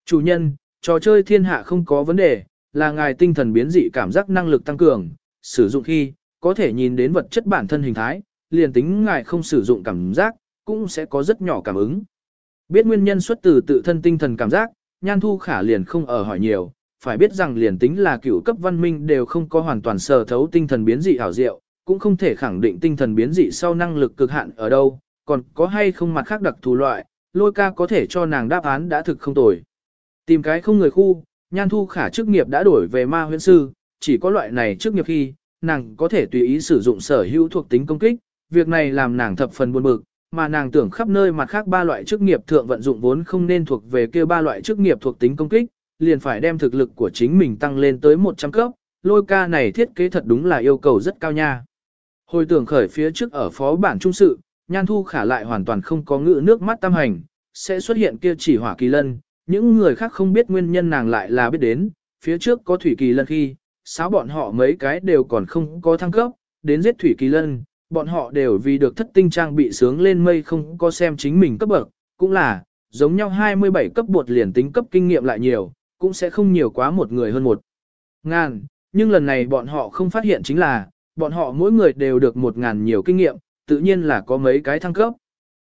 Chủ nhân, trò chơi thiên hạ không có vấn đề, là ngài tinh thần biến dị cảm giác năng lực tăng cường, sử dụng khi, có thể nhìn đến vật chất bản thân hình thái, liền tính ngài không sử dụng cảm giác, cũng sẽ có rất nhỏ cảm ứng. Biết nguyên nhân xuất từ tự thân tinh thần cảm giác, nhan thu khả liền không ở hỏi nhiều, phải biết rằng liền tính là cựu cấp văn minh đều không có hoàn toàn sở thấu tinh thần biến dị ảo diệu, cũng không thể khẳng định tinh thần biến dị sau năng lực cực hạn ở đâu, còn có hay không mặt khác đặc thù loại, lôi ca có thể cho nàng đáp án đã thực không tồi. Tìm cái không người khu, nhan thu khả chức nghiệp đã đổi về ma huyễn sư, chỉ có loại này chức nghiệp khi, nàng có thể tùy ý sử dụng sở hữu thuộc tính công kích, việc này làm nàng thập phần buồn bực, mà nàng tưởng khắp nơi mặt khác ba loại chức nghiệp thượng vận dụng vốn không nên thuộc về kia ba loại chức nghiệp thuộc tính công kích, liền phải đem thực lực của chính mình tăng lên tới 100 cấp, lôi ca này thiết kế thật đúng là yêu cầu rất cao nha. Hồi tưởng khởi phía trước ở phó bản trung sự, nhan thu khả lại hoàn toàn không có ngữ nước mắt tam hành, sẽ xuất hiện kia chỉ hỏa kỳ lân, những người khác không biết nguyên nhân nàng lại là biết đến, phía trước có thủy kỳ lân khi, sáu bọn họ mấy cái đều còn không có thăng cấp, đến giết thủy kỳ lân, bọn họ đều vì được thất tinh trang bị sướng lên mây không có xem chính mình cấp bậc, cũng là, giống nhau 27 cấp bột liền tính cấp kinh nghiệm lại nhiều, cũng sẽ không nhiều quá một người hơn một ngàn, nhưng lần này bọn họ không phát hiện chính là, bọn họ mỗi người đều được một ngàn nhiều kinh nghiệm, tự nhiên là có mấy cái thăng cấp.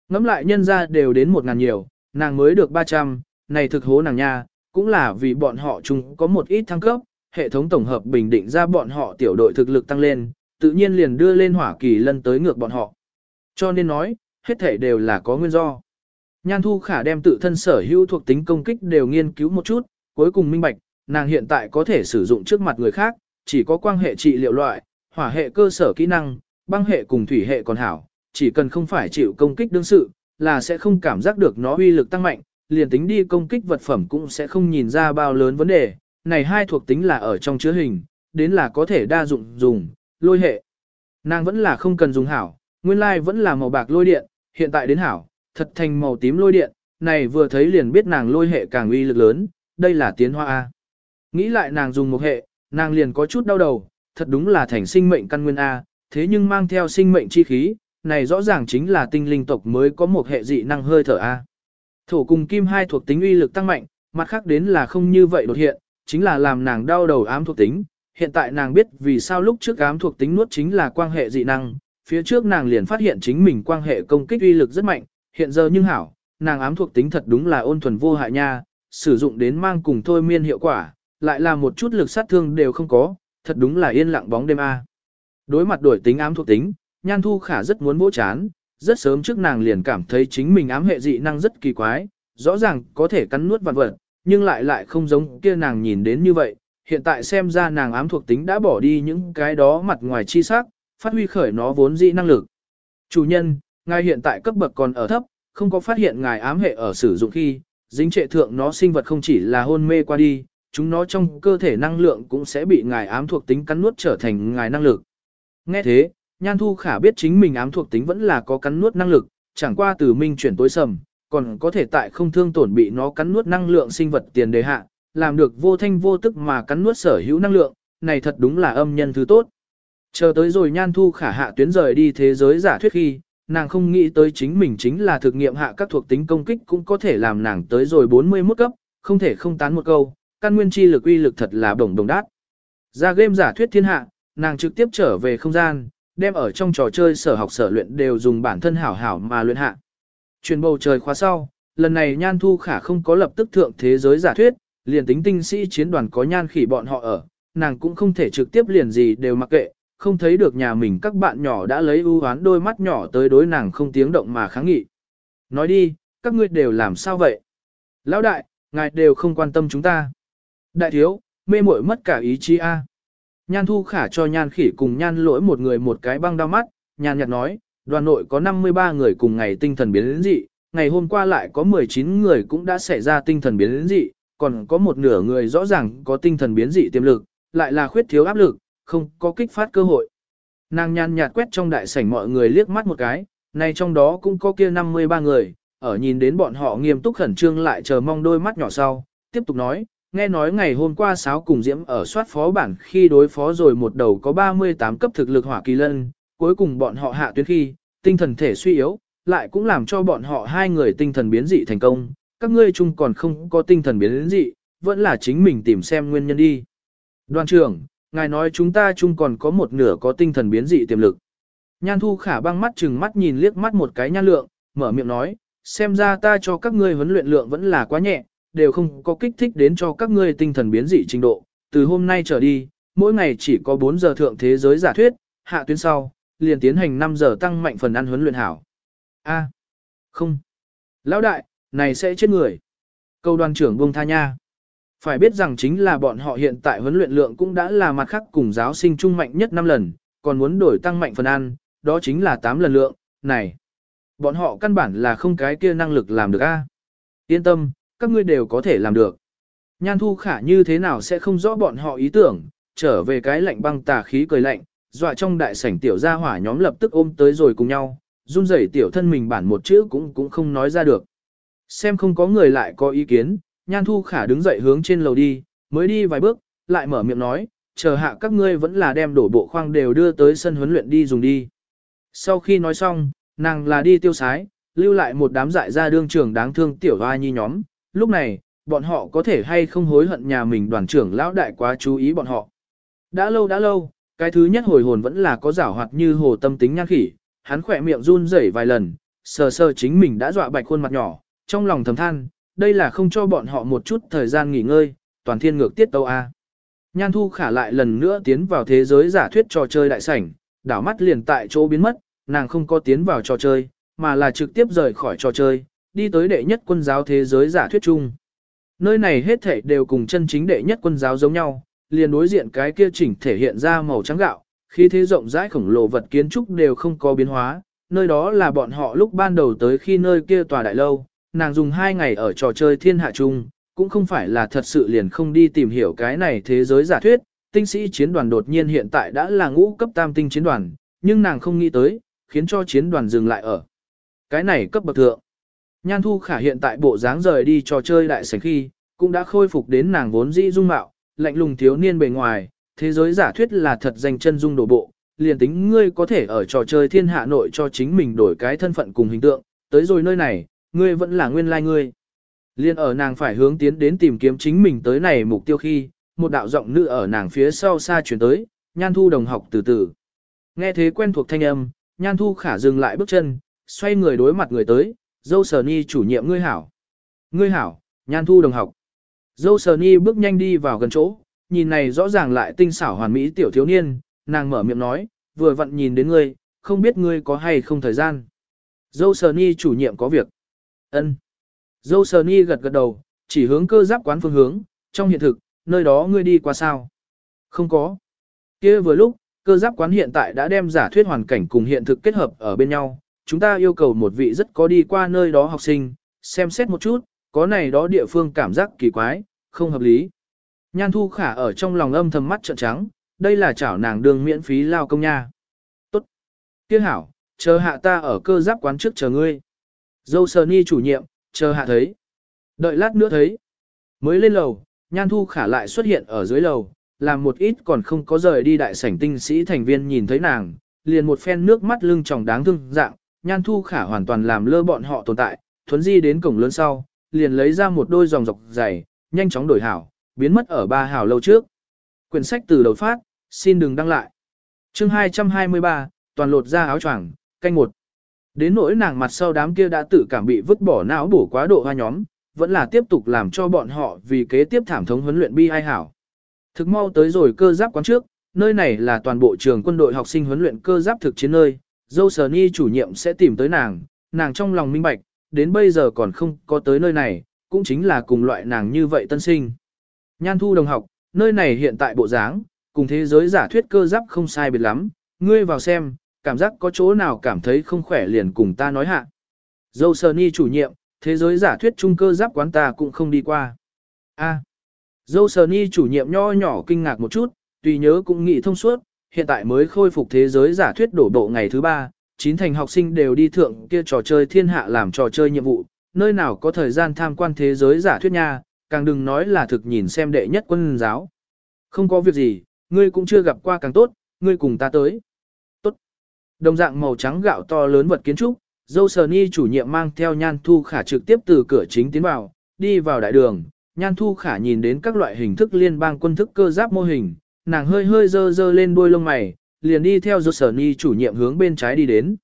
Ngắm lại nhân ra đều đến một ngàn nhiều, nàng mới được 300, này thực hố nàng nha, cũng là vì bọn họ chúng có một ít thăng cấp, hệ thống tổng hợp bình định ra bọn họ tiểu đội thực lực tăng lên, tự nhiên liền đưa lên hỏa kỳ lân tới ngược bọn họ. Cho nên nói, hết thể đều là có nguyên do. Nhan Thu Khả đem tự thân sở hữu thuộc tính công kích đều nghiên cứu một chút, cuối cùng minh bạch, nàng hiện tại có thể sử dụng trước mặt người khác, chỉ có quan hệ trị liệu loại, hỏa hệ cơ sở kỹ năng, băng hệ cùng thủy hệ còn hảo, chỉ cần không phải chịu công kích đương sự, là sẽ không cảm giác được nó uy lực tăng mạnh, liền tính đi công kích vật phẩm cũng sẽ không nhìn ra bao lớn vấn đề, này hai thuộc tính là ở trong chứa hình, đến là có thể đa dụng dùng, lôi hệ. Nàng vẫn là không cần dùng hảo, nguyên lai vẫn là màu bạc lôi điện, hiện tại đến hảo, thật thành màu tím lôi điện, này vừa thấy liền biết nàng lôi hệ càng uy lực lớn, đây là tiến hoa A. Nghĩ lại nàng dùng một hệ, nàng liền có chút đau đầu, thật đúng là thành sinh mệnh căn nguyên A, thế nhưng mang theo sinh mệnh chi khí, này rõ ràng chính là tinh linh tộc mới có một hệ dị năng hơi thở A. Thổ cùng kim hai thuộc tính uy lực tăng mạnh, mặt khác đến là không như vậy đột hiện, chính là làm nàng đau đầu ám thuộc tính. Hiện tại nàng biết vì sao lúc trước ám thuộc tính nuốt chính là quan hệ dị năng, phía trước nàng liền phát hiện chính mình quan hệ công kích uy lực rất mạnh, hiện giờ nhưng hảo, nàng ám thuộc tính thật đúng là ôn thuần vô hại nha, sử dụng đến mang cùng thôi miên hiệu quả, lại là một chút lực sát thương đều không có, thật đúng là yên lặng bóng đêm a. Đối mặt đổi tính ám thuộc tính, Nhan Thu Khả rất muốn vỗ chán, rất sớm trước nàng liền cảm thấy chính mình ám hệ dị năng rất kỳ quái, rõ ràng có thể cắn nuốt vạn vật, nhưng lại lại không giống kia nàng nhìn đến như vậy. Hiện tại xem ra nàng ám thuộc tính đã bỏ đi những cái đó mặt ngoài chi sắc, phát huy khởi nó vốn dị năng lực. Chủ nhân, ngài hiện tại cấp bậc còn ở thấp, không có phát hiện ngài ám hệ ở sử dụng khi, dính trệ thượng nó sinh vật không chỉ là hôn mê qua đi, chúng nó trong cơ thể năng lượng cũng sẽ bị ngài ám thuộc tính cắn nuốt trở thành ngài năng lực. Nghe thế, Nhan Thu Khả biết chính mình ám thuộc tính vẫn là có cắn nuốt năng lực, chẳng qua từ minh chuyển tối sầm, còn có thể tại không thương tổn bị nó cắn nuốt năng lượng sinh vật tiền đề hạ, làm được vô thanh vô tức mà cắn nuốt sở hữu năng lượng, này thật đúng là âm nhân thứ tốt. Chờ tới rồi Nhan Thu Khả hạ tuyến rời đi thế giới giả thuyết khi, nàng không nghĩ tới chính mình chính là thực nghiệm hạ các thuộc tính công kích cũng có thể làm nàng tới rồi 41 cấp, không thể không tán một câu, căn nguyên chi lực uy lực thật là đồng đồng đát. Ra game giả thuyết thiên hạ, nàng trực tiếp trở về không gian, đem ở trong trò chơi sở học sở luyện đều dùng bản thân hảo hảo mà luyện hạ. Truyền bầu trời khóa sau, lần này Nhan Thu Khả không có lập tức thượng thế giới giả thuyết, liền tính tinh sĩ chiến đoàn có nhan khỉ bọn họ ở, nàng cũng không thể trực tiếp liền gì đều mặc kệ, không thấy được nhà mình các bạn nhỏ đã lấy ưu hoán đôi mắt nhỏ tới đối nàng không tiếng động mà kháng nghị. Nói đi, các ngươi đều làm sao vậy? Lão đại, ngài đều không quan tâm chúng ta. Đại thiếu, mê muội mất cả ý chí a. Nhan thu khả cho nhan khỉ cùng nhan lỗi một người một cái băng đau mắt, nhan nhạt nói, đoàn nội có 53 người cùng ngày tinh thần biến dị, ngày hôm qua lại có 19 người cũng đã xảy ra tinh thần biến dị, còn có một nửa người rõ ràng có tinh thần biến dị tiềm lực, lại là khuyết thiếu áp lực, không có kích phát cơ hội. Nàng nhan nhạt quét trong đại sảnh mọi người liếc mắt một cái, này trong đó cũng có kia 53 người, ở nhìn đến bọn họ nghiêm túc khẩn trương lại chờ mong đôi mắt nhỏ sau, tiếp tục nói, nghe nói ngày hôm qua sáo cùng diễm ở soát phó bản khi đối phó rồi một đầu có 38 cấp thực lực hỏa kỳ lân, cuối cùng bọn họ hạ tuyến khi, tinh thần thể suy yếu, lại cũng làm cho bọn họ hai người tinh thần biến dị thành công, các ngươi chung còn không có tinh thần biến dị, vẫn là chính mình tìm xem nguyên nhân đi. Đoàn trưởng, ngài nói chúng ta chung còn có một nửa có tinh thần biến dị tiềm lực. Nhan thu khả băng mắt chừng mắt nhìn liếc mắt một cái nhan lượng, mở miệng nói, xem ra ta cho các ngươi huấn luyện lượng vẫn là quá nhẹ, đều không có kích thích đến cho các ngươi tinh thần biến dị trình độ. Từ hôm nay trở đi, mỗi ngày chỉ có 4 giờ thượng thế giới giả thuyết, hạ tuyến sau, liền tiến hành 5 giờ tăng mạnh phần ăn huấn luyện hảo. A, không. Lão đại, này sẽ chết người. Câu đoàn trưởng buông tha nha. Phải biết rằng chính là bọn họ hiện tại huấn luyện lượng cũng đã là mặt khác cùng giáo sinh trung mạnh nhất 5 lần, còn muốn đổi tăng mạnh phần ăn, đó chính là 8 lần lượng, này. Bọn họ căn bản là không cái kia năng lực làm được a. Yên tâm, các ngươi đều có thể làm được. Nhan thu khả như thế nào sẽ không rõ bọn họ ý tưởng, trở về cái lạnh băng tà khí cười lạnh, dọa trong đại sảnh tiểu gia hỏa nhóm lập tức ôm tới rồi cùng nhau, run rẩy tiểu thân mình bản một chữ cũng cũng không nói ra được. Xem không có người lại có ý kiến, nhan thu khả đứng dậy hướng trên lầu đi, mới đi vài bước, lại mở miệng nói, chờ hạ các ngươi vẫn là đem đổ bộ khoang đều đưa tới sân huấn luyện đi dùng đi. Sau khi nói xong, nàng là đi tiêu sái, lưu lại một đám dại ra đương trưởng đáng thương tiểu hoa nhi nhóm. Lúc này, bọn họ có thể hay không hối hận nhà mình đoàn trưởng lão đại quá chú ý bọn họ. Đã lâu đã lâu, cái thứ nhất hồi hồn vẫn là có giảo hoạt như hồ tâm tính nhan khỉ, hắn khỏe miệng run rẩy vài lần, sờ sờ chính mình đã dọa bạch khuôn mặt nhỏ, trong lòng thầm than, đây là không cho bọn họ một chút thời gian nghỉ ngơi, toàn thiên ngược tiết tâu A. Nhan thu khả lại lần nữa tiến vào thế giới giả thuyết trò chơi đại sảnh, đảo mắt liền tại chỗ biến mất, nàng không có tiến vào trò chơi, mà là trực tiếp rời khỏi trò chơi, đi tới đệ nhất quân giáo thế giới giả thuyết chung. Nơi này hết thể đều cùng chân chính đệ nhất quân giáo giống nhau, liền đối diện cái kia chỉnh thể hiện ra màu trắng gạo, khi thế rộng rãi khổng lồ vật kiến trúc đều không có biến hóa, nơi đó là bọn họ lúc ban đầu tới khi nơi kia tòa đại lâu, nàng dùng hai ngày ở trò chơi thiên hạ chung, cũng không phải là thật sự liền không đi tìm hiểu cái này thế giới giả thuyết, tinh sĩ chiến đoàn đột nhiên hiện tại đã là ngũ cấp tam tinh chiến đoàn, nhưng nàng không nghĩ tới, khiến cho chiến đoàn dừng lại ở. Cái này cấp bậc thượng. Nhan Thu Khả hiện tại bộ dáng rời đi trò chơi đại sảnh khi, cũng đã khôi phục đến nàng vốn dĩ dung mạo, lạnh lùng thiếu niên bề ngoài, thế giới giả thuyết là thật danh chân dung đổ bộ, liền tính ngươi có thể ở trò chơi thiên hạ nội cho chính mình đổi cái thân phận cùng hình tượng, tới rồi nơi này, ngươi vẫn là nguyên lai like ngươi. Liên ở nàng phải hướng tiến đến tìm kiếm chính mình tới này mục tiêu khi, một đạo giọng nữ ở nàng phía sau xa chuyển tới, nhan thu đồng học từ từ. Nghe thế quen thuộc thanh âm, nhan thu khả dừng lại bước chân, xoay người đối mặt người tới, dâu sờ ni chủ nhiệm ngươi hảo. Ngươi hảo, nhan thu đồng học. Dâu sờ ni bước nhanh đi vào gần chỗ, nhìn này rõ ràng lại tinh xảo hoàn mỹ tiểu thiếu niên, nàng mở miệng nói, vừa vặn nhìn đến ngươi, không biết ngươi có hay không thời gian. Dâu sờ ni chủ nhiệm có việc ân Dâu sờ ni gật gật đầu, chỉ hướng cơ giáp quán phương hướng, trong hiện thực, nơi đó ngươi đi qua sao? Không có. kia vừa lúc, cơ giáp quán hiện tại đã đem giả thuyết hoàn cảnh cùng hiện thực kết hợp ở bên nhau, chúng ta yêu cầu một vị rất có đi qua nơi đó học sinh, xem xét một chút, có này đó địa phương cảm giác kỳ quái, không hợp lý. Nhan Thu Khả ở trong lòng âm thầm mắt trợn trắng, đây là chảo nàng đường miễn phí lao công nha. Tốt. Tiếc hảo, chờ hạ ta ở cơ giáp quán trước chờ ngươi. Dâu sờ ni chủ nhiệm, chờ hạ thấy. Đợi lát nữa thấy. Mới lên lầu, Nhan Thu Khả lại xuất hiện ở dưới lầu, làm một ít còn không có rời đi đại sảnh tinh sĩ thành viên nhìn thấy nàng, liền một phen nước mắt lưng tròng đáng thương dạng, Nhan Thu Khả hoàn toàn làm lơ bọn họ tồn tại, thuấn di đến cổng lớn sau, liền lấy ra một đôi dòng dọc dày, nhanh chóng đổi hảo, biến mất ở ba hảo lâu trước. Quyển sách từ đầu phát, xin đừng đăng lại. Chương 223, toàn lột ra áo choàng, canh một. Đến nỗi nàng mặt sau đám kia đã tự cảm bị vứt bỏ não bổ quá độ hoa nhóm, vẫn là tiếp tục làm cho bọn họ vì kế tiếp thảm thống huấn luyện bi ai hảo. Thực mau tới rồi cơ giáp quán trước, nơi này là toàn bộ trường quân đội học sinh huấn luyện cơ giáp thực chiến nơi, dâu sờ ni chủ nhiệm sẽ tìm tới nàng, nàng trong lòng minh bạch, đến bây giờ còn không có tới nơi này, cũng chính là cùng loại nàng như vậy tân sinh. Nhan thu đồng học, nơi này hiện tại bộ dáng, cùng thế giới giả thuyết cơ giáp không sai biệt lắm, ngươi vào xem, cảm giác có chỗ nào cảm thấy không khỏe liền cùng ta nói hạ. Dâu sờ ni chủ nhiệm, thế giới giả thuyết trung cơ giáp quán ta cũng không đi qua. A. Dâu sờ ni chủ nhiệm nho nhỏ kinh ngạc một chút, tùy nhớ cũng nghĩ thông suốt, hiện tại mới khôi phục thế giới giả thuyết đổ bộ ngày thứ ba, chín thành học sinh đều đi thượng kia trò chơi thiên hạ làm trò chơi nhiệm vụ, nơi nào có thời gian tham quan thế giới giả thuyết nha, càng đừng nói là thực nhìn xem đệ nhất quân giáo. Không có việc gì, ngươi cũng chưa gặp qua càng tốt, ngươi cùng ta tới. Đồng dạng màu trắng gạo to lớn vật kiến trúc, dâu sờ ni chủ nhiệm mang theo nhan thu khả trực tiếp từ cửa chính tiến vào, đi vào đại đường. Nhan thu khả nhìn đến các loại hình thức liên bang quân thức cơ giáp mô hình, nàng hơi hơi dơ dơ lên đuôi lông mày, liền đi theo dâu sờ ni chủ nhiệm hướng bên trái đi đến.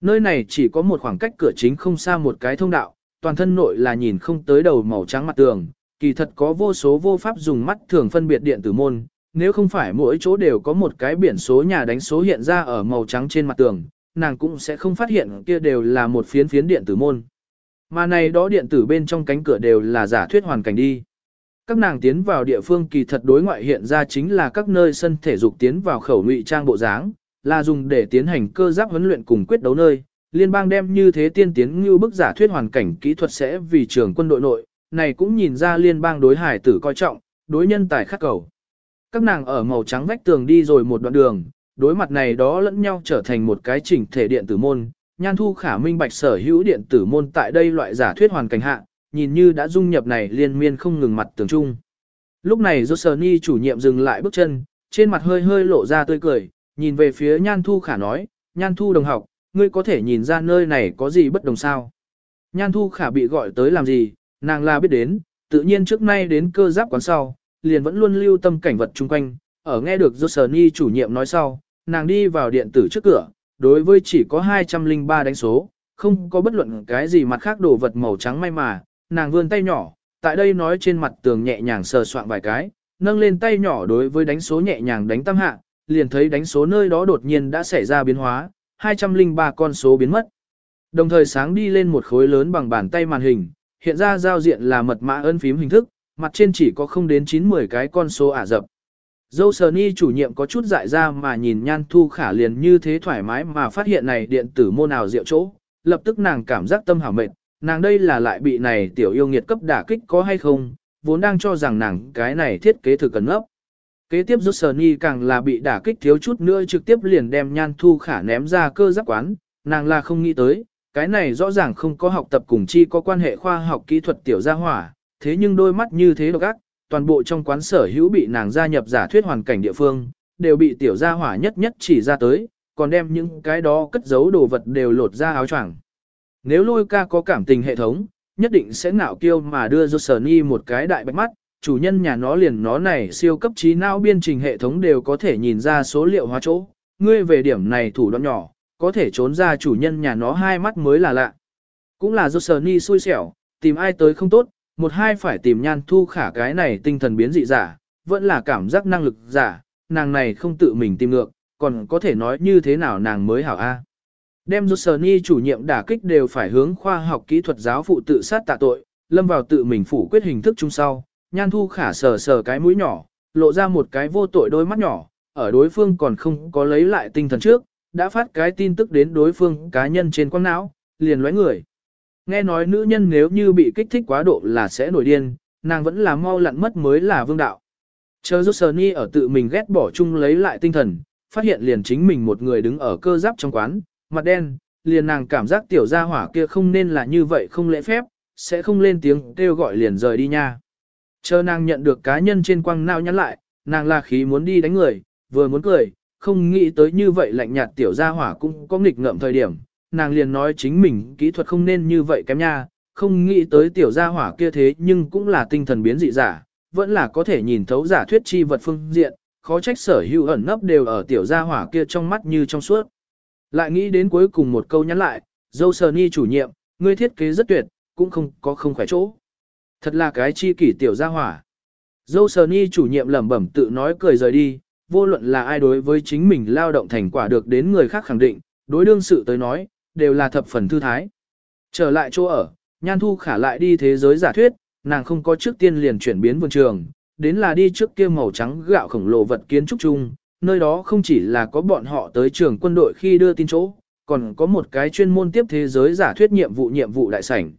Nơi này chỉ có một khoảng cách cửa chính không xa một cái thông đạo, toàn thân nội là nhìn không tới đầu màu trắng mặt tường, kỳ thật có vô số vô pháp dùng mắt thường phân biệt điện tử môn, nếu không phải mỗi chỗ đều có một cái biển số nhà đánh số hiện ra ở màu trắng trên mặt tường, nàng cũng sẽ không phát hiện kia đều là một phiến phiến điện tử môn. Mà này đó điện tử bên trong cánh cửa đều là giả thuyết hoàn cảnh đi. Các nàng tiến vào địa phương kỳ thật đối ngoại hiện ra chính là các nơi sân thể dục tiến vào khẩu ngụy trang bộ dáng, là dùng để tiến hành cơ giáp huấn luyện cùng quyết đấu nơi, liên bang đem như thế tiên tiến như bức giả thuyết hoàn cảnh kỹ thuật sẽ vì trường quân đội nội, này cũng nhìn ra liên bang đối hải tử coi trọng, đối nhân tài khắc cầu. Các nàng ở màu trắng vách tường đi rồi một đoạn đường, đối mặt này đó lẫn nhau trở thành một cái chỉnh thể điện tử môn, nhan thu khả minh bạch sở hữu điện tử môn tại đây loại giả thuyết hoàn cảnh hạ, nhìn như đã dung nhập này liên miên không ngừng mặt tường trung. Lúc này Johnny chủ nhiệm dừng lại bước chân, trên mặt hơi hơi lộ ra tươi cười, nhìn về phía nhan thu khả nói, nhan thu đồng học, ngươi có thể nhìn ra nơi này có gì bất đồng sao. Nhan thu khả bị gọi tới làm gì, nàng là biết đến, tự nhiên trước nay đến cơ giáp quán sau, liền vẫn luôn lưu tâm cảnh vật chung quanh, ở nghe được Johnny chủ nhiệm nói sau, nàng đi vào điện tử trước cửa, đối với chỉ có 203 đánh số, không có bất luận cái gì mặt khác đồ vật màu trắng may mà, nàng vươn tay nhỏ, tại đây nói trên mặt tường nhẹ nhàng sờ soạn vài cái, nâng lên tay nhỏ đối với đánh số nhẹ nhàng đánh tam hạ, liền thấy đánh số nơi đó đột nhiên đã xảy ra biến hóa, 203 con số biến mất. Đồng thời sáng đi lên một khối lớn bằng bàn tay màn hình, hiện ra giao diện là mật mã ân phím hình thức, mặt trên chỉ có không đến 9-10 cái con số ả dập. Dâu sờ ni chủ nhiệm có chút dại ra mà nhìn nhan thu khả liền như thế thoải mái mà phát hiện này điện tử môn nào diệu chỗ, lập tức nàng cảm giác tâm hảo mệt, nàng đây là lại bị này tiểu yêu nghiệt cấp đả kích có hay không, vốn đang cho rằng nàng cái này thiết kế thực cần ngốc. Kế tiếp rút sờ ni càng là bị đả kích thiếu chút nữa trực tiếp liền đem nhan thu khả ném ra cơ giáp quán, nàng là không nghĩ tới, cái này rõ ràng không có học tập cùng chi có quan hệ khoa học kỹ thuật tiểu gia hỏa, thế nhưng đôi mắt như thế độc ác, toàn bộ trong quán sở hữu bị nàng gia nhập giả thuyết hoàn cảnh địa phương, đều bị tiểu gia hỏa nhất nhất chỉ ra tới, còn đem những cái đó cất giấu đồ vật đều lột ra áo choàng. Nếu lôi ca có cảm tình hệ thống, nhất định sẽ ngạo kiêu mà đưa Johnny một cái đại bạch mắt, chủ nhân nhà nó liền nó này siêu cấp trí não biên trình hệ thống đều có thể nhìn ra số liệu hóa chỗ, ngươi về điểm này thủ đoạn nhỏ, có thể trốn ra chủ nhân nhà nó hai mắt mới là lạ. Cũng là Johnny xui xẻo, tìm ai tới không tốt, một hai phải tìm nhan thu khả cái này tinh thần biến dị giả, vẫn là cảm giác năng lực giả, nàng này không tự mình tìm ngược, còn có thể nói như thế nào nàng mới hảo A. Đem Johnny chủ nhiệm đả kích đều phải hướng khoa học kỹ thuật giáo phụ tự sát tạ tội, lâm vào tự mình phủ quyết hình thức chung sau, nhan thu khả sờ sờ cái mũi nhỏ, lộ ra một cái vô tội đôi mắt nhỏ, ở đối phương còn không có lấy lại tinh thần trước, đã phát cái tin tức đến đối phương cá nhân trên quang não, liền lóe người. Nghe nói nữ nhân nếu như bị kích thích quá độ là sẽ nổi điên, nàng vẫn là mau lặn mất mới là vương đạo. Chờ Johnny ở tự mình ghét bỏ chung lấy lại tinh thần, phát hiện liền chính mình một người đứng ở cơ giáp trong quán, mặt đen, liền nàng cảm giác tiểu gia hỏa kia không nên là như vậy không lễ phép, sẽ không lên tiếng kêu gọi liền rời đi nha. Chờ nàng nhận được cá nhân trên quang nao nhắn lại, nàng là khí muốn đi đánh người, vừa muốn cười, không nghĩ tới như vậy lạnh nhạt tiểu gia hỏa cũng có nghịch ngợm thời điểm, nàng liền nói chính mình kỹ thuật không nên như vậy kém nha, không nghĩ tới tiểu gia hỏa kia thế nhưng cũng là tinh thần biến dị giả, vẫn là có thể nhìn thấu giả thuyết chi vật phương diện, khó trách sở hữu ẩn nấp đều ở tiểu gia hỏa kia trong mắt như trong suốt. Lại nghĩ đến cuối cùng một câu nhắn lại, dâu sờ ni chủ nhiệm, ngươi thiết kế rất tuyệt, cũng không có không khỏe chỗ. Thật là cái chi kỷ tiểu gia hỏa. Dâu sờ ni chủ nhiệm lẩm bẩm tự nói cười rời đi, vô luận là ai đối với chính mình lao động thành quả được đến người khác khẳng định, đối đương sự tới nói, đều là thập phần thư thái. Trở lại chỗ ở, Nhan Thu khả lại đi thế giới giả thuyết, nàng không có trước tiên liền chuyển biến vườn trường, đến là đi trước kia màu trắng gạo khổng lồ vật kiến trúc chung, nơi đó không chỉ là có bọn họ tới trường quân đội khi đưa tin chỗ, còn có một cái chuyên môn tiếp thế giới giả thuyết nhiệm vụ nhiệm vụ đại sảnh.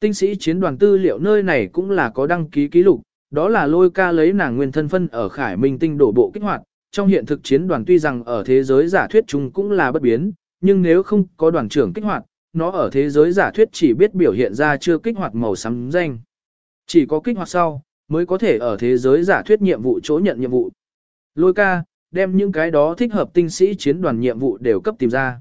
Tinh sĩ chiến đoàn tư liệu nơi này cũng là có đăng ký ký lục, đó là lôi ca lấy nàng nguyên thân phân ở Khải Minh tinh đổ bộ kích hoạt, trong hiện thực chiến đoàn tuy rằng ở thế giới giả thuyết chung cũng là bất biến, nhưng nếu không có đoàn trưởng kích hoạt, nó ở thế giới giả thuyết chỉ biết biểu hiện ra chưa kích hoạt màu xám danh. Chỉ có kích hoạt sau, mới có thể ở thế giới giả thuyết nhiệm vụ chỗ nhận nhiệm vụ. Lôi ca, đem những cái đó thích hợp tinh sĩ chiến đoàn nhiệm vụ đều cấp tìm ra.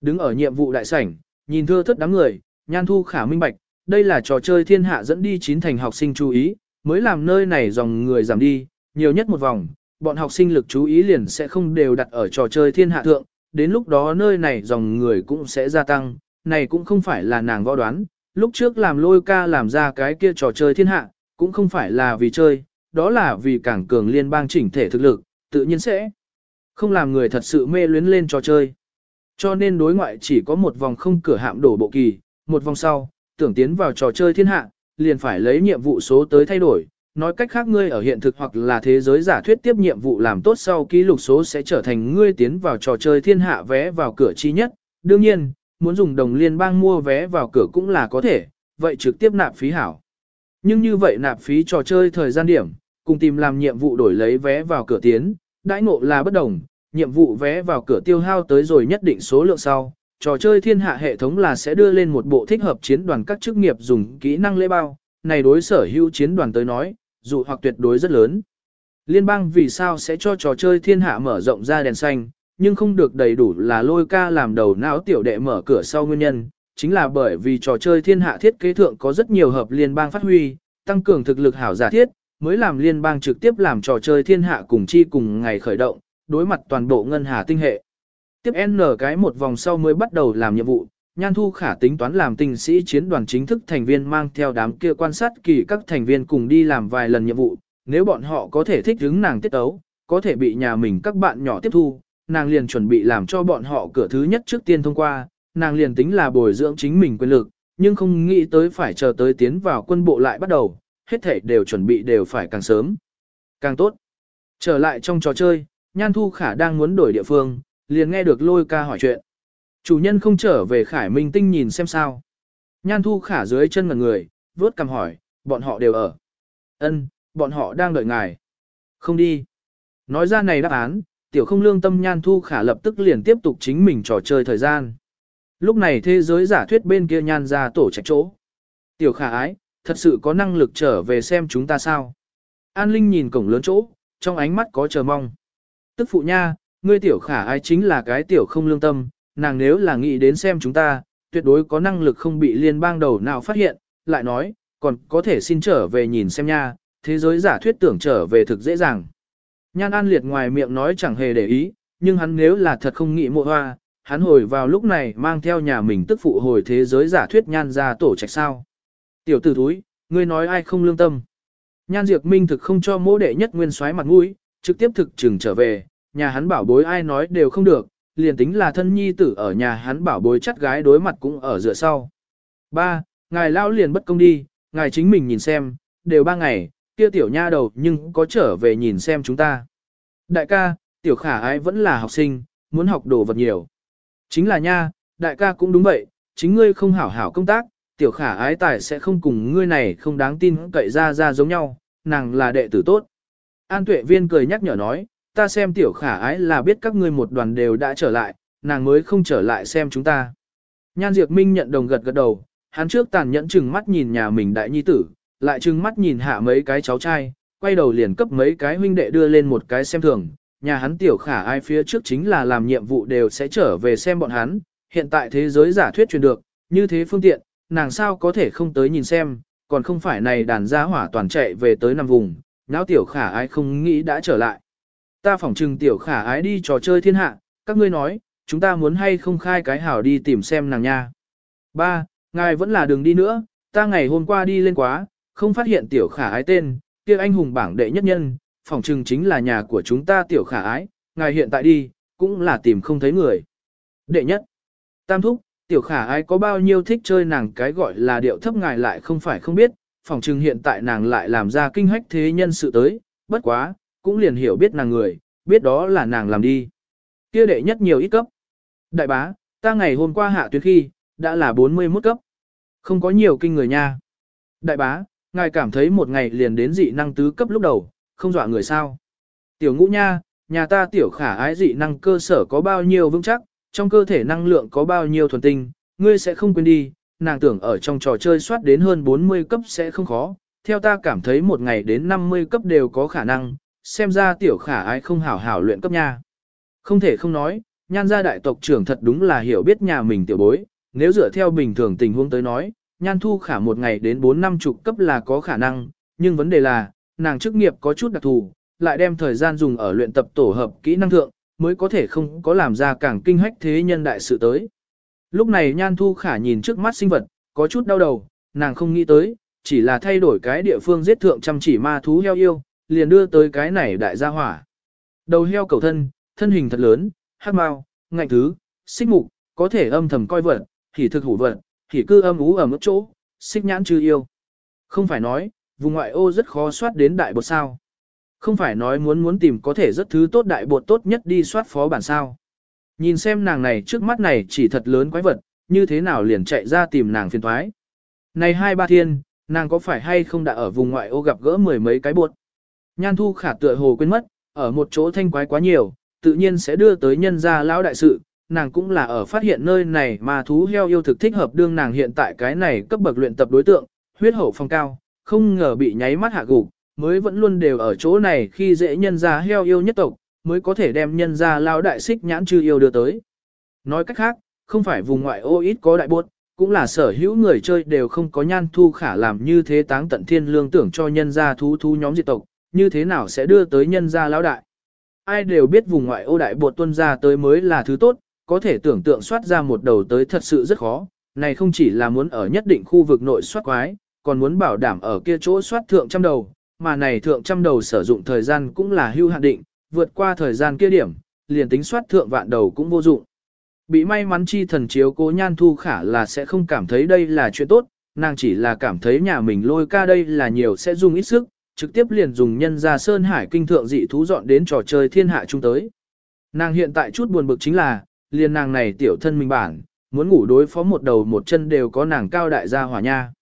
Đứng ở nhiệm vụ đại sảnh, nhìn thưa thất đám người, nhan thu khả minh bạch, đây là trò chơi thiên hạ dẫn đi chín thành học sinh chú ý, mới làm nơi này dòng người giảm đi, nhiều nhất một vòng, bọn học sinh lực chú ý liền sẽ không đều đặt ở trò chơi thiên hạ thượng, đến lúc đó nơi này dòng người cũng sẽ gia tăng, này cũng không phải là nàng võ đoán, lúc trước làm lôi ca làm ra cái kia trò chơi thiên hạ, cũng không phải là vì chơi, đó là vì cảng cường liên bang chỉnh thể thực lực, tự nhiên sẽ không làm người thật sự mê luyến lên trò chơi. Cho nên đối ngoại chỉ có một vòng không cửa hạm đổ bộ kỳ, một vòng sau, tưởng tiến vào trò chơi thiên hạ, liền phải lấy nhiệm vụ số tới thay đổi. Nói cách khác ngươi ở hiện thực hoặc là thế giới giả thuyết tiếp nhiệm vụ làm tốt sau ký lục số sẽ trở thành ngươi tiến vào trò chơi thiên hạ vé vào cửa chi nhất. Đương nhiên, muốn dùng đồng liên bang mua vé vào cửa cũng là có thể, vậy trực tiếp nạp phí hảo. Nhưng như vậy nạp phí trò chơi thời gian điểm, cùng tìm làm nhiệm vụ đổi lấy vé vào cửa tiến, đãi ngộ là bất đồng, nhiệm vụ vé vào cửa tiêu hao tới rồi nhất định số lượng sau. Trò chơi thiên hạ hệ thống là sẽ đưa lên một bộ thích hợp chiến đoàn các chức nghiệp dùng kỹ năng lễ bao, này đối sở hữu chiến đoàn tới nói, dù hoặc tuyệt đối rất lớn. Liên bang vì sao sẽ cho trò chơi thiên hạ mở rộng ra đèn xanh, nhưng không được đầy đủ là lôi ca làm đầu não tiểu đệ mở cửa sau nguyên nhân, chính là bởi vì trò chơi thiên hạ thiết kế thượng có rất nhiều hợp liên bang phát huy, tăng cường thực lực hảo giả thiết, mới làm liên bang trực tiếp làm trò chơi thiên hạ cùng chi cùng ngày khởi động, đối mặt toàn bộ ngân hà tinh hệ. Tiếp N cái một vòng sau mới bắt đầu làm nhiệm vụ, Nhan Thu Khả tính toán làm tinh sĩ chiến đoàn chính thức thành viên mang theo đám kia quan sát kỳ các thành viên cùng đi làm vài lần nhiệm vụ, nếu bọn họ có thể thích hứng nàng tiết ấu, có thể bị nhà mình các bạn nhỏ tiếp thu, nàng liền chuẩn bị làm cho bọn họ cửa thứ nhất trước tiên thông qua, nàng liền tính là bồi dưỡng chính mình quyền lực, nhưng không nghĩ tới phải chờ tới tiến vào quân bộ lại bắt đầu, hết thể đều chuẩn bị đều phải càng sớm, càng tốt. Trở lại trong trò chơi, Nhan Thu Khả đang muốn đổi địa phương, liền nghe được lôi ca hỏi chuyện. Chủ nhân không trở về Khải Minh Tinh nhìn xem sao. Nhan Thu Khả dưới chân ngần người, vớt cầm hỏi, bọn họ đều ở. Ân, bọn họ đang đợi ngài. Không đi. Nói ra này đáp án, tiểu không lương tâm Nhan Thu Khả lập tức liền tiếp tục chính mình trò chơi thời gian. Lúc này thế giới giả thuyết bên kia Nhan ra tổ trạch chỗ. Tiểu khả ái, thật sự có năng lực trở về xem chúng ta sao. An Linh nhìn cổng lớn chỗ, trong ánh mắt có chờ mong. Tức phụ nha, ngươi tiểu khả ái chính là cái tiểu không lương tâm, nàng nếu là nghĩ đến xem chúng ta, tuyệt đối có năng lực không bị liên bang đầu nào phát hiện, lại nói, còn có thể xin trở về nhìn xem nha, thế giới giả thuyết tưởng trở về thực dễ dàng. Nhan An Liệt ngoài miệng nói chẳng hề để ý, nhưng hắn nếu là thật không nghĩ mộ hoa, hắn hồi vào lúc này mang theo nhà mình tức phụ hồi thế giới giả thuyết nhan ra tổ trạch sao. Tiểu tử thúi, ngươi nói ai không lương tâm. Nhan Diệp Minh thực không cho mỗ đệ nhất nguyên soái mặt mũi, trực tiếp thực trừng trở về, nhà hắn bảo bối ai nói đều không được, liền tính là thân nhi tử ở nhà hắn bảo bối chắt gái đối mặt cũng ở dựa sau. Ba, ngài lão liền bất công đi, ngài chính mình nhìn xem, đều ba ngày, kia tiểu nha đầu nhưng có trở về nhìn xem chúng ta. Đại ca, tiểu khả ái vẫn là học sinh, muốn học đồ vật nhiều. Chính là nha, đại ca cũng đúng vậy, chính ngươi không hảo hảo công tác, tiểu khả ái tài sẽ không cùng ngươi này không đáng tin cậy ra ra giống nhau, nàng là đệ tử tốt. An tuệ viên cười nhắc nhở nói, ta xem tiểu khả ái là biết các ngươi một đoàn đều đã trở lại, nàng mới không trở lại xem chúng ta. Nhan Diệp Minh nhận đồng gật gật đầu, hắn trước tàn nhẫn chừng mắt nhìn nhà mình đại nhi tử, lại chừng mắt nhìn hạ mấy cái cháu trai, quay đầu liền cấp mấy cái huynh đệ đưa lên một cái xem thường, nhà hắn tiểu khả ai phía trước chính là làm nhiệm vụ đều sẽ trở về xem bọn hắn, hiện tại thế giới giả thuyết truyền được, như thế phương tiện, nàng sao có thể không tới nhìn xem, còn không phải này đàn gia hỏa toàn chạy về tới nằm vùng, não tiểu khả ai không nghĩ đã trở lại. Ta phỏng trừng tiểu khả ái đi trò chơi thiên hạ, các ngươi nói, chúng ta muốn hay không khai cái hảo đi tìm xem nàng nha. Ba, ngài vẫn là đường đi nữa, ta ngày hôm qua đi lên quá, không phát hiện tiểu khả ái tên, kia anh hùng bảng đệ nhất nhân, phỏng trừng chính là nhà của chúng ta tiểu khả ái, ngài hiện tại đi, cũng là tìm không thấy người. Đệ nhất, tam thúc, tiểu khả ái có bao nhiêu thích chơi nàng cái gọi là điệu thấp ngài lại không phải không biết, phỏng trừng hiện tại nàng lại làm ra kinh hách thế nhân sự tới, bất quá, cũng liền hiểu biết nàng người, biết đó là nàng làm đi. Kia đệ nhất nhiều ít cấp. Đại bá, ta ngày hôm qua hạ tuyến khi, đã là 41 cấp. Không có nhiều kinh người nha. Đại bá, ngài cảm thấy một ngày liền đến dị năng tứ cấp lúc đầu, không dọa người sao. Tiểu ngũ nha, nhà ta tiểu khả ái dị năng cơ sở có bao nhiêu vững chắc, trong cơ thể năng lượng có bao nhiêu thuần tinh, ngươi sẽ không quên đi, nàng tưởng ở trong trò chơi soát đến hơn 40 cấp sẽ không khó, theo ta cảm thấy một ngày đến 50 cấp đều có khả năng, xem ra tiểu khả ái không hảo hảo luyện cấp nha. Không thể không nói, nhan gia đại tộc trưởng thật đúng là hiểu biết nhà mình tiểu bối, nếu dựa theo bình thường tình huống tới nói, nhan thu khả một ngày đến 4 năm chục cấp là có khả năng, nhưng vấn đề là, nàng chức nghiệp có chút đặc thù, lại đem thời gian dùng ở luyện tập tổ hợp kỹ năng thượng, mới có thể không có làm ra càng kinh hách thế nhân đại sự tới. Lúc này nhan thu khả nhìn trước mắt sinh vật, có chút đau đầu, nàng không nghĩ tới, chỉ là thay đổi cái địa phương giết thượng chăm chỉ ma thú heo yêu, liền đưa tới cái này đại gia hỏa. Đầu heo cầu thân, thân hình thật lớn, hát mau, ngạnh thứ, xích mục, có thể âm thầm coi vật, thì thực hủ vật, thì cư âm ú ở mức chỗ, xích nhãn chưa yêu. Không phải nói, vùng ngoại ô rất khó soát đến đại bột sao. Không phải nói muốn muốn tìm có thể rất thứ tốt đại bột tốt nhất đi soát phó bản sao. Nhìn xem nàng này trước mắt này chỉ thật lớn quái vật, như thế nào liền chạy ra tìm nàng phiền thoái. Này hai ba thiên, nàng có phải hay không đã ở vùng ngoại ô gặp gỡ mười mấy cái bột. Nhan thu khả tựa hồ quên mất, ở một chỗ thanh quái quá nhiều, tự nhiên sẽ đưa tới nhân gia lão đại sự, nàng cũng là ở phát hiện nơi này mà thú heo yêu thực thích hợp đương nàng hiện tại cái này cấp bậc luyện tập đối tượng, huyết hậu phong cao, không ngờ bị nháy mắt hạ gục, mới vẫn luôn đều ở chỗ này khi dễ nhân gia heo yêu nhất tộc, mới có thể đem nhân gia lão đại xích nhãn chư yêu đưa tới. Nói cách khác, không phải vùng ngoại ô ít có đại buốt, cũng là sở hữu người chơi đều không có nhan thu khả làm như thế táng tận thiên lương tưởng cho nhân gia thú thú nhóm diệt tộc, như thế nào sẽ đưa tới nhân gia lão đại. Ai đều biết vùng ngoại ô đại bột tuân ra tới mới là thứ tốt, có thể tưởng tượng soát ra một đầu tới thật sự rất khó, này không chỉ là muốn ở nhất định khu vực nội soát quái, còn muốn bảo đảm ở kia chỗ soát thượng trăm đầu, mà này thượng trăm đầu sử dụng thời gian cũng là hưu hạn định, vượt qua thời gian kia điểm, liền tính soát thượng vạn đầu cũng vô dụng. Bị may mắn chi thần chiếu cố nhan thu khả là sẽ không cảm thấy đây là chuyện tốt, nàng chỉ là cảm thấy nhà mình lôi ca đây là nhiều sẽ dùng ít sức, trực tiếp liền dùng nhân ra sơn hải kinh thượng dị thú dọn đến trò chơi thiên hạ chung tới. Nàng hiện tại chút buồn bực chính là, liền nàng này tiểu thân mình bản, muốn ngủ đối phó một đầu một chân đều có nàng cao đại gia hỏa nha.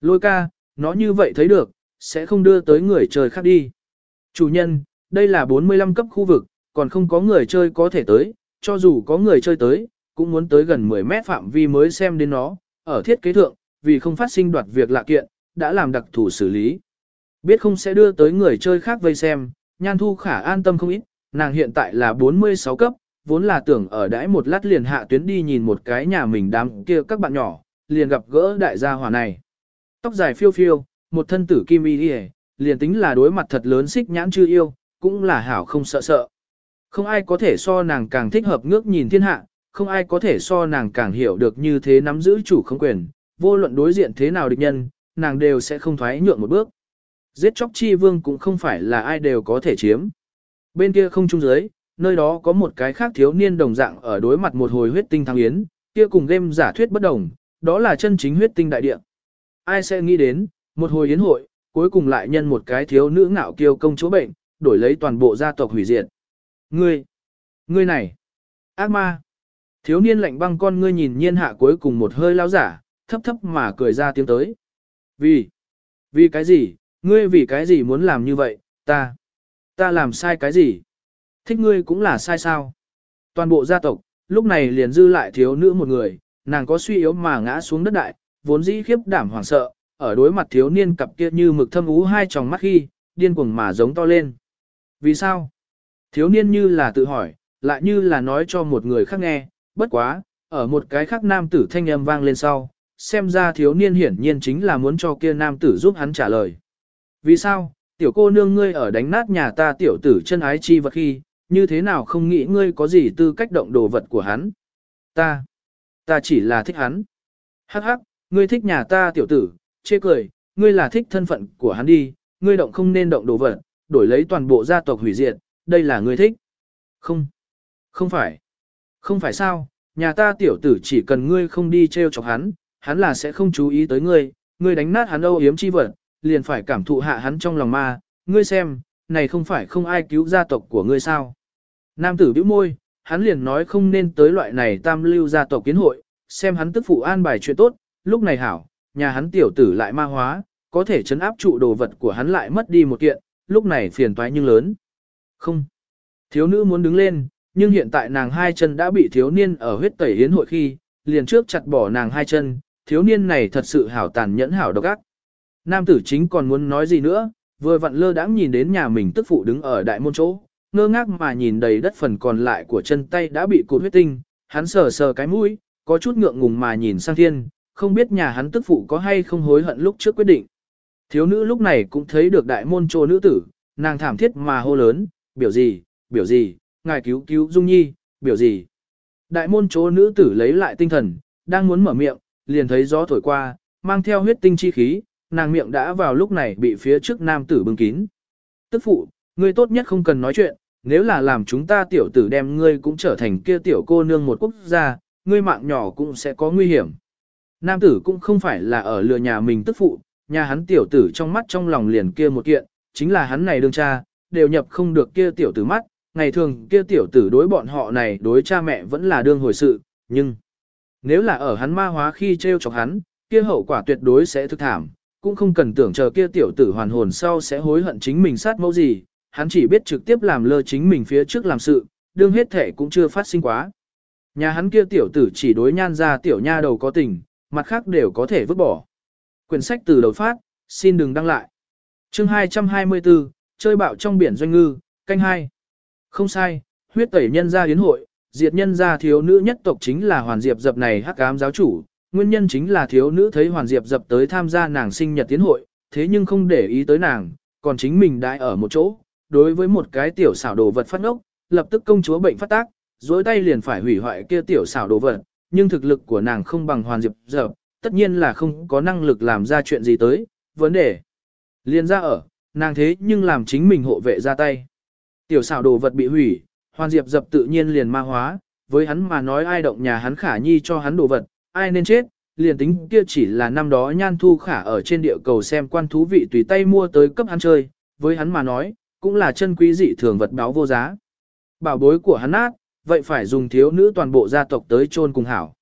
Lôi ca, nó như vậy thấy được, sẽ không đưa tới người chơi khác đi. Chủ nhân, đây là 45 cấp khu vực, còn không có người chơi có thể tới, cho dù có người chơi tới, cũng muốn tới gần 10 mét phạm vi mới xem đến nó, ở thiết kế thượng, vì không phát sinh đoạt việc lạ kiện, đã làm đặc thủ xử lý. Biết không sẽ đưa tới người chơi khác vây xem, nhan thu khả an tâm không ít, nàng hiện tại là 46 cấp, vốn là tưởng ở đãi một lát liền hạ tuyến đi nhìn một cái nhà mình đám kia các bạn nhỏ, liền gặp gỡ đại gia hỏa này. Tóc dài phiêu phiêu, một thân tử kim y đi liền tính là đối mặt thật lớn xích nhãn chưa yêu, cũng là hảo không sợ sợ. Không ai có thể so nàng càng thích hợp ngước nhìn thiên hạ, không ai có thể so nàng càng hiểu được như thế nắm giữ chủ không quyền, vô luận đối diện thế nào địch nhân, nàng đều sẽ không thoái nhượng một bước. Giết chóc chi vương cũng không phải là ai đều có thể chiếm. Bên kia không trung dưới, nơi đó có một cái khác thiếu niên đồng dạng ở đối mặt một hồi huyết tinh thăng yến, kia cùng game giả thuyết bất đồng, đó là chân chính huyết tinh đại địa. Ai sẽ nghĩ đến, một hồi yến hội, cuối cùng lại nhân một cái thiếu nữ ngạo kiêu công chỗ bệnh, đổi lấy toàn bộ gia tộc hủy diệt. Ngươi, ngươi này, ác ma. Thiếu niên lạnh băng con ngươi nhìn nhiên hạ cuối cùng một hơi lao giả, thấp thấp mà cười ra tiếng tới. Vì, vì cái gì, ngươi vì cái gì muốn làm như vậy, ta, ta làm sai cái gì? Thích ngươi cũng là sai sao? Toàn bộ gia tộc, lúc này liền dư lại thiếu nữ một người, nàng có suy yếu mà ngã xuống đất đại, vốn dĩ khiếp đảm hoảng sợ, ở đối mặt thiếu niên cặp kia như mực thâm ú hai tròng mắt khi, điên cuồng mà giống to lên. Vì sao? Thiếu niên như là tự hỏi, lại như là nói cho một người khác nghe, bất quá, ở một cái khác nam tử thanh âm vang lên sau, xem ra thiếu niên hiển nhiên chính là muốn cho kia nam tử giúp hắn trả lời. Vì sao, tiểu cô nương ngươi ở đánh nát nhà ta tiểu tử chân ái chi vật khi, như thế nào không nghĩ ngươi có gì tư cách động đồ vật của hắn? Ta, ta chỉ là thích hắn. Hắc hắc, ngươi thích nhà ta tiểu tử, chê cười, ngươi là thích thân phận của hắn đi, ngươi động không nên động đồ vật, đổi lấy toàn bộ gia tộc hủy diệt, đây là ngươi thích. Không, không phải. Không phải sao, nhà ta tiểu tử chỉ cần ngươi không đi treo chọc hắn, hắn là sẽ không chú ý tới ngươi, ngươi đánh nát hắn âu yếm chi vật, liền phải cảm thụ hạ hắn trong lòng ma, ngươi xem, này không phải không ai cứu gia tộc của ngươi sao. Nam tử bĩu môi, hắn liền nói không nên tới loại này tam lưu gia tộc kiến hội, xem hắn tức phụ an bài chuyện tốt, lúc này hảo, nhà hắn tiểu tử lại ma hóa, có thể chấn áp trụ đồ vật của hắn lại mất đi một kiện, lúc này phiền toái nhưng lớn. Không. Thiếu nữ muốn đứng lên, nhưng hiện tại nàng hai chân đã bị thiếu niên ở huyết tẩy hiến hội khi, liền trước chặt bỏ nàng hai chân, thiếu niên này thật sự hảo tàn nhẫn hảo độc ác. Nam tử chính còn muốn nói gì nữa, vừa vặn lơ đãng nhìn đến nhà mình tức phụ đứng ở đại môn chỗ, ngơ ngác mà nhìn đầy đất phần còn lại của chân tay đã bị cụt huyết tinh, hắn sờ sờ cái mũi, có chút ngượng ngùng mà nhìn sang thiên, không biết nhà hắn tức phụ có hay không hối hận lúc trước quyết định. Thiếu nữ lúc này cũng thấy được đại môn trô nữ tử, nàng thảm thiết mà hô lớn, biểu gì, biểu gì, ngài cứu cứu Dung Nhi, biểu gì. Đại môn chỗ nữ tử lấy lại tinh thần, đang muốn mở miệng, liền thấy gió thổi qua, mang theo huyết tinh chi khí, nàng miệng đã vào lúc này bị phía trước nam tử bưng kín. Tức phụ, ngươi tốt nhất không cần nói chuyện, nếu là làm chúng ta tiểu tử đem ngươi cũng trở thành kia tiểu cô nương một quốc gia, ngươi mạng nhỏ cũng sẽ có nguy hiểm. Nam tử cũng không phải là ở lừa nhà mình tức phụ, nhà hắn tiểu tử trong mắt trong lòng liền kia một kiện, chính là hắn này đương cha, đều nhập không được kia tiểu tử mắt, ngày thường kia tiểu tử đối bọn họ này đối cha mẹ vẫn là đương hồi sự, nhưng Nếu là ở hắn ma hóa khi treo chọc hắn, kia hậu quả tuyệt đối sẽ thực thảm, cũng không cần tưởng chờ kia tiểu tử hoàn hồn sau sẽ hối hận chính mình sát mẫu gì, hắn chỉ biết trực tiếp làm lơ chính mình phía trước làm sự, đương hết thể cũng chưa phát sinh quá. Nhà hắn kia tiểu tử chỉ đối nhan ra tiểu nha đầu có tình, mặt khác đều có thể vứt bỏ. Quyển sách từ đầu phát, xin đừng đăng lại. Chương 224, chơi bạo trong biển doanh ngư, canh hai. Không sai, huyết tẩy nhân gia yến hội, diệt nhân gia thiếu nữ nhất tộc chính là Hoàn Diệp dập này hắc ám giáo chủ, nguyên nhân chính là thiếu nữ thấy Hoàn Diệp dập tới tham gia nàng sinh nhật tiến hội, thế nhưng không để ý tới nàng, còn chính mình đãi ở một chỗ, đối với một cái tiểu xảo đồ vật phát ngốc, lập tức công chúa bệnh phát tác, dối tay liền phải hủy hoại kia tiểu xảo đồ vật, nhưng thực lực của nàng không bằng Hoàn Diệp dập, tất nhiên là không có năng lực làm ra chuyện gì tới, vấn đề liền ra ở, nàng thế nhưng làm chính mình hộ vệ ra tay. Tiểu xảo đồ vật bị hủy, Hoàn Diệp dập tự nhiên liền ma hóa, với hắn mà nói ai động nhà hắn khả nhi cho hắn đồ vật, ai nên chết, liền tính kia chỉ là năm đó nhan thu khả ở trên địa cầu xem quan thú vị tùy tay mua tới cấp hắn chơi, với hắn mà nói, cũng là chân quý dị thường vật báo vô giá. Bảo bối của hắn ác, vậy phải dùng thiếu nữ toàn bộ gia tộc tới chôn cùng hảo.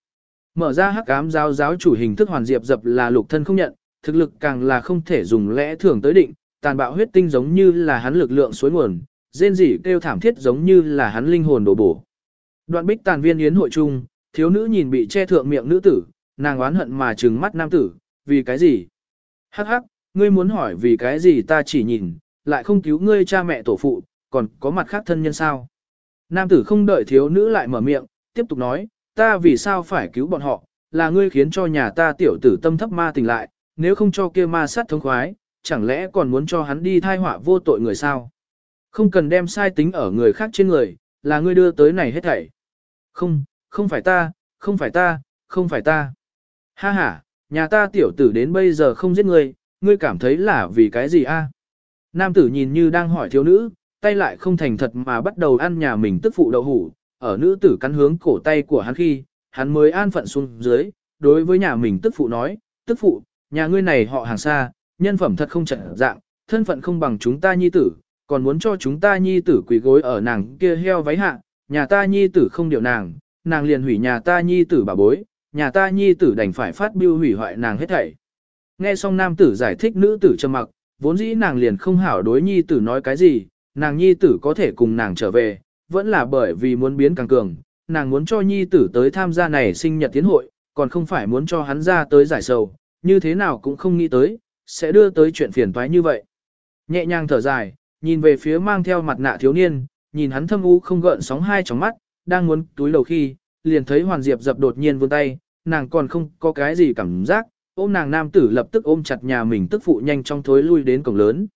Mở ra hắc ám giáo giáo chủ hình thức hoàn diệp dập là lục thân không nhận, thực lực càng là không thể dùng lẽ thường tới định, tàn bạo huyết tinh giống như là hắn lực lượng suối nguồn, rên rỉ kêu thảm thiết giống như là hắn linh hồn đổ bổ. Đoạn bích tàn viên yến hội chung, thiếu nữ nhìn bị che thượng miệng nữ tử, nàng oán hận mà trừng mắt nam tử, vì cái gì? Hắc hắc, ngươi muốn hỏi vì cái gì ta chỉ nhìn, lại không cứu ngươi cha mẹ tổ phụ, còn có mặt khác thân nhân sao? Nam tử không đợi thiếu nữ lại mở miệng, tiếp tục nói, ta vì sao phải cứu bọn họ, là ngươi khiến cho nhà ta tiểu tử tâm thấp ma tỉnh lại, nếu không cho kia ma sát thống khoái, chẳng lẽ còn muốn cho hắn đi thai họa vô tội người sao? Không cần đem sai tính ở người khác trên người, là ngươi đưa tới này hết thảy. Không, không phải ta, không phải ta, không phải ta. Ha ha, nhà ta tiểu tử đến bây giờ không giết ngươi, ngươi cảm thấy là vì cái gì a? Nam tử nhìn như đang hỏi thiếu nữ, tay lại không thành thật mà bắt đầu ăn nhà mình tức phụ đậu hủ, ở nữ tử cắn hướng cổ tay của hắn khi, hắn mới an phận xuống dưới, đối với nhà mình tức phụ nói, tức phụ, nhà ngươi này họ hàng xa, nhân phẩm thật không trận dạng, thân phận không bằng chúng ta nhi tử, còn muốn cho chúng ta nhi tử quỳ gối ở nàng kia heo váy hạ, nhà ta nhi tử không điều nàng, nàng liền hủy nhà ta nhi tử bà bối, nhà ta nhi tử đành phải phát biêu hủy hoại nàng hết thảy. Nghe xong nam tử giải thích nữ tử trầm mặc, vốn dĩ nàng liền không hảo đối nhi tử nói cái gì, nàng nhi tử có thể cùng nàng trở về, vẫn là bởi vì muốn biến càng cường, nàng muốn cho nhi tử tới tham gia này sinh nhật tiến hội, còn không phải muốn cho hắn ra tới giải sầu, như thế nào cũng không nghĩ tới, sẽ đưa tới chuyện phiền toái như vậy. Nhẹ nhàng thở dài, nhìn về phía mang theo mặt nạ thiếu niên, nhìn hắn thâm u không gợn sóng hai tròng mắt, đang muốn túi đầu khi, liền thấy Hoàn Diệp dập đột nhiên vươn tay, nàng còn không có cái gì cảm giác, ôm nàng nam tử lập tức ôm chặt nhà mình tức phụ nhanh trong thối lui đến cổng lớn.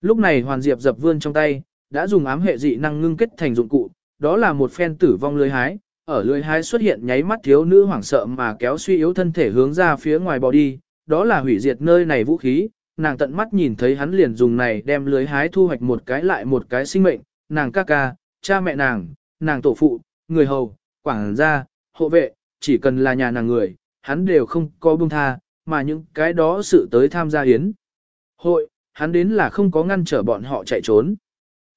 Lúc này Hoàn Diệp dập vươn trong tay, đã dùng ám hệ dị năng ngưng kết thành dụng cụ, đó là một phen tử vong lưới hái, ở lưới hái xuất hiện nháy mắt thiếu nữ hoảng sợ mà kéo suy yếu thân thể hướng ra phía ngoài bò đi, đó là hủy diệt nơi này vũ khí, nàng tận mắt nhìn thấy hắn liền dùng này đem lưới hái thu hoạch một cái lại một cái sinh mệnh, nàng ca ca, cha mẹ nàng, nàng tổ phụ, người hầu, quảng gia, hộ vệ, chỉ cần là nhà nàng người, hắn đều không có buông tha, mà những cái đó sự tới tham gia hiến. Hội, hắn đến là không có ngăn trở bọn họ chạy trốn.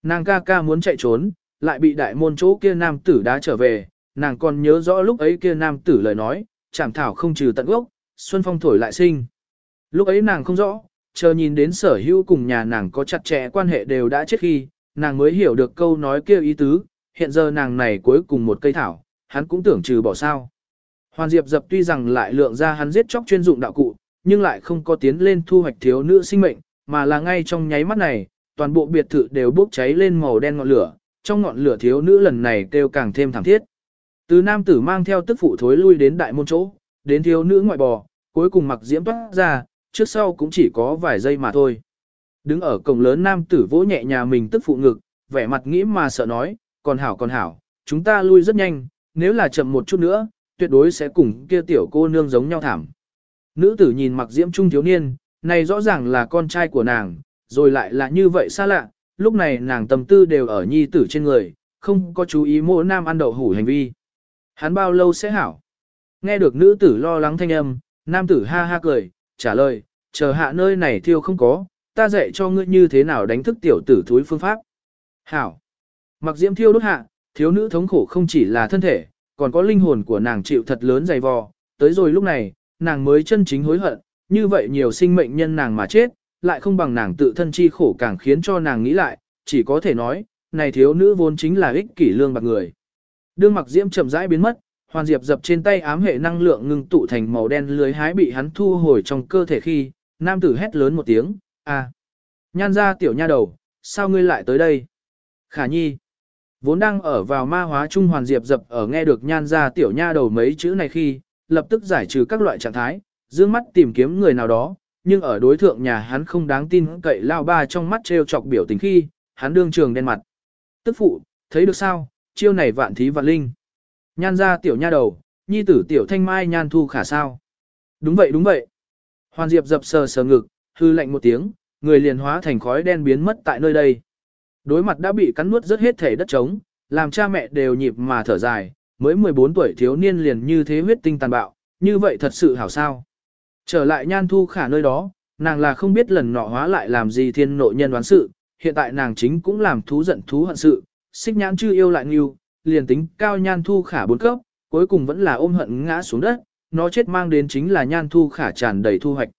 Nàng ca ca muốn chạy trốn, lại bị đại môn chỗ kia nam tử đá trở về, nàng còn nhớ rõ lúc ấy kia nam tử lời nói, chẳng thảo không trừ tận gốc, xuân phong thổi lại sinh. Lúc ấy nàng không rõ, chờ nhìn đến sở hữu cùng nhà nàng có chặt chẽ quan hệ đều đã chết khi, nàng mới hiểu được câu nói kia ý tứ, hiện giờ nàng này cuối cùng một cây thảo, hắn cũng tưởng trừ bỏ sao. Hoàn Diệp dập tuy rằng lại lượng ra hắn giết chóc chuyên dụng đạo cụ, nhưng lại không có tiến lên thu hoạch thiếu nữ sinh mệnh, mà là ngay trong nháy mắt này, toàn bộ biệt thự đều bốc cháy lên màu đen ngọn lửa, trong ngọn lửa thiếu nữ lần này kêu càng thêm thảm thiết. Từ nam tử mang theo tức phụ thối lui đến đại môn chỗ, đến thiếu nữ ngoại bò, cuối cùng mặc diễm toát ra, trước sau cũng chỉ có vài giây mà thôi. Đứng ở cổng lớn nam tử vỗ nhẹ nhà mình tức phụ ngực, vẻ mặt nghĩ mà sợ nói, còn hảo còn hảo, chúng ta lui rất nhanh, nếu là chậm một chút nữa, tuyệt đối sẽ cùng kia tiểu cô nương giống nhau thảm. Nữ tử nhìn mặc diễm trung thiếu niên, này rõ ràng là con trai của nàng, rồi lại là như vậy xa lạ, lúc này nàng tâm tư đều ở nhi tử trên người, không có chú ý mỗi nam ăn đậu hủ hành vi. Hắn bao lâu sẽ hảo? Nghe được nữ tử lo lắng thanh âm, nam tử ha ha cười, trả lời, chờ hạ nơi này thiêu không có, ta dạy cho ngươi như thế nào đánh thức tiểu tử thúi phương pháp. Hảo. Mặc diễm thiêu đốt hạ, thiếu nữ thống khổ không chỉ là thân thể, còn có linh hồn của nàng chịu thật lớn dày vò, tới rồi lúc này, nàng mới chân chính hối hận, như vậy nhiều sinh mệnh nhân nàng mà chết, lại không bằng nàng tự thân chi khổ càng khiến cho nàng nghĩ lại, chỉ có thể nói, này thiếu nữ vốn chính là ích kỷ lương bạc người. Đương mặc diễm chậm rãi biến mất, hoàn diệp dập trên tay ám hệ năng lượng ngưng tụ thành màu đen lưới hái bị hắn thu hồi trong cơ thể khi, nam tử hét lớn một tiếng, a Nhan ra tiểu nha đầu, sao ngươi lại tới đây? Khả nhi. Vốn đang ở vào ma hóa trung hoàn diệp dập ở nghe được nhan ra tiểu nha đầu mấy chữ này khi, lập tức giải trừ các loại trạng thái, dương mắt tìm kiếm người nào đó, nhưng ở đối thượng nhà hắn không đáng tin cậy lao ba trong mắt trêu chọc biểu tình khi, hắn đương trường đen mặt. Tức phụ, thấy được sao, chiêu này vạn thí vạn linh. Nhan ra tiểu nha đầu, nhi tử tiểu thanh mai nhan thu khả sao. Đúng vậy đúng vậy. Hoàn diệp dập sờ sờ ngực, hư lạnh một tiếng, người liền hóa thành khói đen biến mất tại nơi đây. Đối mặt đã bị cắn nuốt rất hết thể đất trống, làm cha mẹ đều nhịp mà thở dài, mới 14 tuổi thiếu niên liền như thế huyết tinh tàn bạo, như vậy thật sự hảo sao. Trở lại nhan thu khả nơi đó, nàng là không biết lần nọ hóa lại làm gì thiên nội nhân đoán sự, hiện tại nàng chính cũng làm thú giận thú hận sự, xích nhãn chưa yêu lại nghiêu, liền tính cao nhan thu khả bốn cấp, cuối cùng vẫn là ôm hận ngã xuống đất, nó chết mang đến chính là nhan thu khả tràn đầy thu hoạch.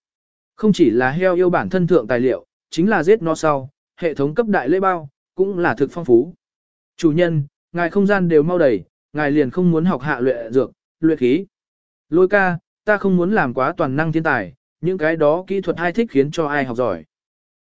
Không chỉ là heo yêu bản thân thượng tài liệu, chính là giết nó sau, hệ thống cấp đại lễ bao, cũng là thực phong phú. Chủ nhân, ngài không gian đều mau đầy, ngài liền không muốn học hạ luyện dược, luyện khí. Lôi ca, ta không muốn làm quá toàn năng thiên tài, những cái đó kỹ thuật ai thích khiến cho ai học giỏi.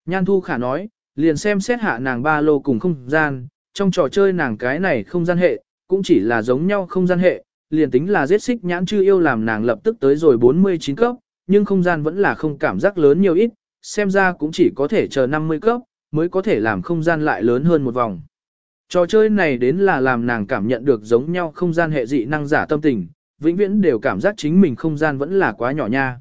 Nhan Thu Khả nói, liền xem xét hạ nàng ba lô cùng không gian, trong trò chơi nàng cái này không gian hệ, cũng chỉ là giống nhau không gian hệ, liền tính là giết xích nhãn chưa yêu làm nàng lập tức tới rồi 49 cấp, nhưng không gian vẫn là không cảm giác lớn nhiều ít, xem ra cũng chỉ có thể chờ 50 cấp, mới có thể làm không gian lại lớn hơn một vòng. Trò chơi này đến là làm nàng cảm nhận được giống nhau không gian hệ dị năng giả tâm tình, vĩnh viễn đều cảm giác chính mình không gian vẫn là quá nhỏ nha.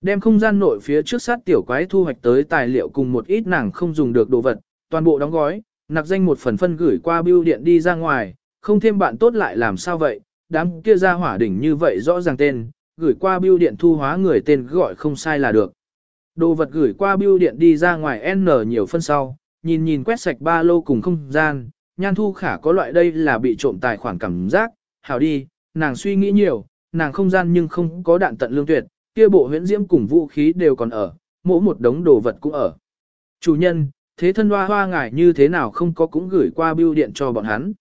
Đem không gian nội phía trước sát tiểu quái thu hoạch tới tài liệu cùng một ít nàng không dùng được đồ vật, toàn bộ đóng gói, nặc danh một phần phân gửi qua bưu điện đi ra ngoài, không thêm bạn tốt lại làm sao vậy, đám kia ra hỏa đỉnh như vậy rõ ràng tên, gửi qua bưu điện thu hóa người tên gọi không sai là được. Đồ vật gửi qua bưu điện đi ra ngoài N nhiều phân sau, nhìn nhìn quét sạch ba lô cùng không gian, nhan thu khả có loại đây là bị trộm tài khoản cảm giác, hảo đi, nàng suy nghĩ nhiều, nàng không gian nhưng không có đạn tận lương tuyệt, kia bộ huyễn diễm cùng vũ khí đều còn ở, mỗi một đống đồ vật cũng ở. Chủ nhân, thế thân hoa hoa ngải như thế nào không có cũng gửi qua bưu điện cho bọn hắn.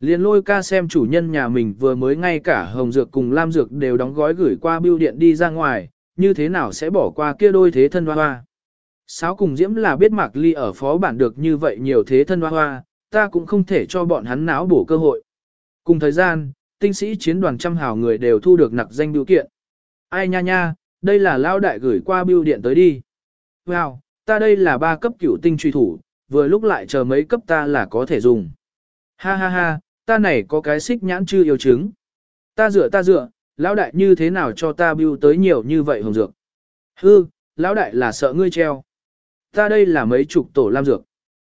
Liên lôi ca xem chủ nhân nhà mình vừa mới ngay cả hồng dược cùng lam dược đều đóng gói gửi qua bưu điện đi ra ngoài, như thế nào sẽ bỏ qua kia đôi thế thân hoa hoa. Sáo cùng diễm là biết mạc ly ở phó bản được như vậy nhiều thế thân hoa hoa, ta cũng không thể cho bọn hắn náo bổ cơ hội. Cùng thời gian, tinh sĩ chiến đoàn trăm hào người đều thu được nặc danh biểu kiện. Ai nha nha, đây là lao đại gửi qua bưu điện tới đi. Wow, ta đây là ba cấp cửu tinh truy thủ, vừa lúc lại chờ mấy cấp ta là có thể dùng. Ha ha ha, ta này có cái xích nhãn chưa yêu chứng. Ta dựa ta dựa, lão đại như thế nào cho ta bưu tới nhiều như vậy hồng dược. Hư, lão đại là sợ ngươi treo. Ta đây là mấy chục tổ lam dược.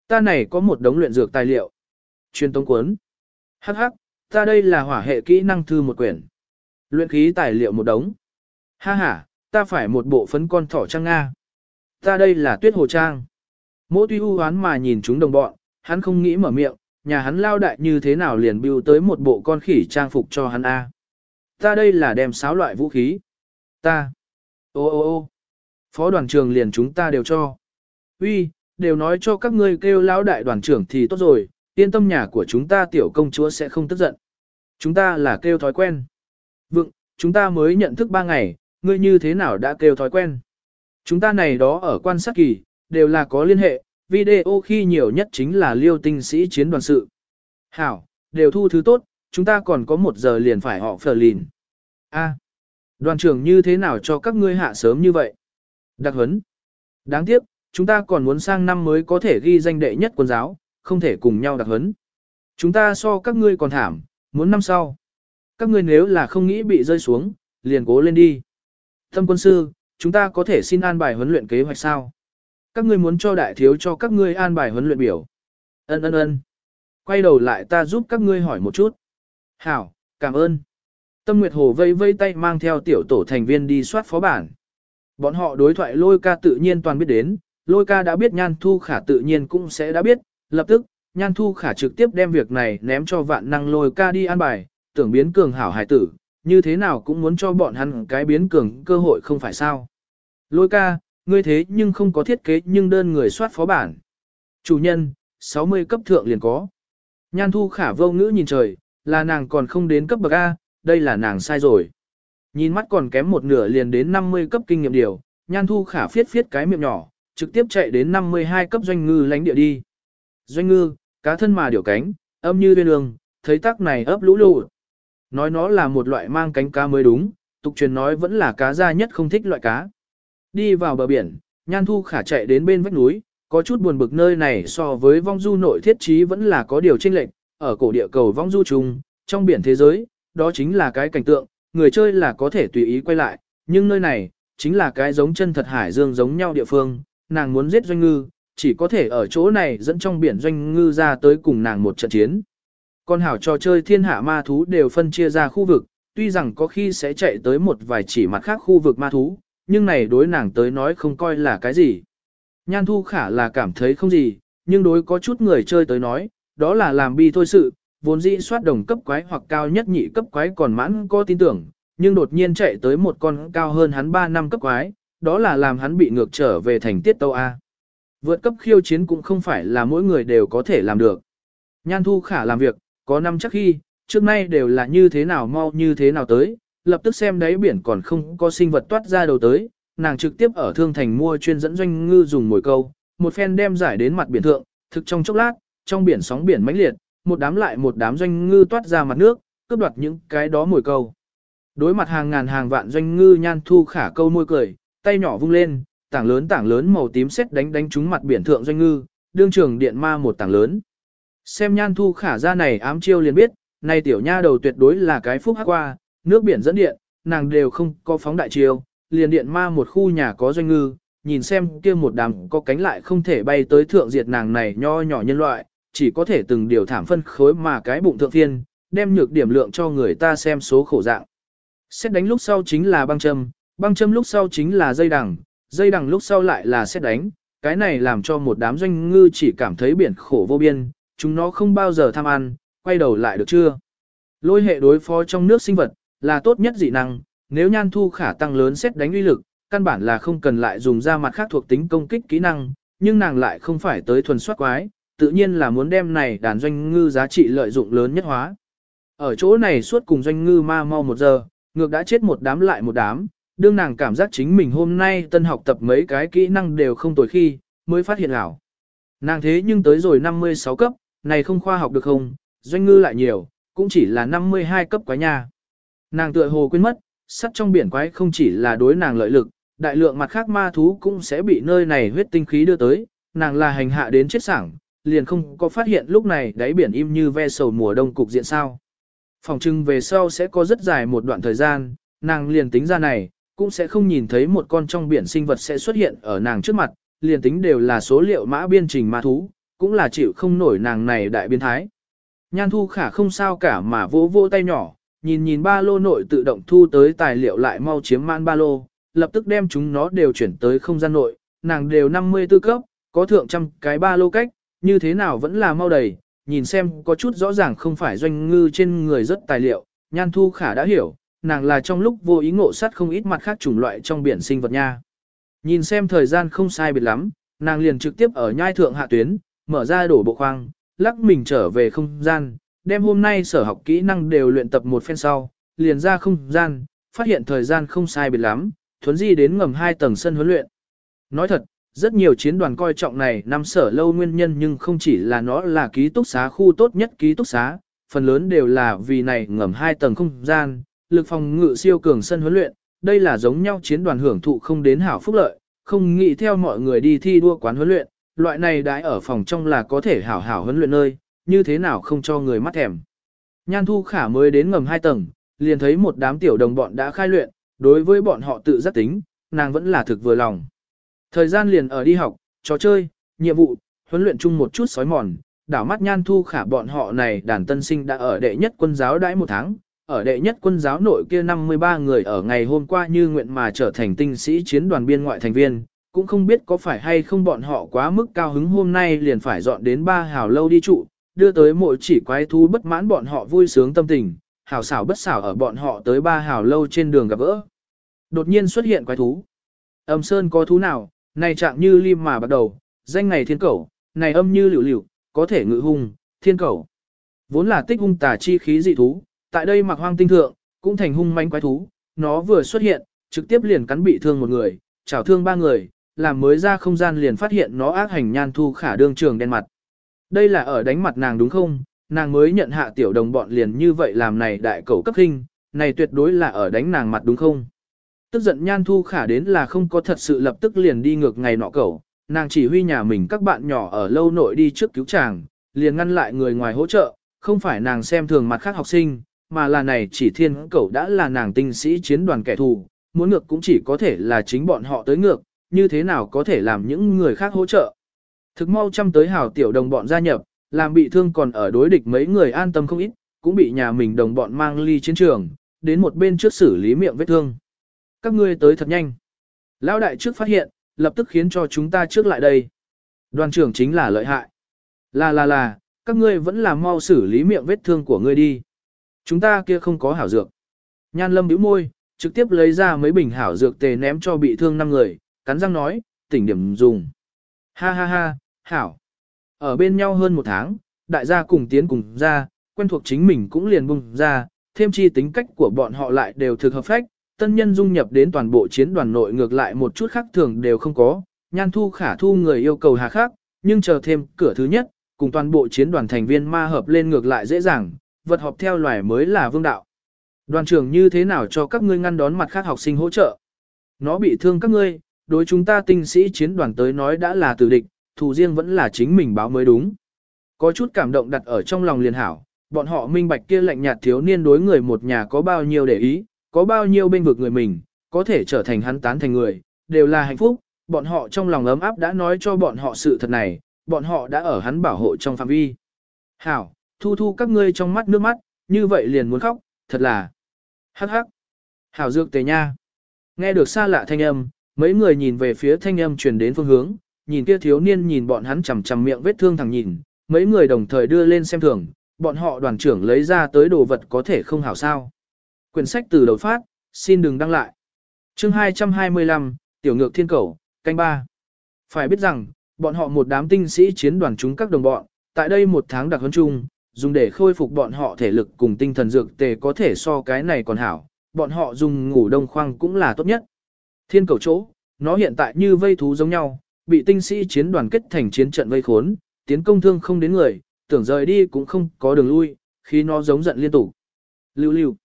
Ta này có một đống luyện dược tài liệu. Truyền tống cuốn. Hắc hắc, ta đây là hỏa hệ kỹ năng thư một quyển. Luyện khí tài liệu một đống. Ha ha, ta phải một bộ phấn con thỏ trang Nga. Ta đây là tuyết hồ trang. Mỗ tuy u hoán mà nhìn chúng đồng bọn, hắn không nghĩ mở miệng, nhà hắn lao đại như thế nào liền bưu tới một bộ con khỉ trang phục cho hắn A. Ta đây là đem sáu loại vũ khí. Ta. Ô ô ô phó đoàn trưởng liền chúng ta đều cho. Uy, đều nói cho các ngươi kêu lão đại đoàn trưởng thì tốt rồi, yên tâm nhà của chúng ta tiểu công chúa sẽ không tức giận. Chúng ta là kêu thói quen. Vượng, chúng ta mới nhận thức ba ngày, ngươi như thế nào đã kêu thói quen. Chúng ta này đó ở quan sát kỳ, đều là có liên hệ, video khi nhiều nhất chính là liêu tinh sĩ chiến đoàn sự. Hảo, đều thu thứ tốt, chúng ta còn có một giờ liền phải họ phờ lìn. A, đoàn trưởng như thế nào cho các ngươi hạ sớm như vậy? Đặc huấn. Đáng tiếc, chúng ta còn muốn sang năm mới có thể ghi danh đệ nhất quân giáo, không thể cùng nhau đặc huấn. Chúng ta so các ngươi còn thảm, muốn năm sau. Các ngươi nếu là không nghĩ bị rơi xuống, liền cố lên đi. Thâm quân sư, chúng ta có thể xin an bài huấn luyện kế hoạch sao? Các ngươi muốn cho đại thiếu cho các ngươi an bài huấn luyện biểu. Ân ân ân. Quay đầu lại ta giúp các ngươi hỏi một chút. Hảo, cảm ơn. Tâm Nguyệt Hồ vây vây tay mang theo tiểu tổ thành viên đi soát phó bản. Bọn họ đối thoại lôi ca tự nhiên toàn biết đến, lôi ca đã biết nhan thu khả tự nhiên cũng sẽ đã biết, lập tức, nhan thu khả trực tiếp đem việc này ném cho vạn năng lôi ca đi an bài, tưởng biến cường hảo hải tử, như thế nào cũng muốn cho bọn hắn cái biến cường cơ hội không phải sao. Lôi ca, ngươi thế nhưng không có thiết kế nhưng đơn người soát phó bản. Chủ nhân, 60 cấp thượng liền có. Nhan thu khả vô ngữ nhìn trời, là nàng còn không đến cấp bậc A, đây là nàng sai rồi. Nhìn mắt còn kém một nửa liền đến 50 cấp kinh nghiệm điều, nhan thu khả phiết phiết cái miệng nhỏ, trực tiếp chạy đến 52 cấp doanh ngư lánh địa đi. Doanh ngư, cá thân mà điều cánh, âm như bên đường, thấy tắc này ấp lũ lụ. Nói nó là một loại mang cánh cá mới đúng, tục truyền nói vẫn là cá da nhất không thích loại cá. Đi vào bờ biển, nhan thu khả chạy đến bên vách núi, có chút buồn bực nơi này so với vong du nội thiết trí vẫn là có điều chênh lệch, ở cổ địa cầu vong du trùng trong biển thế giới, đó chính là cái cảnh tượng, người chơi là có thể tùy ý quay lại, nhưng nơi này, chính là cái giống chân thật hải dương giống nhau địa phương, nàng muốn giết doanh ngư, chỉ có thể ở chỗ này dẫn trong biển doanh ngư ra tới cùng nàng một trận chiến. Con hảo trò chơi thiên hạ ma thú đều phân chia ra khu vực, tuy rằng có khi sẽ chạy tới một vài chỉ mặt khác khu vực ma thú, nhưng này đối nàng tới nói không coi là cái gì. Nhan thu khả là cảm thấy không gì, nhưng đối có chút người chơi tới nói, đó là làm bi thôi sự, vốn dĩ soát đồng cấp quái hoặc cao nhất nhị cấp quái còn mãn có tin tưởng, nhưng đột nhiên chạy tới một con cao hơn hắn 3 năm cấp quái, đó là làm hắn bị ngược trở về thành tiết tâu A. Vượt cấp khiêu chiến cũng không phải là mỗi người đều có thể làm được. Nhan thu khả làm việc, có năm chắc khi, trước nay đều là như thế nào mau như thế nào tới, lập tức xem đáy biển còn không có sinh vật toát ra đầu tới, nàng trực tiếp ở thương thành mua chuyên dẫn doanh ngư dùng mồi câu, một phen đem giải đến mặt biển thượng, thực trong chốc lát, trong biển sóng biển mãnh liệt, một đám lại một đám doanh ngư toát ra mặt nước, cướp đoạt những cái đó mồi câu. Đối mặt hàng ngàn hàng vạn doanh ngư nhan thu khả câu môi cười, tay nhỏ vung lên, tảng lớn tảng lớn màu tím xét đánh đánh trúng mặt biển thượng doanh ngư, đương trường điện ma một tảng lớn. Xem nhan thu khả ra này ám chiêu liền biết, này tiểu nha đầu tuyệt đối là cái phúc hắc qua, nước biển dẫn điện, nàng đều không có phóng đại chiêu, liền điện ma một khu nhà có doanh ngư, nhìn xem kia một đám có cánh lại không thể bay tới thượng diệt nàng này nho nhỏ nhân loại, chỉ có thể từng điều thảm phân khối mà cái bụng thượng phiên, đem nhược điểm lượng cho người ta xem số khổ dạng. Xét đánh lúc sau chính là băng châm, băng châm lúc sau chính là dây đằng, dây đằng lúc sau lại là xét đánh, cái này làm cho một đám doanh ngư chỉ cảm thấy biển khổ vô biên, chúng nó không bao giờ tham ăn, quay đầu lại được chưa. Lôi hệ đối phó trong nước sinh vật, là tốt nhất dị năng, nếu nhan thu khả tăng lớn xét đánh uy lực, căn bản là không cần lại dùng ra mặt khác thuộc tính công kích kỹ năng, nhưng nàng lại không phải tới thuần soát quái, tự nhiên là muốn đem này đàn doanh ngư giá trị lợi dụng lớn nhất hóa. Ở chỗ này suốt cùng doanh ngư ma mau một giờ, ngược đã chết một đám lại một đám, đương nàng cảm giác chính mình hôm nay tân học tập mấy cái kỹ năng đều không tồi khi, mới phát hiện ảo. Nàng thế nhưng tới rồi 56 cấp, này không khoa học được không, doanh ngư lại nhiều, cũng chỉ là 52 cấp quái nha. Nàng tựa hồ quên mất, sắt trong biển quái không chỉ là đối nàng lợi lực, đại lượng mặt khác ma thú cũng sẽ bị nơi này huyết tinh khí đưa tới, nàng là hành hạ đến chết sảng, liền không có phát hiện lúc này đáy biển im như ve sầu mùa đông cục diện sao. Phòng trưng về sau sẽ có rất dài một đoạn thời gian, nàng liền tính ra này, cũng sẽ không nhìn thấy một con trong biển sinh vật sẽ xuất hiện ở nàng trước mặt, liền tính đều là số liệu mã biên trình ma thú, cũng là chịu không nổi nàng này đại biến thái. Nhan thu khả không sao cả mà vỗ vỗ tay nhỏ, nhìn nhìn ba lô nội tự động thu tới tài liệu lại mau chiếm man ba lô, lập tức đem chúng nó đều chuyển tới không gian nội, nàng đều 54 cấp, có thượng trăm cái ba lô cách, như thế nào vẫn là mau đầy, nhìn xem có chút rõ ràng không phải doanh ngư trên người rất tài liệu, nhan thu khả đã hiểu, nàng là trong lúc vô ý ngộ sát không ít mặt khác chủng loại trong biển sinh vật nha. Nhìn xem thời gian không sai biệt lắm, nàng liền trực tiếp ở nhai thượng hạ tuyến, mở ra đổ bộ khoang, lắc mình trở về không gian, đem hôm nay sở học kỹ năng đều luyện tập một phen sau, liền ra không gian, phát hiện thời gian không sai biệt lắm, thuấn di đến ngầm hai tầng sân huấn luyện. Nói thật, rất nhiều chiến đoàn coi trọng này năm sở lâu nguyên nhân nhưng không chỉ là nó là ký túc xá khu tốt nhất ký túc xá, phần lớn đều là vì này ngầm hai tầng không gian, lực phòng ngự siêu cường sân huấn luyện, đây là giống nhau chiến đoàn hưởng thụ không đến hảo phúc lợi, không nghĩ theo mọi người đi thi đua quán huấn luyện, loại này đãi ở phòng trong là có thể hảo hảo huấn luyện nơi, như thế nào không cho người mắt thèm. Nhan Thu Khả mới đến ngầm hai tầng, liền thấy một đám tiểu đồng bọn đã khai luyện, đối với bọn họ tự giác tính, nàng vẫn là thực vừa lòng. Thời gian liền ở đi học, trò chơi, nhiệm vụ, huấn luyện chung một chút sói mòn, đảo mắt Nhan Thu Khả bọn họ này đàn tân sinh đã ở đệ nhất quân giáo đãi một tháng, ở đệ nhất quân giáo nội kia 53 người ở ngày hôm qua như nguyện mà trở thành tinh sĩ chiến đoàn biên ngoại thành viên, cũng không biết có phải hay không bọn họ quá mức cao hứng hôm nay liền phải dọn đến ba hào lâu đi trụ, đưa tới mỗi chỉ quái thú bất mãn bọn họ vui sướng tâm tình, hảo xảo bất xảo ở bọn họ tới ba hào lâu trên đường gặp gỡ. Đột nhiên xuất hiện quái thú. Âm sơn có thú nào, này trạng như lim mà bắt đầu, danh ngày thiên cẩu, này âm như liễu liễu, có thể ngự hung, thiên cẩu. Vốn là tích hung tà chi khí dị thú, tại đây mặc hoang tinh thượng, cũng thành hung manh quái thú, nó vừa xuất hiện, trực tiếp liền cắn bị thương một người, chảo thương ba người, làm mới ra không gian liền phát hiện nó ác hành nhan thu khả đương trường đen mặt. Đây là ở đánh mặt nàng đúng không? Nàng mới nhận hạ tiểu đồng bọn liền như vậy làm này đại cầu cấp hình, này tuyệt đối là ở đánh nàng mặt đúng không? Tức giận nhan thu khả đến là không có thật sự lập tức liền đi ngược ngày nọ cầu, nàng chỉ huy nhà mình các bạn nhỏ ở lâu nội đi trước cứu chàng, liền ngăn lại người ngoài hỗ trợ, không phải nàng xem thường mặt khác học sinh, mà là này chỉ thiên cẩu đã là nàng tinh sĩ chiến đoàn kẻ thù, muốn ngược cũng chỉ có thể là chính bọn họ tới ngược, như thế nào có thể làm những người khác hỗ trợ. Thực mau chăm tới hào tiểu đồng bọn gia nhập, làm bị thương còn ở đối địch mấy người an tâm không ít, cũng bị nhà mình đồng bọn mang ly chiến trường, đến một bên trước xử lý miệng vết thương. Các ngươi tới thật nhanh. Lão đại trước phát hiện, lập tức khiến cho chúng ta trước lại đây. Đoàn trưởng chính là lợi hại. Là là là, các ngươi vẫn là mau xử lý miệng vết thương của ngươi đi. Chúng ta kia không có hảo dược. Nhan lâm bĩu môi, trực tiếp lấy ra mấy bình hảo dược tề ném cho bị thương năm người, cắn răng nói, tỉnh điểm dùng. Ha ha ha, hảo. Ở bên nhau hơn một tháng, đại gia cùng tiến cùng ra, quen thuộc chính mình cũng liền bung ra, thêm chi tính cách của bọn họ lại đều thực hợp phách, tân nhân dung nhập đến toàn bộ chiến đoàn nội ngược lại một chút khác thường đều không có, nhan thu khả thu người yêu cầu hà khác, nhưng chờ thêm cửa thứ nhất, cùng toàn bộ chiến đoàn thành viên ma hợp lên ngược lại dễ dàng, vật họp theo loài mới là vương đạo. Đoàn trưởng như thế nào cho các ngươi ngăn đón mặt khác học sinh hỗ trợ? Nó bị thương các ngươi, đối chúng ta tinh sĩ chiến đoàn tới nói đã là tử địch, thù riêng vẫn là chính mình báo mới đúng. Có chút cảm động đặt ở trong lòng liền hảo, bọn họ minh bạch kia lạnh nhạt thiếu niên đối người một nhà có bao nhiêu để ý, có bao nhiêu bên vực người mình, có thể trở thành hắn tán thành người, đều là hạnh phúc, bọn họ trong lòng ấm áp đã nói cho bọn họ sự thật này, bọn họ đã ở hắn bảo hộ trong phạm vi. Hảo, thu thu các ngươi trong mắt nước mắt, như vậy liền muốn khóc, thật là hắc hắc. Hảo dược tề nha. Nghe được xa lạ thanh âm, mấy người nhìn về phía thanh âm truyền đến phương hướng, nhìn kia thiếu niên nhìn bọn hắn chằm chằm miệng vết thương thẳng nhìn, mấy người đồng thời đưa lên xem thường, bọn họ đoàn trưởng lấy ra tới đồ vật có thể không hảo sao. Quyển sách từ đầu phát, xin đừng đăng lại. Chương 225, Tiểu Ngược Thiên Cầu, canh ba. Phải biết rằng, bọn họ một đám tinh sĩ chiến đoàn chúng các đồng bọn, tại đây một tháng đặc huấn chung, dùng để khôi phục bọn họ thể lực cùng tinh thần dược tề có thể so cái này còn hảo, bọn họ dùng ngủ đông khoang cũng là tốt nhất. Thiên cầu chỗ, nó hiện tại như vây thú giống nhau, bị tinh sĩ chiến đoàn kết thành chiến trận vây khốn, tiến công thương không đến người, tưởng rời đi cũng không có đường lui, khi nó giống giận liên tục. Lưu lưu,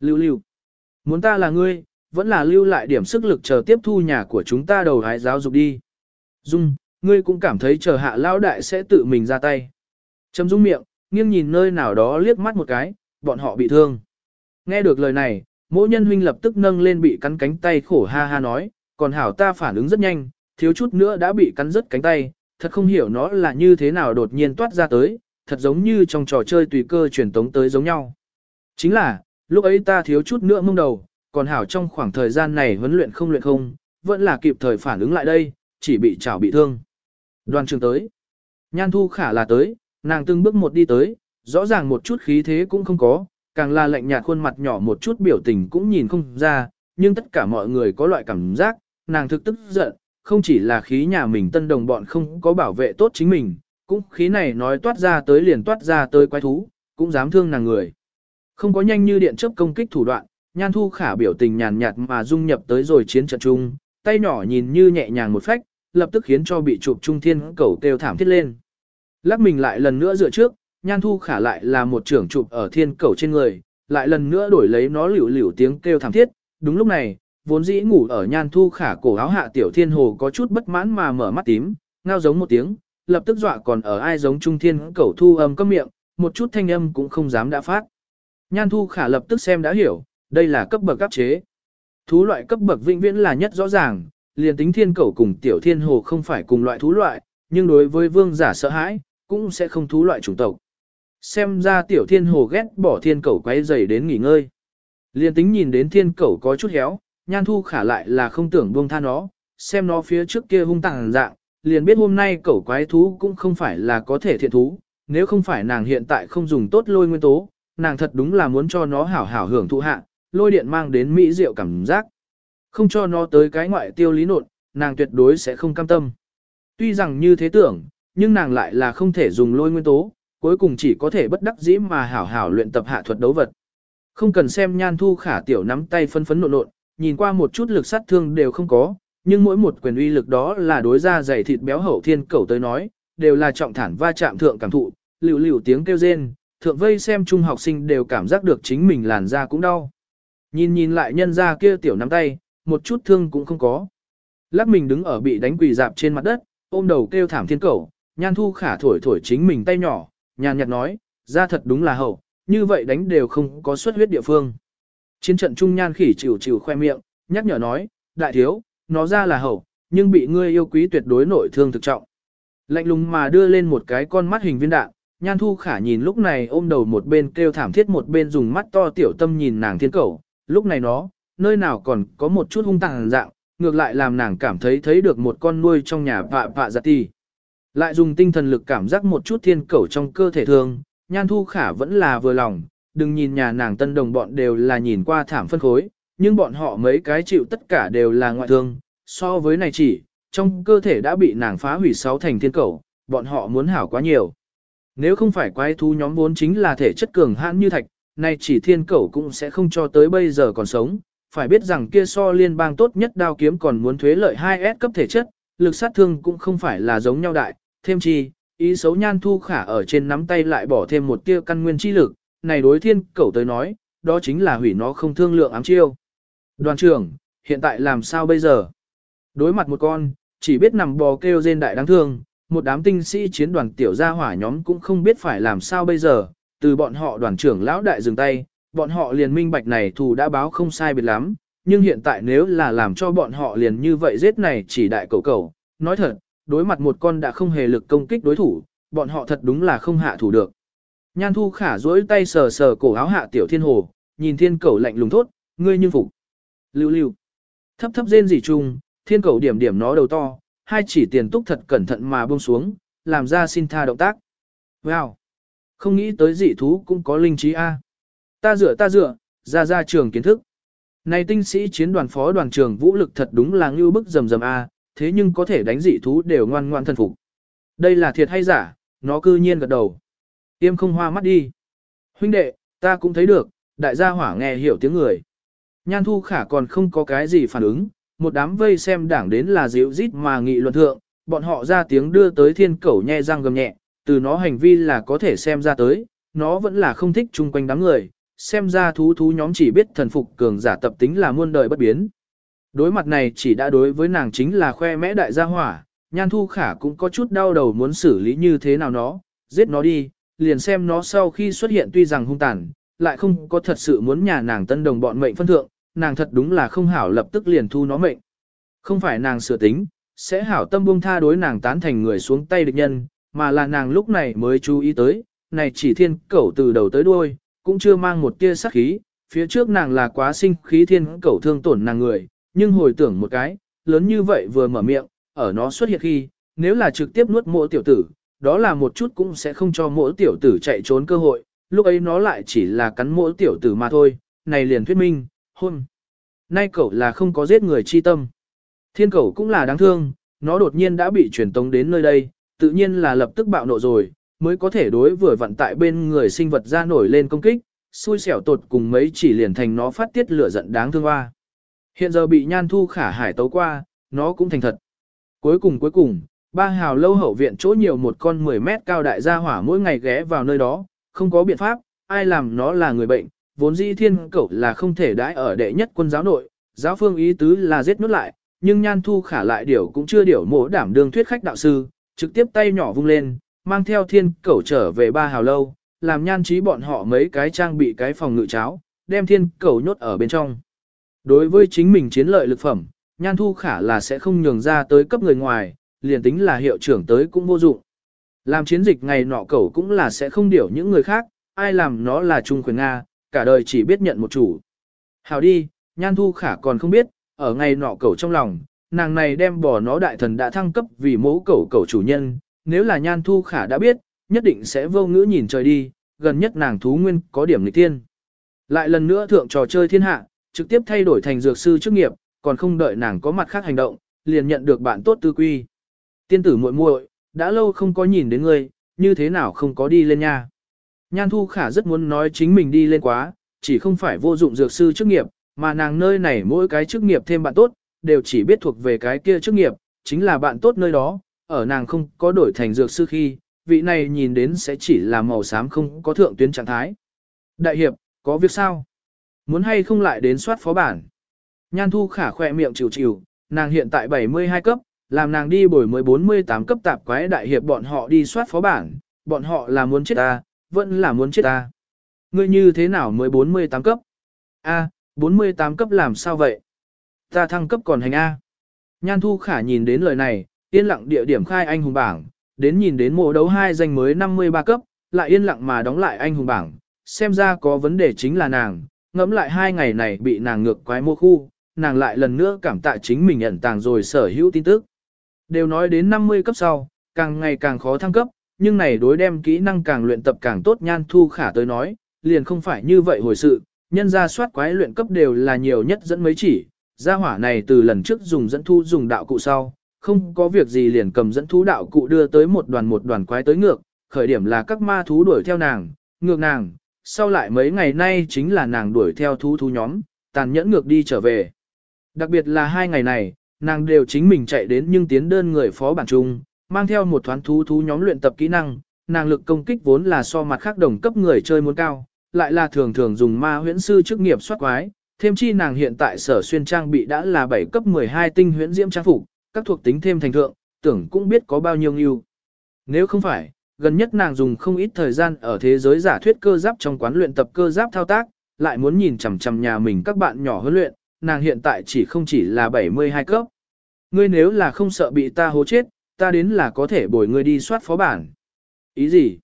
lưu lưu, muốn ta là ngươi, vẫn là lưu lại điểm sức lực chờ tiếp thu nhà của chúng ta đầu hái giáo dục đi. Dung, ngươi cũng cảm thấy chờ hạ lão đại sẽ tự mình ra tay. Trầm dung miệng, nghiêng nhìn nơi nào đó liếc mắt một cái, bọn họ bị thương. Nghe được lời này, mỗi nhân huynh lập tức nâng lên bị cắn cánh tay khổ ha ha nói, còn hảo ta phản ứng rất nhanh, thiếu chút nữa đã bị cắn rứt cánh tay, thật không hiểu nó là như thế nào đột nhiên toát ra tới, thật giống như trong trò chơi tùy cơ truyền tống tới giống nhau. Chính là, lúc ấy ta thiếu chút nữa mông đầu, còn hảo trong khoảng thời gian này huấn luyện không luyện không, vẫn là kịp thời phản ứng lại đây, chỉ bị chảo bị thương. Đoàn trường tới. Nhan thu khả là tới, nàng từng bước một đi tới, rõ ràng một chút khí thế cũng không có, càng là lạnh nhạt khuôn mặt nhỏ một chút biểu tình cũng nhìn không ra, nhưng tất cả mọi người có loại cảm giác, nàng thực tức giận, không chỉ là khí nhà mình tân đồng bọn không có bảo vệ tốt chính mình, cũng khí này nói toát ra tới liền toát ra tới quái thú, cũng dám thương nàng người. Không có nhanh như điện chớp công kích thủ đoạn, nhan thu khả biểu tình nhàn nhạt mà dung nhập tới rồi chiến trận chung, tay nhỏ nhìn như nhẹ nhàng một phách, lập tức khiến cho bị chụp trung thiên cầu kêu thảm thiết lên. Lắc mình lại lần nữa dựa trước, nhan thu khả lại là một trưởng chụp ở thiên cầu trên người, lại lần nữa đổi lấy nó liều liều tiếng kêu thảm thiết. Đúng lúc này, vốn dĩ ngủ ở nhan thu khả cổ áo hạ tiểu thiên hồ có chút bất mãn mà mở mắt tím, ngao giống một tiếng, lập tức dọa còn ở ai giống trung thiên cầu thu âm cấm miệng, một chút thanh âm cũng không dám đã phát. Nhan thu khả lập tức xem đã hiểu, đây là cấp bậc cấp chế. Thú loại cấp bậc vĩnh viễn là nhất rõ ràng, liền tính thiên Cẩu cùng tiểu thiên hồ không phải cùng loại thú loại, nhưng đối với vương giả sợ hãi, cũng sẽ không thú loại chủng tộc. Xem ra tiểu thiên hồ ghét bỏ thiên Cẩu quay dày đến nghỉ ngơi. Liền tính nhìn đến thiên Cẩu có chút héo, nhan thu khả lại là không tưởng buông tha nó, xem nó phía trước kia hung tàng dạng, liền biết hôm nay cẩu quái thú cũng không phải là có thể thiện thú, nếu không phải nàng hiện tại không dùng tốt lôi nguyên tố, nàng thật đúng là muốn cho nó hảo hảo hưởng thụ hạ, lôi điện mang đến mỹ diệu cảm giác. Không cho nó tới cái ngoại tiêu lý nột, nàng tuyệt đối sẽ không cam tâm. Tuy rằng như thế tưởng, nhưng nàng lại là không thể dùng lôi nguyên tố, cuối cùng chỉ có thể bất đắc dĩ mà hảo hảo luyện tập hạ thuật đấu vật. Không cần xem nhan thu khả tiểu nắm tay phân phấn nộn nộn, nhìn qua một chút lực sát thương đều không có, nhưng mỗi một quyền uy lực đó là đối ra dày thịt béo hậu thiên cẩu tới nói, đều là trọng thản va chạm thượng cảm thụ, liều liều tiếng kêu rên, thượng vây xem trung học sinh đều cảm giác được chính mình làn da cũng đau. Nhìn nhìn lại nhân ra kia tiểu nắm tay, một chút thương cũng không có. Lắc mình đứng ở bị đánh quỳ dạp trên mặt đất, ôm đầu kêu thảm thiên cầu nhan thu khả thổi thổi chính mình tay nhỏ, nhàn nhạt nói, ra thật đúng là hậu, như vậy đánh đều không có xuất huyết địa phương. Chiến trận trung nhan khỉ chịu chịu khoe miệng, nhắc nhở nói, đại thiếu, nó ra là hậu, nhưng bị ngươi yêu quý tuyệt đối nội thương thực trọng. Lạnh lùng mà đưa lên một cái con mắt hình viên đạn, nhan thu khả nhìn lúc này ôm đầu một bên kêu thảm thiết một bên dùng mắt to tiểu tâm nhìn nàng thiên cầu, lúc này nó, nơi nào còn có một chút hung tàng dạng, ngược lại làm nàng cảm thấy thấy được một con nuôi trong nhà vạ vạ giặt tì. Lại dùng tinh thần lực cảm giác một chút thiên cầu trong cơ thể thương, nhan thu khả vẫn là vừa lòng, đừng nhìn nhà nàng tân đồng bọn đều là nhìn qua thảm phân khối, nhưng bọn họ mấy cái chịu tất cả đều là ngoại thương, so với này chỉ, trong cơ thể đã bị nàng phá hủy sáu thành thiên cầu, bọn họ muốn hảo quá nhiều. Nếu không phải quái thú nhóm vốn chính là thể chất cường hãn như thạch, nay chỉ thiên cẩu cũng sẽ không cho tới bây giờ còn sống. Phải biết rằng kia so liên bang tốt nhất đao kiếm còn muốn thuế lợi 2S cấp thể chất, lực sát thương cũng không phải là giống nhau đại, thêm chi, ý xấu nhan thu khả ở trên nắm tay lại bỏ thêm một tia căn nguyên chi lực, này đối thiên cẩu tới nói, đó chính là hủy nó không thương lượng ám chiêu. Đoàn trưởng, hiện tại làm sao bây giờ? Đối mặt một con, chỉ biết nằm bò kêu rên đại đáng thương, một đám tinh sĩ chiến đoàn tiểu gia hỏa nhóm cũng không biết phải làm sao bây giờ, từ bọn họ đoàn trưởng lão đại dừng tay, bọn họ liền minh bạch này thù đã báo không sai biệt lắm, nhưng hiện tại nếu là làm cho bọn họ liền như vậy giết này chỉ đại cầu cầu, nói thật, đối mặt một con đã không hề lực công kích đối thủ, bọn họ thật đúng là không hạ thủ được. Nhan thu khả dối tay sờ sờ cổ áo hạ tiểu thiên hồ, nhìn thiên cầu lạnh lùng thốt, ngươi như phục. Lưu lưu. Thấp thấp rên rỉ chung, thiên cầu điểm điểm nó đầu to, hai chỉ tiền túc thật cẩn thận mà buông xuống, làm ra xin tha động tác. Wow! Không nghĩ tới dị thú cũng có linh trí A. Ta dựa ta dựa, ra ra trường kiến thức. Này tinh sĩ chiến đoàn phó đoàn trường vũ lực thật đúng là ngưu bức rầm rầm A, thế nhưng có thể đánh dị thú đều ngoan ngoan thân phục. Đây là thiệt hay giả, nó cư nhiên gật đầu. Tiêm không hoa mắt đi. Huynh đệ, ta cũng thấy được, đại gia hỏa nghe hiểu tiếng người. Nhan thu khả còn không có cái gì phản ứng, một đám vây xem đảng đến là dịu rít mà nghị luận thượng, bọn họ ra tiếng đưa tới thiên cẩu nhe răng gầm nhẹ, từ nó hành vi là có thể xem ra tới, nó vẫn là không thích chung quanh đám người, xem ra thú thú nhóm chỉ biết thần phục cường giả tập tính là muôn đời bất biến. Đối mặt này chỉ đã đối với nàng chính là khoe mẽ đại gia hỏa, nhan thu khả cũng có chút đau đầu muốn xử lý như thế nào nó, giết nó đi, liền xem nó sau khi xuất hiện tuy rằng hung tàn, lại không có thật sự muốn nhà nàng tân đồng bọn mệnh phân thượng, nàng thật đúng là không hảo lập tức liền thu nó mệnh. Không phải nàng sửa tính, sẽ hảo tâm buông tha đối nàng tán thành người xuống tay địch nhân, mà là nàng lúc này mới chú ý tới, này chỉ thiên cẩu từ đầu tới đuôi, cũng chưa mang một tia sắc khí, phía trước nàng là quá sinh khí thiên cẩu thương tổn nàng người, nhưng hồi tưởng một cái, lớn như vậy vừa mở miệng, ở nó xuất hiện khi, nếu là trực tiếp nuốt mộ tiểu tử, đó là một chút cũng sẽ không cho mỗi tiểu tử chạy trốn cơ hội, lúc ấy nó lại chỉ là cắn mỗi tiểu tử mà thôi, này liền thuyết minh, hôn. Nay cậu là không có giết người chi tâm. Thiên cậu cũng là đáng thương, nó đột nhiên đã bị truyền tống đến nơi đây, tự nhiên là lập tức bạo nộ rồi, mới có thể đối vừa vận tại bên người sinh vật ra nổi lên công kích, xui xẻo tột cùng mấy chỉ liền thành nó phát tiết lửa giận đáng thương hoa. Hiện giờ bị nhan thu khả hải tấu qua, nó cũng thành thật. Cuối cùng cuối cùng, ba hào lâu hậu viện chỗ nhiều một con 10 mét cao đại gia hỏa mỗi ngày ghé vào nơi đó, không có biện pháp, ai làm nó là người bệnh, vốn dĩ thiên cẩu là không thể đãi ở đệ nhất quân giáo nội, giáo phương ý tứ là giết nốt lại, nhưng nhan thu khả lại điều cũng chưa điều mổ đảm đương thuyết khách đạo sư, trực tiếp tay nhỏ vung lên, mang theo thiên cẩu trở về ba hào lâu, làm nhan trí bọn họ mấy cái trang bị cái phòng ngự cháo, đem thiên cẩu nhốt ở bên trong. Đối với chính mình chiến lợi lực phẩm, nhan thu khả là sẽ không nhường ra tới cấp người ngoài, liền tính là hiệu trưởng tới cũng vô dụng. Làm chiến dịch ngày nọ cẩu cũng là sẽ không điều những người khác, ai làm nó là trung quyền Nga, cả đời chỉ biết nhận một chủ. Hào đi, nhan thu khả còn không biết, ở ngày nọ cẩu trong lòng, nàng này đem bỏ nó đại thần đã thăng cấp vì mẫu cẩu cẩu chủ nhân, nếu là nhan thu khả đã biết, nhất định sẽ vô ngữ nhìn trời đi, gần nhất nàng thú nguyên có điểm nghịch tiên. Lại lần nữa thượng trò chơi thiên hạ, trực tiếp thay đổi thành dược sư chức nghiệp, còn không đợi nàng có mặt khác hành động, liền nhận được bạn tốt tư quy. Tiên tử muội muội, đã lâu không có nhìn đến ngươi, như thế nào không có đi lên nha. Nhan Thu Khả rất muốn nói chính mình đi lên quá, chỉ không phải vô dụng dược sư chức nghiệp, mà nàng nơi này mỗi cái chức nghiệp thêm bạn tốt, đều chỉ biết thuộc về cái kia chức nghiệp, chính là bạn tốt nơi đó, ở nàng không có đổi thành dược sư khi, vị này nhìn đến sẽ chỉ là màu xám không có thượng tuyến trạng thái. Đại hiệp, có việc sao? Muốn hay không lại đến soát phó bản? Nhan Thu Khả khỏe miệng chịu chịu, nàng hiện tại 72 cấp, làm nàng đi bồi mới 48 cấp tạp quái đại hiệp bọn họ đi soát phó bản, bọn họ là muốn chết ta, vẫn là muốn chết ta. Ngươi như thế nào mới 48 cấp? A, 48 cấp làm sao vậy? Ta thăng cấp còn hành A. Nhan Thu Khả nhìn đến lời này, yên lặng địa điểm khai anh hùng bảng, đến nhìn đến mộ đấu hai danh mới 53 cấp, lại yên lặng mà đóng lại anh hùng bảng, xem ra có vấn đề chính là nàng, ngẫm lại hai ngày này bị nàng ngược quái mô khu, nàng lại lần nữa cảm tạ chính mình ẩn tàng rồi sở hữu tin tức. Đều nói đến 50 cấp sau, càng ngày càng khó thăng cấp, nhưng này đối đem kỹ năng càng luyện tập càng tốt nhan thu khả tới nói, liền không phải như vậy hồi sự, nhân ra soát quái luyện cấp đều là nhiều nhất dẫn mấy chỉ, gia hỏa này từ lần trước dùng dẫn thu dùng đạo cụ sau, không có việc gì liền cầm dẫn thú đạo cụ đưa tới một đoàn một đoàn quái tới ngược, khởi điểm là các ma thú đuổi theo nàng, ngược nàng, sau lại mấy ngày nay chính là nàng đuổi theo thú thú nhóm, tàn nhẫn ngược đi trở về. Đặc biệt là hai ngày này, nàng đều chính mình chạy đến nhưng tiến đơn người phó bản trung, mang theo một thoáng thú thú nhóm luyện tập kỹ năng, nàng lực công kích vốn là so mặt khác đồng cấp người chơi muốn cao, lại là thường thường dùng ma huyễn sư chức nghiệp soát quái, thêm chi nàng hiện tại sở xuyên trang bị đã là 7 cấp 12 tinh huyễn diễm trang phục, các thuộc tính thêm thành thượng, tưởng cũng biết có bao nhiêu ưu. Nếu không phải, gần nhất nàng dùng không ít thời gian ở thế giới giả thuyết cơ giáp trong quán luyện tập cơ giáp thao tác, lại muốn nhìn chằm chằm nhà mình các bạn nhỏ huấn luyện, nàng hiện tại chỉ không chỉ là 72 cấp. Ngươi nếu là không sợ bị ta hố chết, ta đến là có thể bồi ngươi đi soát phó bản. Ý gì?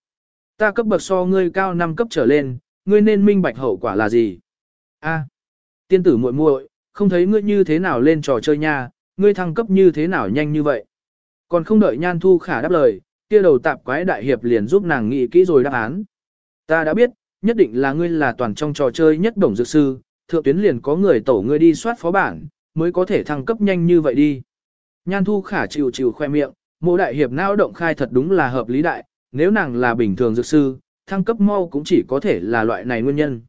Ta cấp bậc so ngươi cao 5 cấp trở lên, ngươi nên minh bạch hậu quả là gì? A, tiên tử muội muội, không thấy ngươi như thế nào lên trò chơi nha, ngươi thăng cấp như thế nào nhanh như vậy? Còn không đợi Nhan Thu Khả đáp lời, kia đầu tạp quái đại hiệp liền giúp nàng nghĩ kỹ rồi đáp án. Ta đã biết, nhất định là ngươi là toàn trong trò chơi nhất đồng dược sư, thượng tuyến liền có người tổ ngươi đi soát phó bản, mới có thể thăng cấp nhanh như vậy đi. Nhan Thu Khả chịu chịu khoe miệng, mộ đại hiệp não động khai thật đúng là hợp lý đại, nếu nàng là bình thường dược sư, thăng cấp mau cũng chỉ có thể là loại này nguyên nhân.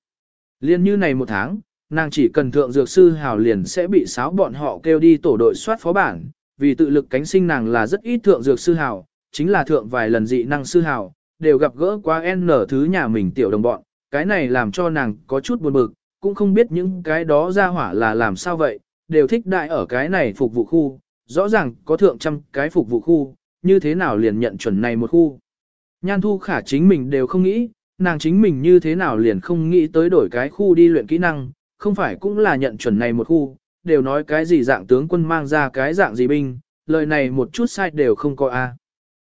Liên như này một tháng, nàng chỉ cần thượng dược sư hào liền sẽ bị sáo bọn họ kêu đi tổ đội soát phó bản, vì tự lực cánh sinh nàng là rất ít thượng dược sư hào, chính là thượng vài lần dị năng sư hào, đều gặp gỡ qua n thứ nhà mình tiểu đồng bọn, cái này làm cho nàng có chút buồn bực, cũng không biết những cái đó ra hỏa là làm sao vậy, đều thích đại ở cái này phục vụ khu, rõ ràng có thượng trăm cái phục vụ khu, như thế nào liền nhận chuẩn này một khu. Nhan thu khả chính mình đều không nghĩ, nàng chính mình như thế nào liền không nghĩ tới đổi cái khu đi luyện kỹ năng, không phải cũng là nhận chuẩn này một khu, đều nói cái gì dạng tướng quân mang ra cái dạng gì binh, lời này một chút sai đều không có a.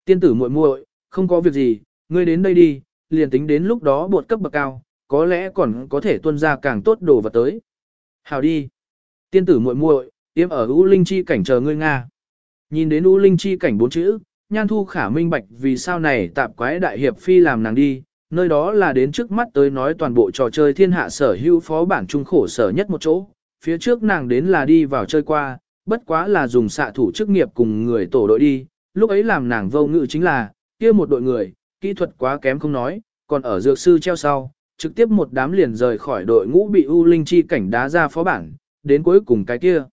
Tiên tử muội muội, không có việc gì, ngươi đến đây đi, liền tính đến lúc đó bột cấp bậc cao, có lẽ còn có thể tuân ra càng tốt đồ vật tới. Hào đi. Tiên tử muội muội, yếm ở U Linh Chi cảnh chờ ngươi Nga. Nhìn đến U Linh Chi cảnh bốn chữ, nhan thu khả minh bạch vì sao này tạp quái đại hiệp phi làm nàng đi, nơi đó là đến trước mắt tới nói toàn bộ trò chơi thiên hạ sở hữu phó bản trung khổ sở nhất một chỗ, phía trước nàng đến là đi vào chơi qua, bất quá là dùng xạ thủ chức nghiệp cùng người tổ đội đi, lúc ấy làm nàng vô ngự chính là, kia một đội người, kỹ thuật quá kém không nói, còn ở dược sư treo sau, trực tiếp một đám liền rời khỏi đội ngũ bị U Linh Chi cảnh đá ra phó bản, đến cuối cùng cái kia.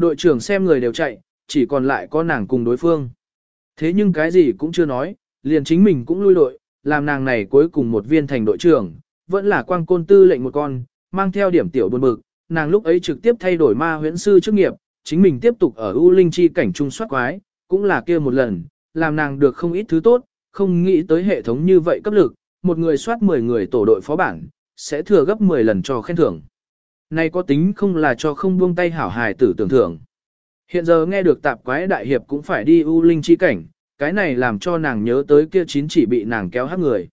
Đội trưởng xem người đều chạy, chỉ còn lại có nàng cùng đối phương. Thế nhưng cái gì cũng chưa nói, liền chính mình cũng lui đội, làm nàng này cuối cùng một viên thành đội trưởng, vẫn là quang côn tư lệnh một con, mang theo điểm tiểu buồn bực, nàng lúc ấy trực tiếp thay đổi ma huyễn sư chức nghiệp, chính mình tiếp tục ở U Linh Chi cảnh trung soát quái, cũng là kia một lần, làm nàng được không ít thứ tốt, không nghĩ tới hệ thống như vậy cấp lực, một người soát 10 người tổ đội phó bản, sẽ thừa gấp 10 lần cho khen thưởng. Này có tính không là cho không buông tay hảo hài tử tưởng thưởng. Hiện giờ nghe được tạp quái đại hiệp cũng phải đi U Linh Chi cảnh, cái này làm cho nàng nhớ tới kia chín chỉ bị nàng kéo hát người.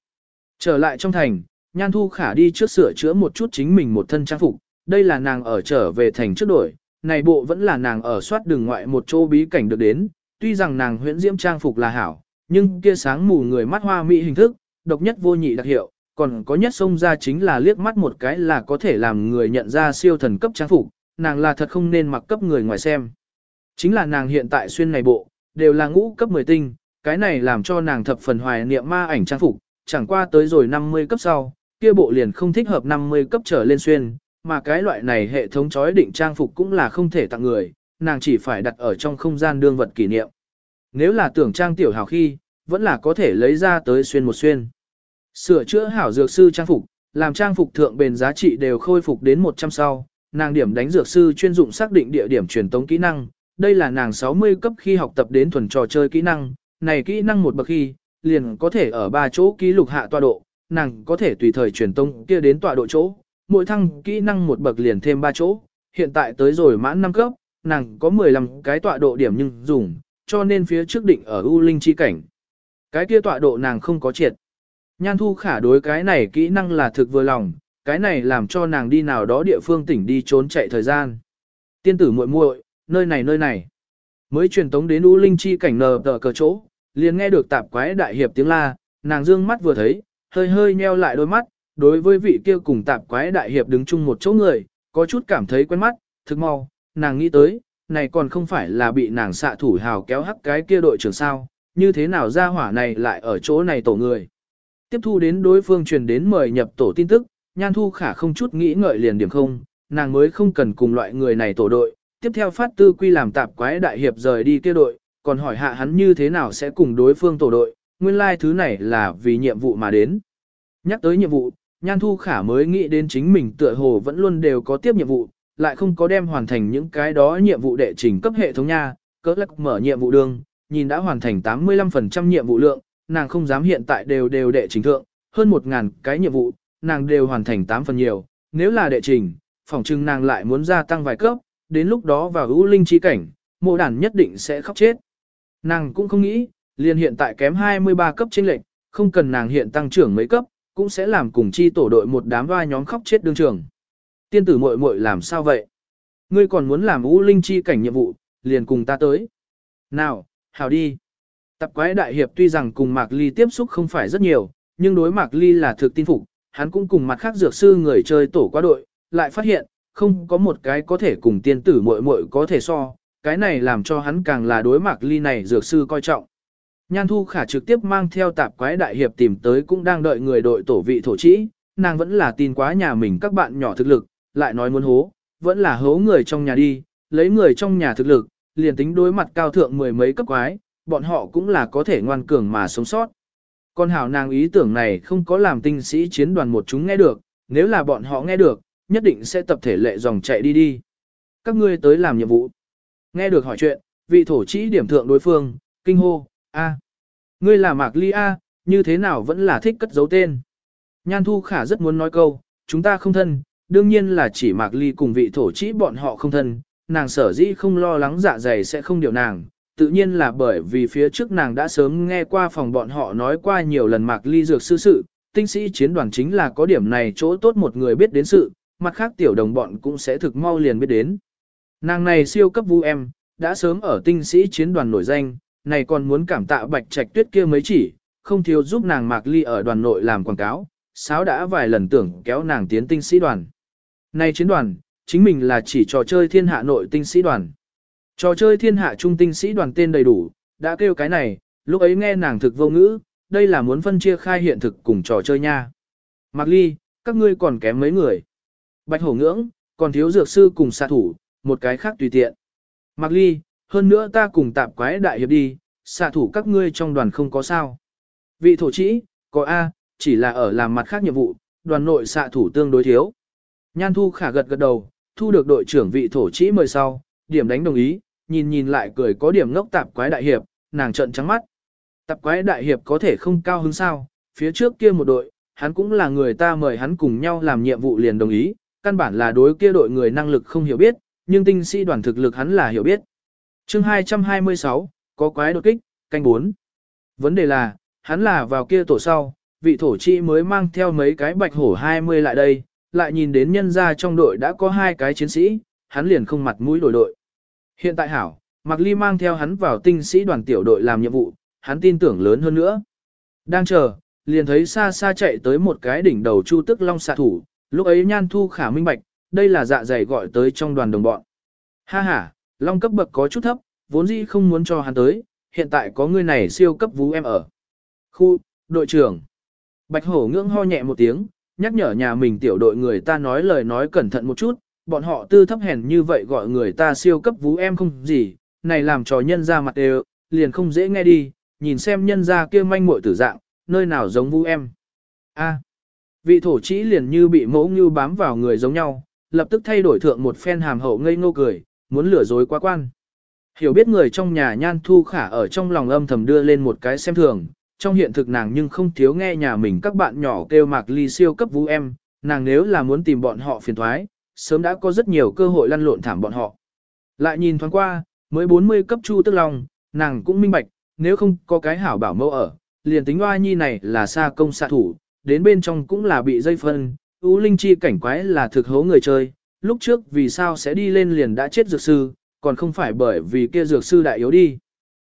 Trở lại trong thành, Nhan Thu Khả đi trước sửa chữa một chút chính mình một thân trang phục, đây là nàng ở trở về thành trước đổi, này bộ vẫn là nàng ở soát đường ngoại một chỗ bí cảnh được đến, tuy rằng nàng huyễn diễm trang phục là hảo, nhưng kia sáng mù người mắt hoa mỹ hình thức, độc nhất vô nhị đặc hiệu, còn có nhất xông ra chính là liếc mắt một cái là có thể làm người nhận ra siêu thần cấp trang phục, nàng là thật không nên mặc cấp người ngoài xem. Chính là nàng hiện tại xuyên này bộ, đều là ngũ cấp 10 tinh, cái này làm cho nàng thập phần hoài niệm ma ảnh trang phục, chẳng qua tới rồi 50 cấp sau, kia bộ liền không thích hợp 50 cấp trở lên xuyên, mà cái loại này hệ thống chói định trang phục cũng là không thể tặng người, nàng chỉ phải đặt ở trong không gian đương vật kỷ niệm. Nếu là tưởng trang tiểu hào khi, vẫn là có thể lấy ra tới xuyên một xuyên. Sửa chữa hảo dược sư trang phục, làm trang phục thượng bền giá trị đều khôi phục đến 100 sau, nàng điểm đánh dược sư chuyên dụng xác định địa điểm truyền tống kỹ năng, đây là nàng 60 cấp khi học tập đến thuần trò chơi kỹ năng, này kỹ năng một bậc khi, liền có thể ở ba chỗ ký lục hạ tọa độ, nàng có thể tùy thời truyền tống kia đến tọa độ chỗ, mỗi thăng kỹ năng một bậc liền thêm ba chỗ, hiện tại tới rồi mãn 5 cấp, nàng có 15 cái tọa độ điểm nhưng dùng, cho nên phía trước định ở U Linh chi cảnh. Cái kia tọa độ nàng không có triệt. Nhan thu khả đối cái này kỹ năng là thực vừa lòng, cái này làm cho nàng đi nào đó địa phương tỉnh đi trốn chạy thời gian. Tiên tử muội muội, nơi này nơi này. Mới truyền tống đến U Linh chi cảnh nờ tờ cờ chỗ, liền nghe được tạp quái đại hiệp tiếng la, nàng dương mắt vừa thấy, hơi hơi nheo lại đôi mắt, đối với vị kia cùng tạp quái đại hiệp đứng chung một chỗ người, có chút cảm thấy quen mắt, thực mau, nàng nghĩ tới, này còn không phải là bị nàng xạ thủ hào kéo hắc cái kia đội trưởng sao, như thế nào ra hỏa này lại ở chỗ này tổ người. Tiếp thu đến đối phương truyền đến mời nhập tổ tin tức, nhan thu khả không chút nghĩ ngợi liền điểm không, nàng mới không cần cùng loại người này tổ đội, tiếp theo phát tư quy làm tạp quái đại hiệp rời đi kia đội, còn hỏi hạ hắn như thế nào sẽ cùng đối phương tổ đội, nguyên lai like thứ này là vì nhiệm vụ mà đến. Nhắc tới nhiệm vụ, nhan thu khả mới nghĩ đến chính mình tựa hồ vẫn luôn đều có tiếp nhiệm vụ, lại không có đem hoàn thành những cái đó nhiệm vụ đệ trình cấp hệ thống nha, cỡ lắc mở nhiệm vụ đường, nhìn đã hoàn thành 85% nhiệm vụ lượng, nàng không dám hiện tại đều đều đệ trình thượng, hơn 1.000 cái nhiệm vụ, nàng đều hoàn thành 8 phần nhiều, nếu là đệ trình, phỏng chừng nàng lại muốn gia tăng vài cấp, đến lúc đó vào ưu linh chi cảnh, mộ đàn nhất định sẽ khóc chết. Nàng cũng không nghĩ, liền hiện tại kém 23 cấp chênh lệnh, không cần nàng hiện tăng trưởng mấy cấp, cũng sẽ làm cùng chi tổ đội một đám vai nhóm khóc chết đương trường. Tiên tử muội muội làm sao vậy? Ngươi còn muốn làm ưu linh chi cảnh nhiệm vụ, liền cùng ta tới. Nào, hào đi. Tập quái đại hiệp tuy rằng cùng Mạc Ly tiếp xúc không phải rất nhiều, nhưng đối Mạc Ly là thực tin phục, hắn cũng cùng mặt khác dược sư người chơi tổ qua đội, lại phát hiện, không có một cái có thể cùng tiên tử muội muội có thể so, cái này làm cho hắn càng là đối Mạc Ly này dược sư coi trọng. Nhan Thu Khả trực tiếp mang theo tạp quái đại hiệp tìm tới cũng đang đợi người đội tổ vị thổ trĩ, nàng vẫn là tin quá nhà mình các bạn nhỏ thực lực, lại nói muốn hố, vẫn là hố người trong nhà đi, lấy người trong nhà thực lực, liền tính đối mặt cao thượng mười mấy cấp quái, bọn họ cũng là có thể ngoan cường mà sống sót. Con hảo nàng ý tưởng này không có làm tinh sĩ chiến đoàn một chúng nghe được, nếu là bọn họ nghe được, nhất định sẽ tập thể lệ dòng chạy đi đi. Các ngươi tới làm nhiệm vụ. Nghe được hỏi chuyện, vị thổ chỉ điểm thượng đối phương, kinh hô, a, Ngươi là Mạc Ly A, như thế nào vẫn là thích cất giấu tên. Nhan Thu Khả rất muốn nói câu, chúng ta không thân, đương nhiên là chỉ Mạc Ly cùng vị thổ chỉ bọn họ không thân, nàng sở dĩ không lo lắng dạ dày sẽ không điều nàng, tự nhiên là bởi vì phía trước nàng đã sớm nghe qua phòng bọn họ nói qua nhiều lần Mạc Ly dược sư sự, tinh sĩ chiến đoàn chính là có điểm này chỗ tốt một người biết đến sự, mặt khác tiểu đồng bọn cũng sẽ thực mau liền biết đến. Nàng này siêu cấp vu em, đã sớm ở tinh sĩ chiến đoàn nổi danh, này còn muốn cảm tạ bạch trạch tuyết kia mấy chỉ, không thiếu giúp nàng Mạc Ly ở đoàn nội làm quảng cáo, sáo đã vài lần tưởng kéo nàng tiến tinh sĩ đoàn. Này chiến đoàn, chính mình là chỉ trò chơi thiên hạ nội tinh sĩ đoàn. Trò chơi thiên hạ trung tinh sĩ đoàn tên đầy đủ, đã kêu cái này, lúc ấy nghe nàng thực vô ngữ, đây là muốn phân chia khai hiện thực cùng trò chơi nha. Mạc Ly, các ngươi còn kém mấy người. Bạch hổ ngưỡng, còn thiếu dược sư cùng xạ thủ, một cái khác tùy tiện. Mạc Ly, hơn nữa ta cùng tạp quái đại hiệp đi, xạ thủ các ngươi trong đoàn không có sao. Vị thổ chỉ, có A, chỉ là ở làm mặt khác nhiệm vụ, đoàn nội xạ thủ tương đối thiếu. Nhan Thu khả gật gật đầu, thu được đội trưởng vị thổ chỉ mời sau, điểm đánh đồng ý, nhìn nhìn lại cười có điểm ngốc tạp quái đại hiệp, nàng trợn trắng mắt. Tạp quái đại hiệp có thể không cao hứng sao, phía trước kia một đội, hắn cũng là người ta mời hắn cùng nhau làm nhiệm vụ liền đồng ý, căn bản là đối kia đội người năng lực không hiểu biết, nhưng tinh sĩ đoàn thực lực hắn là hiểu biết. chương 226, có quái đột kích, canh 4. Vấn đề là, hắn là vào kia tổ sau, vị thổ chi mới mang theo mấy cái bạch hổ 20 lại đây, lại nhìn đến nhân gia trong đội đã có hai cái chiến sĩ, hắn liền không mặt mũi đổi đội. Hiện tại hảo, Mạc Ly mang theo hắn vào tinh sĩ đoàn tiểu đội làm nhiệm vụ, hắn tin tưởng lớn hơn nữa. Đang chờ, liền thấy xa xa chạy tới một cái đỉnh đầu chu tức long xạ thủ, lúc ấy nhan thu khả minh bạch, đây là dạ dày gọi tới trong đoàn đồng bọn. Ha ha, long cấp bậc có chút thấp, vốn dĩ không muốn cho hắn tới, hiện tại có người này siêu cấp vũ em ở. Khu, đội trưởng. Bạch hổ ngưỡng ho nhẹ một tiếng, nhắc nhở nhà mình tiểu đội người ta nói lời nói cẩn thận một chút, bọn họ tư thấp hèn như vậy gọi người ta siêu cấp vũ em không gì, này làm trò nhân ra mặt đều, liền không dễ nghe đi, nhìn xem nhân ra kia manh muội tử dạng, nơi nào giống vũ em. A. vị thổ chỉ liền như bị mẫu như bám vào người giống nhau, lập tức thay đổi thượng một phen hàm hậu ngây ngô cười, muốn lừa dối quá quan. Hiểu biết người trong nhà nhan thu khả ở trong lòng âm thầm đưa lên một cái xem thường, trong hiện thực nàng nhưng không thiếu nghe nhà mình các bạn nhỏ kêu mạc ly siêu cấp vũ em, nàng nếu là muốn tìm bọn họ phiền thoái, sớm đã có rất nhiều cơ hội lăn lộn thảm bọn họ. Lại nhìn thoáng qua, mới 40 cấp chu tức lòng, nàng cũng minh bạch, nếu không có cái hảo bảo mẫu ở, liền tính oa nhi này là xa công xạ thủ, đến bên trong cũng là bị dây phân, U linh chi cảnh quái là thực hố người chơi, lúc trước vì sao sẽ đi lên liền đã chết dược sư, còn không phải bởi vì kia dược sư đại yếu đi.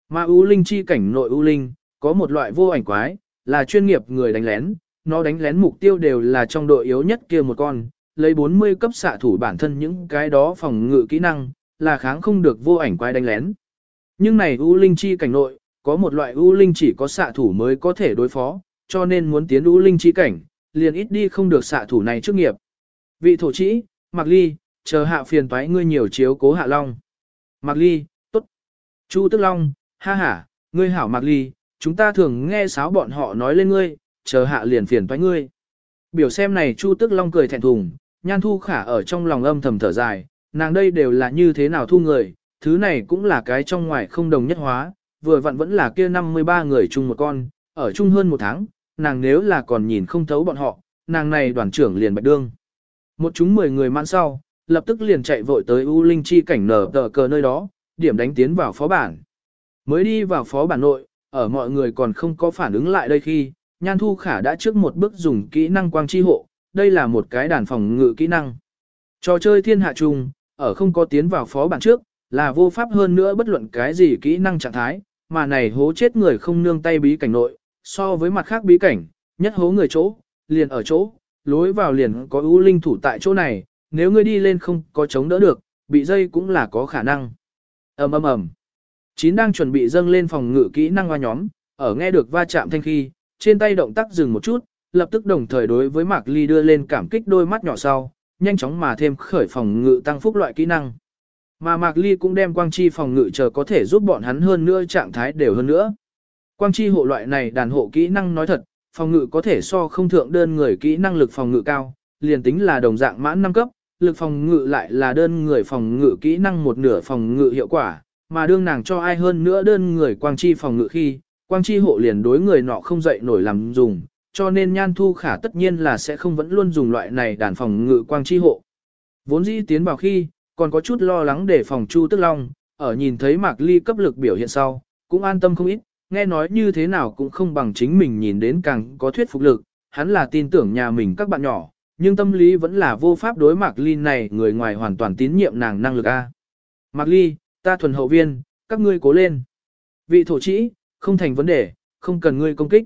Mà u linh chi cảnh nội u linh, có một loại vô ảnh quái, là chuyên nghiệp người đánh lén, nó đánh lén mục tiêu đều là trong đội yếu nhất kia một con, lấy 40 cấp xạ thủ bản thân những cái đó phòng ngự kỹ năng, là kháng không được vô ảnh quái đánh lén. Nhưng này u linh chi cảnh nội, có một loại u linh chỉ có xạ thủ mới có thể đối phó, cho nên muốn tiến u linh chi cảnh, liền ít đi không được xạ thủ này trước nghiệp. Vị thổ chỉ, Mạc Ly, chờ hạ phiền toái ngươi nhiều chiếu cố hạ long. Mạc Ly, tốt. Chu Tức Long, ha ha, ngươi hảo Mạc Ly, chúng ta thường nghe sáo bọn họ nói lên ngươi, chờ hạ liền phiền toái ngươi. Biểu xem này Chu Tức Long cười thẹn thùng, nhan thu khả ở trong lòng âm thầm thở dài, nàng đây đều là như thế nào thu người, thứ này cũng là cái trong ngoài không đồng nhất hóa, vừa vặn vẫn là kia 53 người chung một con, ở chung hơn một tháng, nàng nếu là còn nhìn không thấu bọn họ, nàng này đoàn trưởng liền bạch đương. Một chúng 10 người mãn sau, lập tức liền chạy vội tới U Linh Chi cảnh nở tờ cờ nơi đó, điểm đánh tiến vào phó bản. Mới đi vào phó bản nội, ở mọi người còn không có phản ứng lại đây khi, Nhan Thu Khả đã trước một bước dùng kỹ năng quang chi hộ, đây là một cái đàn phòng ngự kỹ năng. Trò chơi thiên hạ trùng, ở không có tiến vào phó bản trước, là vô pháp hơn nữa bất luận cái gì kỹ năng trạng thái, mà này hố chết người không nương tay bí cảnh nội, so với mặt khác bí cảnh, nhất hố người chỗ, liền ở chỗ, lối vào liền có ưu linh thủ tại chỗ này, nếu ngươi đi lên không có chống đỡ được, bị dây cũng là có khả năng. ầm ầm ầm. Chín đang chuẩn bị dâng lên phòng ngự kỹ năng hoa nhóm, ở nghe được va chạm thanh khi, trên tay động tác dừng một chút, lập tức đồng thời đối với Mạc Ly đưa lên cảm kích đôi mắt nhỏ sau, nhanh chóng mà thêm khởi phòng ngự tăng phúc loại kỹ năng. Mà Mạc Ly cũng đem quang chi phòng ngự chờ có thể giúp bọn hắn hơn nữa trạng thái đều hơn nữa. Quang chi hộ loại này đàn hộ kỹ năng nói thật, phòng ngự có thể so không thượng đơn người kỹ năng lực phòng ngự cao, liền tính là đồng dạng mãn năm cấp, lực phòng ngự lại là đơn người phòng ngự kỹ năng một nửa phòng ngự hiệu quả, mà đương nàng cho ai hơn nữa đơn người quang chi phòng ngự khi, quang chi hộ liền đối người nọ không dậy nổi làm dùng, cho nên nhan thu khả tất nhiên là sẽ không vẫn luôn dùng loại này đàn phòng ngự quang chi hộ. Vốn dĩ tiến vào khi, còn có chút lo lắng để phòng chu tức long, ở nhìn thấy mạc ly cấp lực biểu hiện sau, cũng an tâm không ít, nghe nói như thế nào cũng không bằng chính mình nhìn đến càng có thuyết phục lực, hắn là tin tưởng nhà mình các bạn nhỏ, nhưng tâm lý vẫn là vô pháp đối Mạc Ly này người ngoài hoàn toàn tín nhiệm nàng năng lực A. Mạc Ly, ta thuần hậu viên, các ngươi cố lên. Vị thổ chỉ, không thành vấn đề, không cần ngươi công kích.